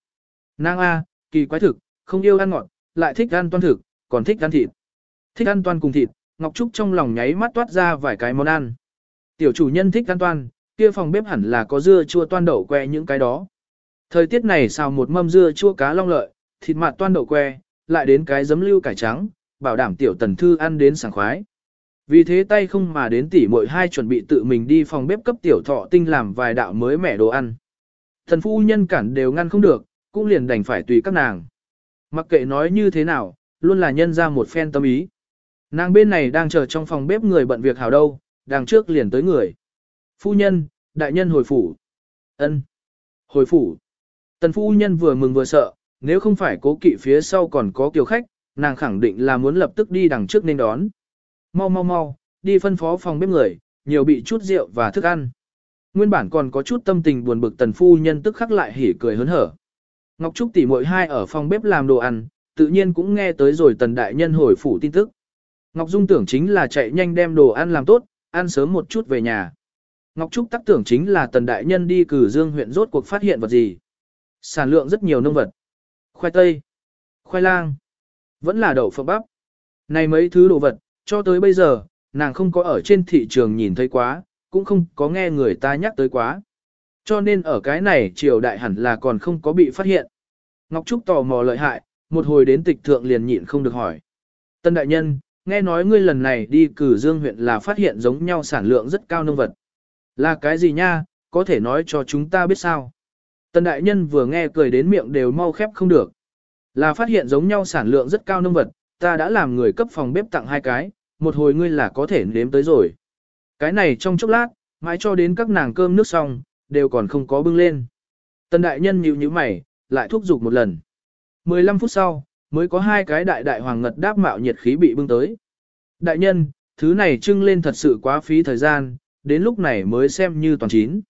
Nàng A, kỳ quái thực, không yêu ăn ngọt, lại thích ăn toan thực, còn thích ăn thịt. Thích ăn toan cùng thịt, Ngọc Trúc trong lòng nháy mắt toát ra vài cái món ăn. Tiểu chủ nhân thích ăn toan, kia phòng bếp hẳn là có dưa chua toan đậu que những cái đó. Thời tiết này xào một mâm dưa chua cá long lợi, thịt mặn toan đậu que, lại đến cái giấm lưu cải trắng, bảo đảm tiểu tần thư ăn đến sảng khoái. Vì thế tay không mà đến tỉ mội hai chuẩn bị tự mình đi phòng bếp cấp tiểu thọ tinh làm vài đạo mới mẻ đồ ăn. Thần phu nhân cản đều ngăn không được, cũng liền đành phải tùy các nàng. Mặc kệ nói như thế nào, luôn là nhân ra một phen tâm ý. Nàng bên này đang chờ trong phòng bếp người bận việc hào đâu, đằng trước liền tới người. Phu nhân, đại nhân hồi phủ. ân Hồi phủ. Tần phu nhân vừa mừng vừa sợ, nếu không phải cố kỵ phía sau còn có kiều khách, nàng khẳng định là muốn lập tức đi đằng trước nên đón. Mau mau mau, đi phân phó phòng bếp người, nhiều bị chút rượu và thức ăn. Nguyên bản còn có chút tâm tình buồn bực tần phu nhân tức khắc lại hỉ cười hớn hở. Ngọc Trúc tỷ muội hai ở phòng bếp làm đồ ăn, tự nhiên cũng nghe tới rồi tần đại nhân hồi phủ tin tức. Ngọc Dung tưởng chính là chạy nhanh đem đồ ăn làm tốt, ăn sớm một chút về nhà. Ngọc Trúc tắc tưởng chính là tần đại nhân đi cử dương huyện rốt cuộc phát hiện vật gì. Sản lượng rất nhiều nông vật. Khoai tây, khoai lang, vẫn là đậu phộng bắp. Này mấy thứ đồ vật, cho tới bây giờ, nàng không có ở trên thị trường nhìn thấy quá, cũng không có nghe người ta nhắc tới quá. Cho nên ở cái này triều đại hẳn là còn không có bị phát hiện. Ngọc Trúc tò mò lợi hại, một hồi đến tịch thượng liền nhịn không được hỏi. Tân đại nhân, nghe nói ngươi lần này đi cử dương huyện là phát hiện giống nhau sản lượng rất cao nông vật. Là cái gì nha, có thể nói cho chúng ta biết sao? Tần đại nhân vừa nghe cười đến miệng đều mau khép không được. Là phát hiện giống nhau sản lượng rất cao nông vật, ta đã làm người cấp phòng bếp tặng hai cái, một hồi ngươi là có thể nếm tới rồi. Cái này trong chốc lát, mãi cho đến các nàng cơm nước xong, đều còn không có bưng lên. Tần đại nhân nhíu nhíu mày, lại thúc giục một lần. 15 phút sau, mới có hai cái đại đại hoàng ngật đáp mạo nhiệt khí bị bưng tới. Đại nhân, thứ này trưng lên thật sự quá phí thời gian, đến lúc này mới xem như toàn chín.